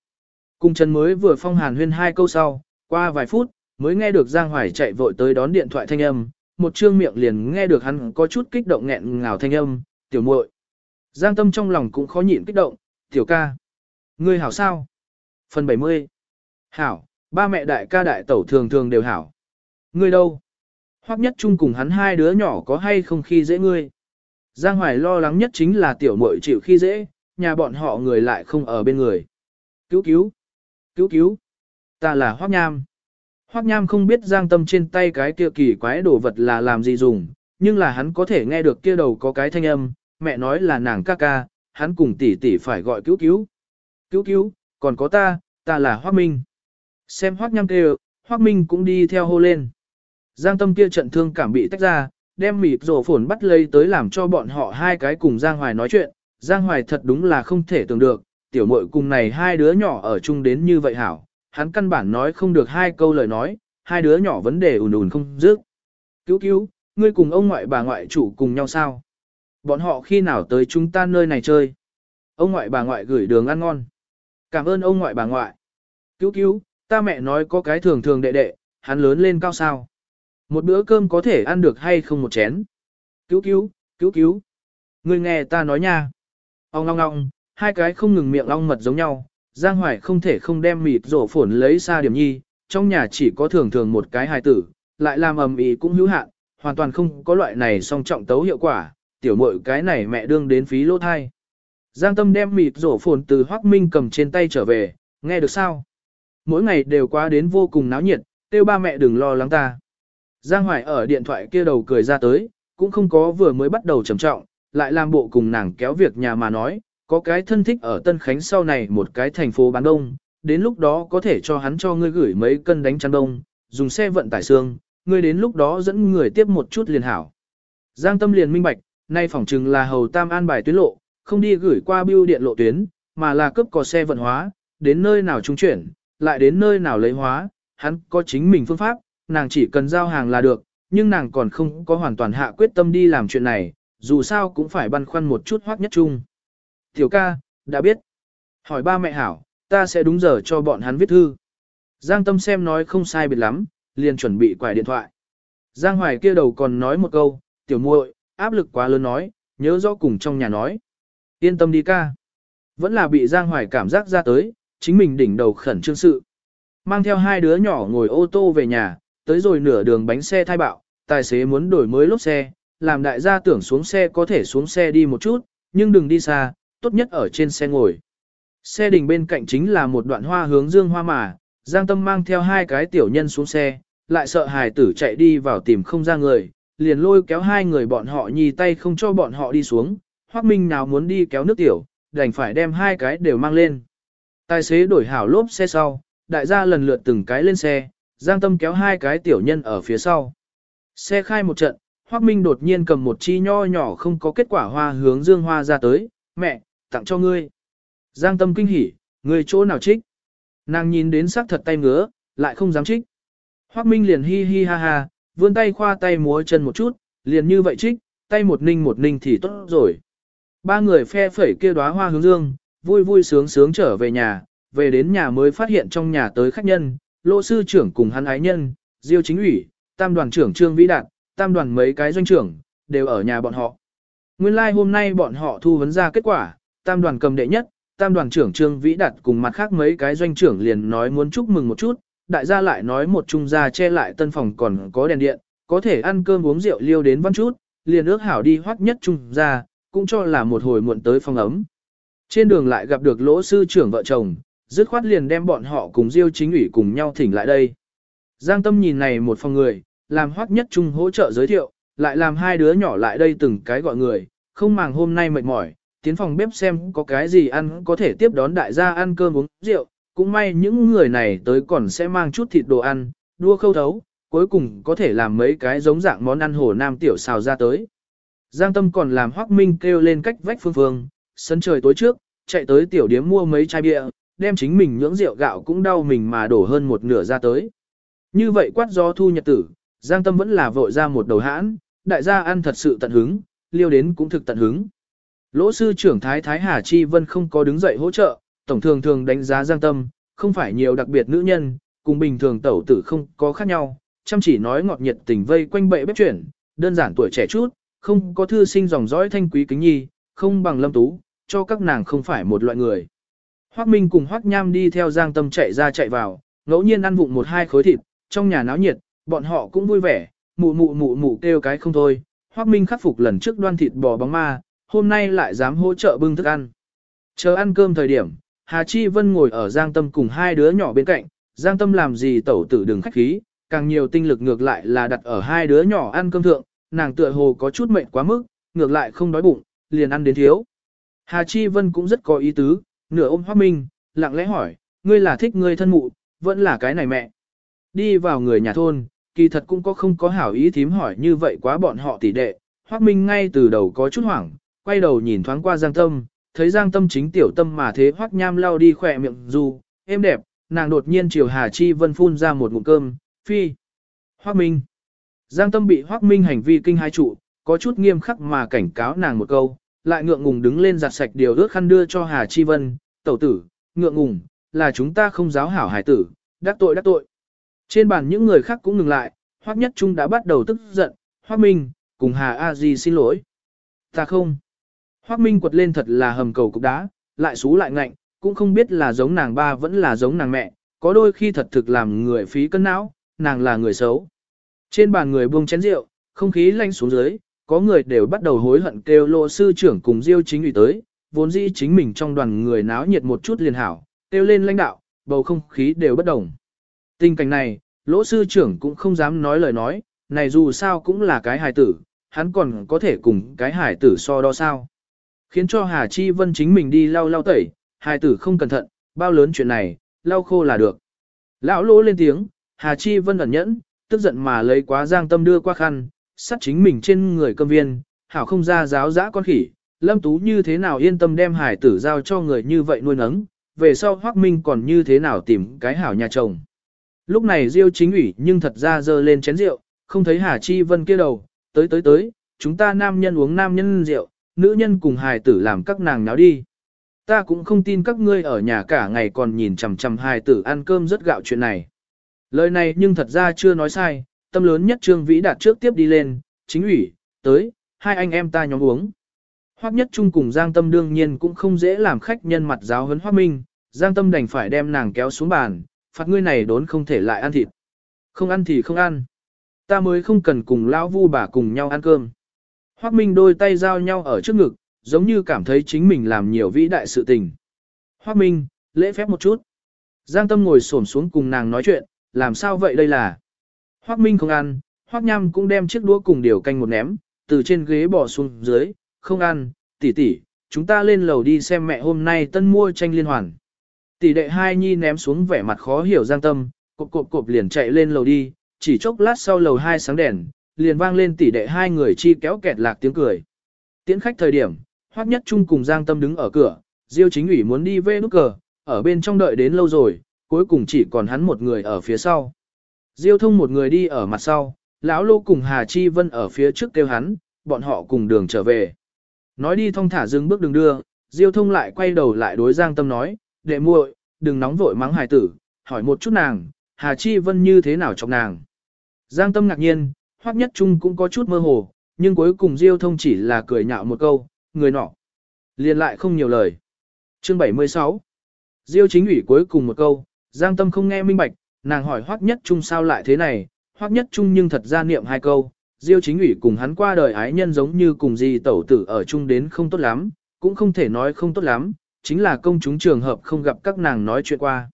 Cùng Trần mới vừa phong hàn huyên hai câu sau, qua vài phút, mới nghe được Giang Hoài chạy vội tới đón điện thoại thanh âm, một trương miệng liền nghe được hắn có chút kích động nghẹn ngào thanh âm, tiểu muội. Giang tâm trong lòng cũng khó nhịn kích động, tiểu ca. Ngươi hảo sao? Phần 70. Hảo, ba mẹ đại ca đại tẩu thường thường đều hảo. Ngươi đâu? Hoắc nhất chung cùng hắn hai đứa nhỏ có hay không khi dễ ngươi? Giang Hoài lo lắng nhất chính là tiểu muội chịu khi dễ, nhà bọn họ người lại không ở bên người. Cứu cứu! Cứu cứu! Ta là Hoắc Nham. Hoắc Nham không biết Giang Tâm trên tay cái kia kỳ quái đồ vật là làm gì dùng, nhưng là hắn có thể nghe được kia đầu có cái thanh âm, mẹ nói là nàng ca ca, hắn cùng tỷ tỷ phải gọi cứu cứu. Cứu cứu, còn có ta, ta là Hoắc Minh. Xem Hoắc Nham kêu, Hoắc Minh cũng đi theo hô lên. Giang Tâm kia trận thương cảm bị tách ra, đem mịp rổ phồn bắt lấy tới làm cho bọn họ hai cái cùng Giang Hoài nói chuyện. Giang Hoài thật đúng là không thể tưởng được, tiểu muội cùng này hai đứa nhỏ ở chung đến như vậy hảo, hắn căn bản nói không được hai câu lời nói, hai đứa nhỏ vấn đề ùn ùn không dứt. Cứu cứu, ngươi cùng ông ngoại bà ngoại chủ cùng nhau sao? Bọn họ khi nào tới chúng ta nơi này chơi? Ông ngoại bà ngoại gửi đường ăn ngon. Cảm ơn ông ngoại bà ngoại. Cứu cứu, ta mẹ nói có cái thường thường đệ đệ, hắn lớn lên cao sao. Một bữa cơm có thể ăn được hay không một chén. Cứu cứu, cứu cứu. Ngươi nghe ta nói nha. Ông ngong ngong, hai cái không ngừng miệng ong mật giống nhau. Giang Hoài không thể không đem mịt rổ phổn lấy xa điểm nhi, trong nhà chỉ có thường thường một cái hài tử, lại làm ầm ĩ cũng hữu hạn, hoàn toàn không có loại này song trọng tấu hiệu quả, tiểu muội cái này mẹ đương đến phí lỗ thai. Giang Tâm đem mịt rổ phồn từ Hoắc Minh cầm trên tay trở về, nghe được sao? Mỗi ngày đều qua đến vô cùng náo nhiệt, tiêu ba mẹ đừng lo lắng ta. Giang Hoài ở điện thoại kia đầu cười ra tới, cũng không có vừa mới bắt đầu trầm trọng, lại làm bộ cùng nàng kéo việc nhà mà nói, có cái thân thích ở Tân Khánh sau này một cái thành phố bán đông, đến lúc đó có thể cho hắn cho ngươi gửi mấy cân đánh chăn đông, dùng xe vận tải xương, ngươi đến lúc đó dẫn người tiếp một chút liền hảo. Giang Tâm liền minh bạch, nay phỏng chừng là hầu tam an bài tuyến lộ, không đi gửi qua bưu điện lộ tuyến, mà là cấp có xe vận hóa, đến nơi nào trung chuyển, lại đến nơi nào lấy hóa, hắn có chính mình phương pháp, nàng chỉ cần giao hàng là được, nhưng nàng còn không có hoàn toàn hạ quyết tâm đi làm chuyện này, dù sao cũng phải băn khoăn một chút hoác nhất chung. Tiểu ca, đã biết. Hỏi ba mẹ hảo, ta sẽ đúng giờ cho bọn hắn viết thư. Giang tâm xem nói không sai biệt lắm, liền chuẩn bị quải điện thoại. Giang hoài kia đầu còn nói một câu, tiểu muội, áp lực quá lớn nói, nhớ rõ cùng trong nhà nói. Yên tâm đi ca. Vẫn là bị Giang hoài cảm giác ra tới, chính mình đỉnh đầu khẩn trương sự. Mang theo hai đứa nhỏ ngồi ô tô về nhà, tới rồi nửa đường bánh xe thai bạo, tài xế muốn đổi mới lốp xe, làm đại gia tưởng xuống xe có thể xuống xe đi một chút, nhưng đừng đi xa, tốt nhất ở trên xe ngồi. Xe đình bên cạnh chính là một đoạn hoa hướng dương hoa mà, Giang Tâm mang theo hai cái tiểu nhân xuống xe, lại sợ hài tử chạy đi vào tìm không ra người, liền lôi kéo hai người bọn họ nhì tay không cho bọn họ đi xuống, Hoắc Minh nào muốn đi kéo nước tiểu, đành phải đem hai cái đều mang lên. Tài xế đổi hảo lốp xe sau, đại gia lần lượt từng cái lên xe, Giang Tâm kéo hai cái tiểu nhân ở phía sau. Xe khai một trận, Hoắc Minh đột nhiên cầm một chi nho nhỏ không có kết quả hoa hướng Dương Hoa ra tới, mẹ, tặng cho ngươi. Giang Tâm kinh hỉ, ngươi chỗ nào trích? Nàng nhìn đến sắc thật tay ngứa, lại không dám trích. Hoắc Minh liền hi hi ha ha, vươn tay khoa tay múa chân một chút, liền như vậy trích, tay một ninh một ninh thì tốt rồi. Ba người phe phẩy kia đóa hoa hướng dương, vui vui sướng sướng trở về nhà, về đến nhà mới phát hiện trong nhà tới khách nhân, lô sư trưởng cùng hắn ái nhân, diêu chính ủy, tam đoàn trưởng trương vĩ đạt, tam đoàn mấy cái doanh trưởng, đều ở nhà bọn họ. Nguyên lai like hôm nay bọn họ thu vấn ra kết quả, tam đoàn cầm đệ nhất, tam đoàn trưởng trương vĩ đạt cùng mặt khác mấy cái doanh trưởng liền nói muốn chúc mừng một chút, đại gia lại nói một trung gia che lại tân phòng còn có đèn điện, có thể ăn cơm uống rượu liêu đến văn chút, liền ước hảo đi hoắc nhất trung gia, cũng cho là một hồi muộn tới phòng ấm. Trên đường lại gặp được lỗ sư trưởng vợ chồng, dứt khoát liền đem bọn họ cùng Diêu chính ủy cùng nhau thỉnh lại đây. Giang Tâm nhìn này một phòng người, làm hoắc nhất trung hỗ trợ giới thiệu, lại làm hai đứa nhỏ lại đây từng cái gọi người, không màng hôm nay mệt mỏi, tiến phòng bếp xem có cái gì ăn có thể tiếp đón đại gia ăn cơm uống rượu, cũng may những người này tới còn sẽ mang chút thịt đồ ăn, đua khâu thấu, cuối cùng có thể làm mấy cái giống dạng món ăn hồ nam tiểu xào ra tới. Giang Tâm còn làm Hoắc Minh kêu lên cách vách phương phương, sân trời tối trước, chạy tới tiểu điếm mua mấy chai bia, đem chính mình nhưỡng rượu gạo cũng đau mình mà đổ hơn một nửa ra tới. Như vậy quát gió thu nhật tử, Giang Tâm vẫn là vội ra một đầu hãn, đại gia ăn thật sự tận hứng, liêu đến cũng thực tận hứng. Lỗ sư trưởng Thái Thái Hà Chi Vân không có đứng dậy hỗ trợ, tổng thường thường đánh giá Giang Tâm, không phải nhiều đặc biệt nữ nhân, cùng bình thường tẩu tử không có khác nhau, chăm chỉ nói ngọt nhiệt tình vây quanh bệ bếp chuyển, đơn giản tuổi trẻ chút, không có thư sinh dòng dõi thanh quý kính nhi, không bằng lâm tú, cho các nàng không phải một loại người. Hoắc Minh cùng Hoắc Nham đi theo Giang Tâm chạy ra chạy vào, ngẫu nhiên ăn vụng một hai khối thịt, trong nhà náo nhiệt, bọn họ cũng vui vẻ, mụ mụ mụ mụ kêu cái không thôi. Hoắc Minh khắc phục lần trước đoan thịt bò bóng ma, hôm nay lại dám hỗ trợ bưng thức ăn. Chờ ăn cơm thời điểm, Hà Chi Vân ngồi ở Giang Tâm cùng hai đứa nhỏ bên cạnh, Giang Tâm làm gì tẩu tử đừng khách khí, càng nhiều tinh lực ngược lại là đặt ở hai đứa nhỏ ăn cơm thượng, nàng tựa hồ có chút mệt quá mức, ngược lại không đói bụng, liền ăn đến thiếu. Hà Chi Vân cũng rất có ý tứ, nửa ôm Hoắc Minh, lặng lẽ hỏi, ngươi là thích ngươi thân mụ, vẫn là cái này mẹ. Đi vào người nhà thôn, kỳ thật cũng có không có hảo ý thím hỏi như vậy quá bọn họ tỷ đệ, Hoắc Minh ngay từ đầu có chút hoảng, quay đầu nhìn thoáng qua Giang Tâm, thấy Giang Tâm chính tiểu tâm mà thế Hoắc Nham lao đi khỏe miệng dù, êm đẹp, nàng đột nhiên chiều Hà Chi Vân phun ra một ngụm cơm, phi. Hoắc Minh. Giang Tâm bị Hoắc Minh hành vi kinh hai trụ, có chút nghiêm khắc mà cảnh cáo nàng một câu, lại ngượng ngùng đứng lên giặt sạch điều ước khăn đưa cho Hà Chi Vân, tẩu tử, ngượng ngùng, là chúng ta không giáo hảo hải tử, đắc tội đắc tội. Trên bàn những người khác cũng ngừng lại, Hoắc Nhất Trung đã bắt đầu tức giận, Hoắc Minh, cùng Hà A Di xin lỗi. Ta không. Hoác Minh quật lên thật là hầm cầu cục đá, lại xú lại ngạnh, cũng không biết là giống nàng ba vẫn là giống nàng mẹ, có đôi khi thật thực làm người phí cân não, nàng là người xấu. Trên bàn người buông chén rượu, không khí lanh xuống dưới, có người đều bắt đầu hối hận kêu lộ sư trưởng cùng Diêu chính ủy tới, vốn dĩ chính mình trong đoàn người náo nhiệt một chút liền hảo, kêu lên lãnh đạo, bầu không khí đều bất đồng. Tình cảnh này, lỗ sư trưởng cũng không dám nói lời nói, này dù sao cũng là cái hài tử, hắn còn có thể cùng cái hài tử so đo sao. Khiến cho Hà Chi Vân chính mình đi lau lau tẩy, hài tử không cẩn thận, bao lớn chuyện này, lau khô là được. Lão lỗ lên tiếng, Hà Chi Vân ẩn nhẫn, tức giận mà lấy quá giang tâm đưa qua khăn, sắt chính mình trên người cơm viên, hảo không ra giáo dã con khỉ, lâm tú như thế nào yên tâm đem hải tử giao cho người như vậy nuôi nấng, về sau hoác minh còn như thế nào tìm cái hảo nhà chồng. Lúc này Diêu chính ủy nhưng thật ra dơ lên chén rượu, không thấy Hà Chi Vân kia đầu, tới tới tới, chúng ta nam nhân uống nam nhân rượu, nữ nhân cùng hài tử làm các nàng náo đi. Ta cũng không tin các ngươi ở nhà cả ngày còn nhìn chằm chằm hài tử ăn cơm rất gạo chuyện này. Lời này nhưng thật ra chưa nói sai, tâm lớn nhất Trương Vĩ đạt trước tiếp đi lên, chính ủy, tới, hai anh em ta nhóm uống. Hoắc Nhất Trung cùng Giang Tâm đương nhiên cũng không dễ làm khách nhân mặt giáo huấn Hoắc Minh, Giang Tâm đành phải đem nàng kéo xuống bàn, phạt ngươi này đốn không thể lại ăn thịt. Không ăn thì không ăn. Ta mới không cần cùng lão vu bà cùng nhau ăn cơm. Hoắc Minh đôi tay giao nhau ở trước ngực, giống như cảm thấy chính mình làm nhiều vĩ đại sự tình. Hoắc Minh, lễ phép một chút. Giang Tâm ngồi xổm xuống cùng nàng nói chuyện, làm sao vậy đây là? Hoắc Minh không ăn, Hoắc Nham cũng đem chiếc đũa cùng điều canh một ném, từ trên ghế bỏ xuống dưới, không ăn, tỷ tỷ, chúng ta lên lầu đi xem mẹ hôm nay tân mua tranh liên hoàn. Tỷ đệ hai nhi ném xuống vẻ mặt khó hiểu Giang Tâm, cộp cộp cộp liền chạy lên lầu đi, chỉ chốc lát sau lầu hai sáng đèn, liền vang lên tỷ đệ hai người chi kéo kẹt lạc tiếng cười. Tiễn khách thời điểm, Hoắc Nhất Trung cùng Giang Tâm đứng ở cửa, Diêu Chính ủy muốn đi về nút cờ, ở bên trong đợi đến lâu rồi, cuối cùng chỉ còn hắn một người ở phía sau. Diêu thông một người đi ở mặt sau, lão lô cùng Hà Chi Vân ở phía trước kêu hắn, bọn họ cùng đường trở về. Nói đi thong thả dừng bước đường đưa, Diêu thông lại quay đầu lại đối Giang Tâm nói, đệ muội, đừng nóng vội mắng hài tử, hỏi một chút nàng, Hà Chi Vân như thế nào trong nàng. Giang Tâm ngạc nhiên, Hoắc Nhất Trung cũng có chút mơ hồ, nhưng cuối cùng Diêu thông chỉ là cười nhạo một câu, người nọ. liền lại không nhiều lời. Chương 76 Diêu chính ủy cuối cùng một câu, Giang Tâm không nghe minh bạch, nàng hỏi Hoắc Nhất Trung sao lại thế này, Hoắc Nhất Trung nhưng thật ra niệm hai câu, Diêu chính ủy cùng hắn qua đời ái nhân giống như cùng gì tẩu tử ở chung đến không tốt lắm, cũng không thể nói không tốt lắm, chính là công chúng trường hợp không gặp các nàng nói chuyện qua.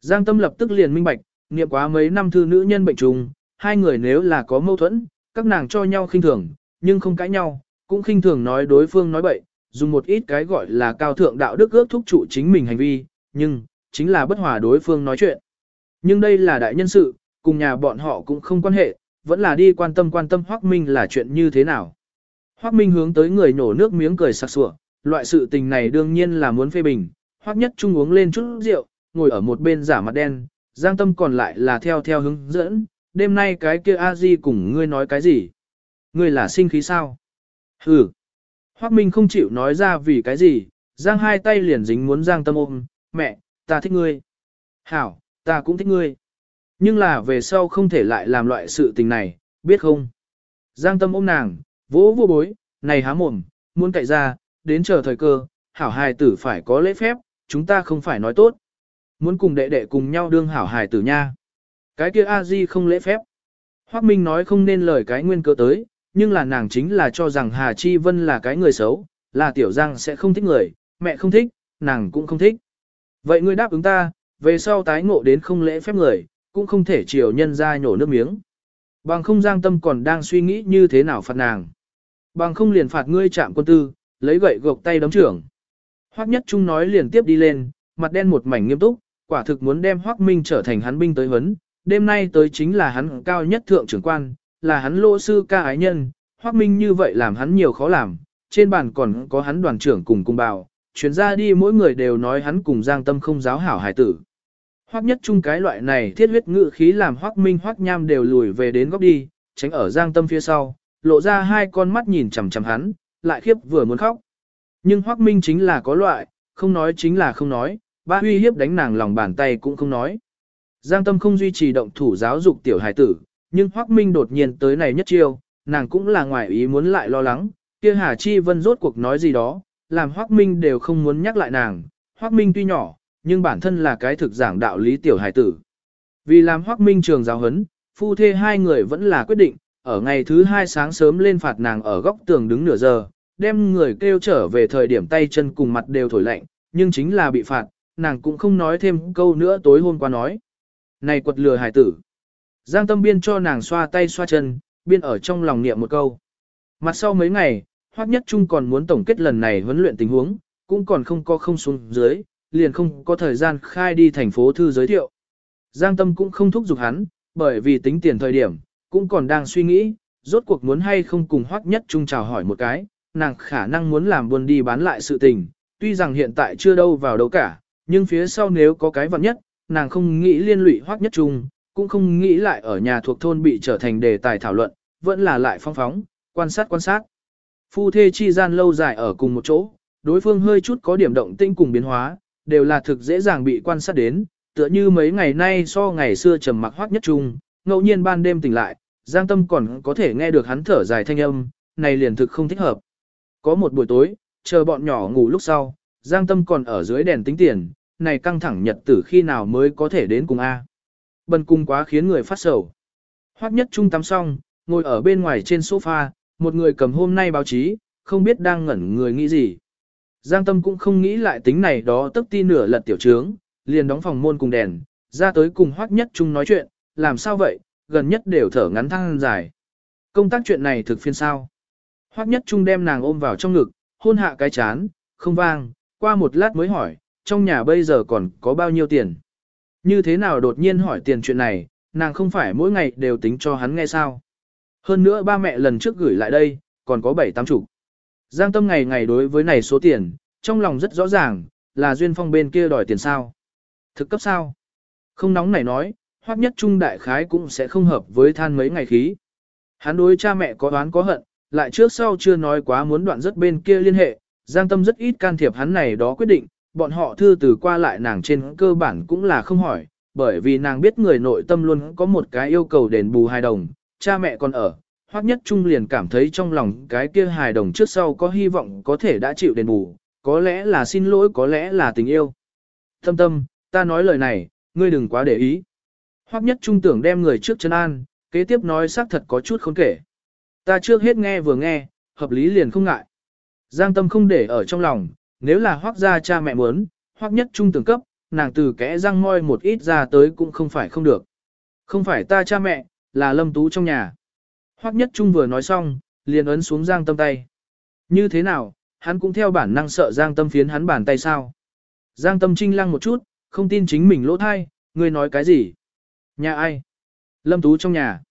Giang Tâm lập tức liền minh bạch, niệm quá mấy năm thư nữ nhân bệnh trùng, hai người nếu là có mâu thuẫn, các nàng cho nhau khinh thường, nhưng không cãi nhau, cũng khinh thường nói đối phương nói bậy, dùng một ít cái gọi là cao thượng đạo đức ước thúc trụ chính mình hành vi, nhưng, chính là bất hòa đối phương nói chuyện. Nhưng đây là đại nhân sự, cùng nhà bọn họ cũng không quan hệ, vẫn là đi quan tâm quan tâm Hoắc Minh là chuyện như thế nào. Hoắc Minh hướng tới người nổ nước miếng cười sặc sủa, loại sự tình này đương nhiên là muốn phê bình, Hoác Nhất Trung uống lên chút rượu, ngồi ở một bên giả mặt đen, Giang Tâm còn lại là theo theo hướng dẫn, đêm nay cái kia a di cùng ngươi nói cái gì? Ngươi là sinh khí sao? Hừ. Hoắc Minh không chịu nói ra vì cái gì, Giang hai tay liền dính muốn Giang Tâm ôm, mẹ, ta thích ngươi. Hảo, ta cũng thích ngươi. Nhưng là về sau không thể lại làm loại sự tình này, biết không? Giang Tâm ôm nàng, vỗ vô bối, này há mồm, muốn cậy ra, đến chờ thời cơ, hảo hài tử phải có lễ phép, chúng ta không phải nói tốt. Muốn cùng đệ đệ cùng nhau đương hảo hài tử nha. Cái kia a di không lễ phép. Hoắc Minh nói không nên lời cái nguyên cơ tới, nhưng là nàng chính là cho rằng Hà Chi Vân là cái người xấu, là tiểu giang sẽ không thích người, mẹ không thích, nàng cũng không thích. Vậy ngươi đáp ứng ta, về sau tái ngộ đến không lễ phép người, cũng không thể chiều nhân ra nhổ nước miếng. Bằng không giang tâm còn đang suy nghĩ như thế nào phạt nàng. Bằng không liền phạt ngươi chạm quân tư, lấy gậy gộc tay đấm trưởng. Hoắc Nhất Trung nói liền tiếp đi lên, mặt đen một mảnh nghiêm túc, quả thực muốn đem Hoắc Minh trở thành hắn binh tới huấn đêm nay tới chính là hắn cao nhất thượng trưởng quan, là hắn lô sư ca ái nhân, hoác Minh như vậy làm hắn nhiều khó làm, trên bàn còn có hắn đoàn trưởng cùng cung bào, chuyến ra đi mỗi người đều nói hắn cùng Giang Tâm không giáo hảo hải tử. Hoác nhất chung cái loại này thiết huyết ngự khí làm hoác Minh hoác Nham đều lùi về đến góc đi, tránh ở Giang Tâm phía sau, lộ ra hai con mắt nhìn chằm chằm hắn, lại khiếp vừa muốn khóc. Nhưng hoác Minh chính là có loại, không nói chính là không nói, ba huy hiếp đánh nàng lòng bàn tay cũng không nói. Giang Tâm không duy trì động thủ giáo dục tiểu hải tử, nhưng Hoắc Minh đột nhiên tới này nhất chiêu, nàng cũng là ngoài ý muốn lại lo lắng, kia Hà Chi Vân rốt cuộc nói gì đó, làm Hoắc Minh đều không muốn nhắc lại nàng. Hoắc Minh tuy nhỏ, nhưng bản thân là cái thực giảng đạo lý tiểu hải tử. Vì làm Hoắc Minh trường giáo huấn, phu thê hai người vẫn là quyết định, ở ngày thứ hai sáng sớm lên phạt nàng ở góc tường đứng nửa giờ, đem người kêu trở về thời điểm tay chân cùng mặt đều thổi lạnh, nhưng chính là bị phạt, nàng cũng không nói thêm câu nữa tối hôm qua nói. Này quật lừa hải tử. Giang tâm biên cho nàng xoa tay xoa chân, biên ở trong lòng niệm một câu. Mặt sau mấy ngày, Hoắc Nhất Trung còn muốn tổng kết lần này huấn luyện tình huống, cũng còn không có không xuống dưới, liền không có thời gian khai đi thành phố thư giới thiệu. Giang Tâm cũng không thúc giục hắn, bởi vì tính tiền thời điểm, cũng còn đang suy nghĩ, rốt cuộc muốn hay không cùng Hoắc Nhất Trung chào hỏi một cái, nàng khả năng muốn làm buôn đi bán lại sự tình, tuy rằng hiện tại chưa đâu vào đâu cả, nhưng phía sau nếu có cái vật nhất, nàng không nghĩ liên lụy Hoắc Nhất Trung, cũng không nghĩ lại ở nhà thuộc thôn bị trở thành đề tài thảo luận, vẫn là lại phong phóng, quan sát quan sát. Phu thê chi gian lâu dài ở cùng một chỗ, đối phương hơi chút có điểm động tinh cùng biến hóa, đều là thực dễ dàng bị quan sát đến, tựa như mấy ngày nay so ngày xưa trầm mặc hoác nhất trung ngẫu nhiên ban đêm tỉnh lại, Giang Tâm còn có thể nghe được hắn thở dài thanh âm, này liền thực không thích hợp. Có một buổi tối, chờ bọn nhỏ ngủ lúc sau, Giang Tâm còn ở dưới đèn tính tiền, này căng thẳng nhật tử khi nào mới có thể đến cùng A. Bần cung quá khiến người phát sầu. Hoác nhất trung tắm xong, ngồi ở bên ngoài trên sofa, một người cầm hôm nay báo chí, không biết đang ngẩn người nghĩ gì. Giang Tâm cũng không nghĩ lại tính này đó tức ti nửa lật tiểu trướng, liền đóng phòng môn cùng đèn, ra tới cùng Hoắc Nhất Trung nói chuyện, làm sao vậy, gần nhất đều thở ngắn thăng dài. Công tác chuyện này thực phiên sao. Hoắc Nhất Trung đem nàng ôm vào trong ngực, hôn hạ cái chán, không vang, qua một lát mới hỏi, trong nhà bây giờ còn có bao nhiêu tiền. Như thế nào đột nhiên hỏi tiền chuyện này, nàng không phải mỗi ngày đều tính cho hắn nghe sao. Hơn nữa ba mẹ lần trước gửi lại đây, còn có bảy tám chục. Giang tâm ngày ngày đối với này số tiền, trong lòng rất rõ ràng, là duyên phong bên kia đòi tiền sao. Thực cấp sao? Không nóng này nói, hoặc nhất trung đại khái cũng sẽ không hợp với than mấy ngày khí. Hắn đối cha mẹ có oán có hận, lại trước sau chưa nói quá muốn đoạn rất bên kia liên hệ, Giang Tâm rất ít can thiệp hắn này đó quyết định, bọn họ thư từ qua lại nàng trên cơ bản cũng là không hỏi, bởi vì nàng biết người nội tâm luôn có một cái yêu cầu đền bù hài đồng, cha mẹ còn ở, Hoắc Nhất Trung liền cảm thấy trong lòng cái kia hài đồng trước sau có hy vọng có thể đã chịu đền bù, có lẽ là xin lỗi có lẽ là tình yêu. Tâm tâm, ta nói lời này, ngươi đừng quá để ý. Hoắc Nhất Trung tưởng đem người trước chân an, kế tiếp nói xác thật có chút khốn kể. Ta trước hết nghe vừa nghe, hợp lý liền không ngại. Giang tâm không để ở trong lòng, nếu là hoác gia cha mẹ muốn, hoác Nhất Trung tưởng cấp, nàng từ kẽ răng ngoi một ít ra tới cũng không phải không được. Không phải ta cha mẹ, là Lâm Tú trong nhà. Hoác Nhất Trung vừa nói xong, liền ấn xuống Giang Tâm tay. Như thế nào, hắn cũng theo bản năng sợ Giang Tâm phiến hắn bàn tay sao? Giang Tâm trinh lăng một chút, không tin chính mình lỗ thai, ngươi nói cái gì? Nhà ai? Lâm Tú trong nhà.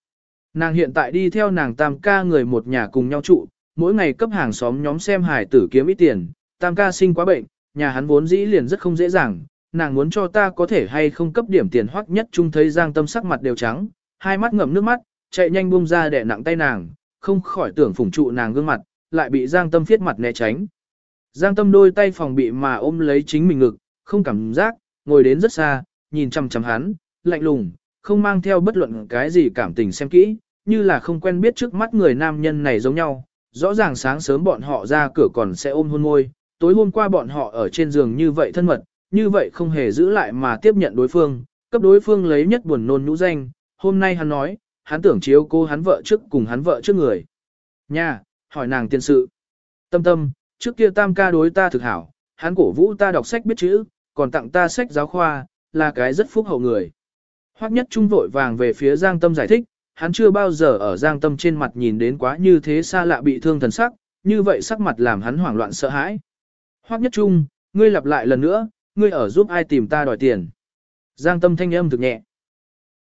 Nàng hiện tại đi theo nàng tam ca người một nhà cùng nhau trụ, mỗi ngày cấp hàng xóm nhóm xem hải tử kiếm ít tiền, tam ca sinh quá bệnh, nhà hắn vốn dĩ liền rất không dễ dàng, nàng muốn cho ta có thể hay không cấp điểm tiền hoắc nhất trung thấy giang tâm sắc mặt đều trắng, hai mắt ngậm nước mắt, chạy nhanh buông ra để nặng tay nàng, không khỏi tưởng phủng trụ nàng gương mặt, lại bị Giang Tâm phiết mặt né tránh. Giang Tâm đôi tay phòng bị mà ôm lấy chính mình ngực, không cảm giác, ngồi đến rất xa, nhìn chằm chằm hắn, lạnh lùng, không mang theo bất luận cái gì cảm tình xem kỹ, như là không quen biết trước mắt người nam nhân này giống nhau. Rõ ràng sáng sớm bọn họ ra cửa còn sẽ ôm hôn môi, tối hôm qua bọn họ ở trên giường như vậy thân mật, như vậy không hề giữ lại mà tiếp nhận đối phương, cấp đối phương lấy nhất buồn nôn nhũ danh. Hôm nay hắn nói, hắn tưởng chiếu cô hắn vợ trước cùng hắn vợ trước người. Nha, hỏi nàng tiên sự. Tâm tâm, trước kia tam ca đối ta thực hảo, hắn cổ vũ ta đọc sách biết chữ, còn tặng ta sách giáo khoa, là cái rất phúc hậu người. Hoắc nhất trung vội vàng về phía Giang Tâm giải thích, hắn chưa bao giờ ở Giang Tâm trên mặt nhìn đến quá như thế xa lạ bị thương thần sắc, như vậy sắc mặt làm hắn hoảng loạn sợ hãi. Hoắc nhất trung, ngươi lặp lại lần nữa, ngươi ở giúp ai tìm ta đòi tiền. Giang Tâm thanh âm thực nhẹ.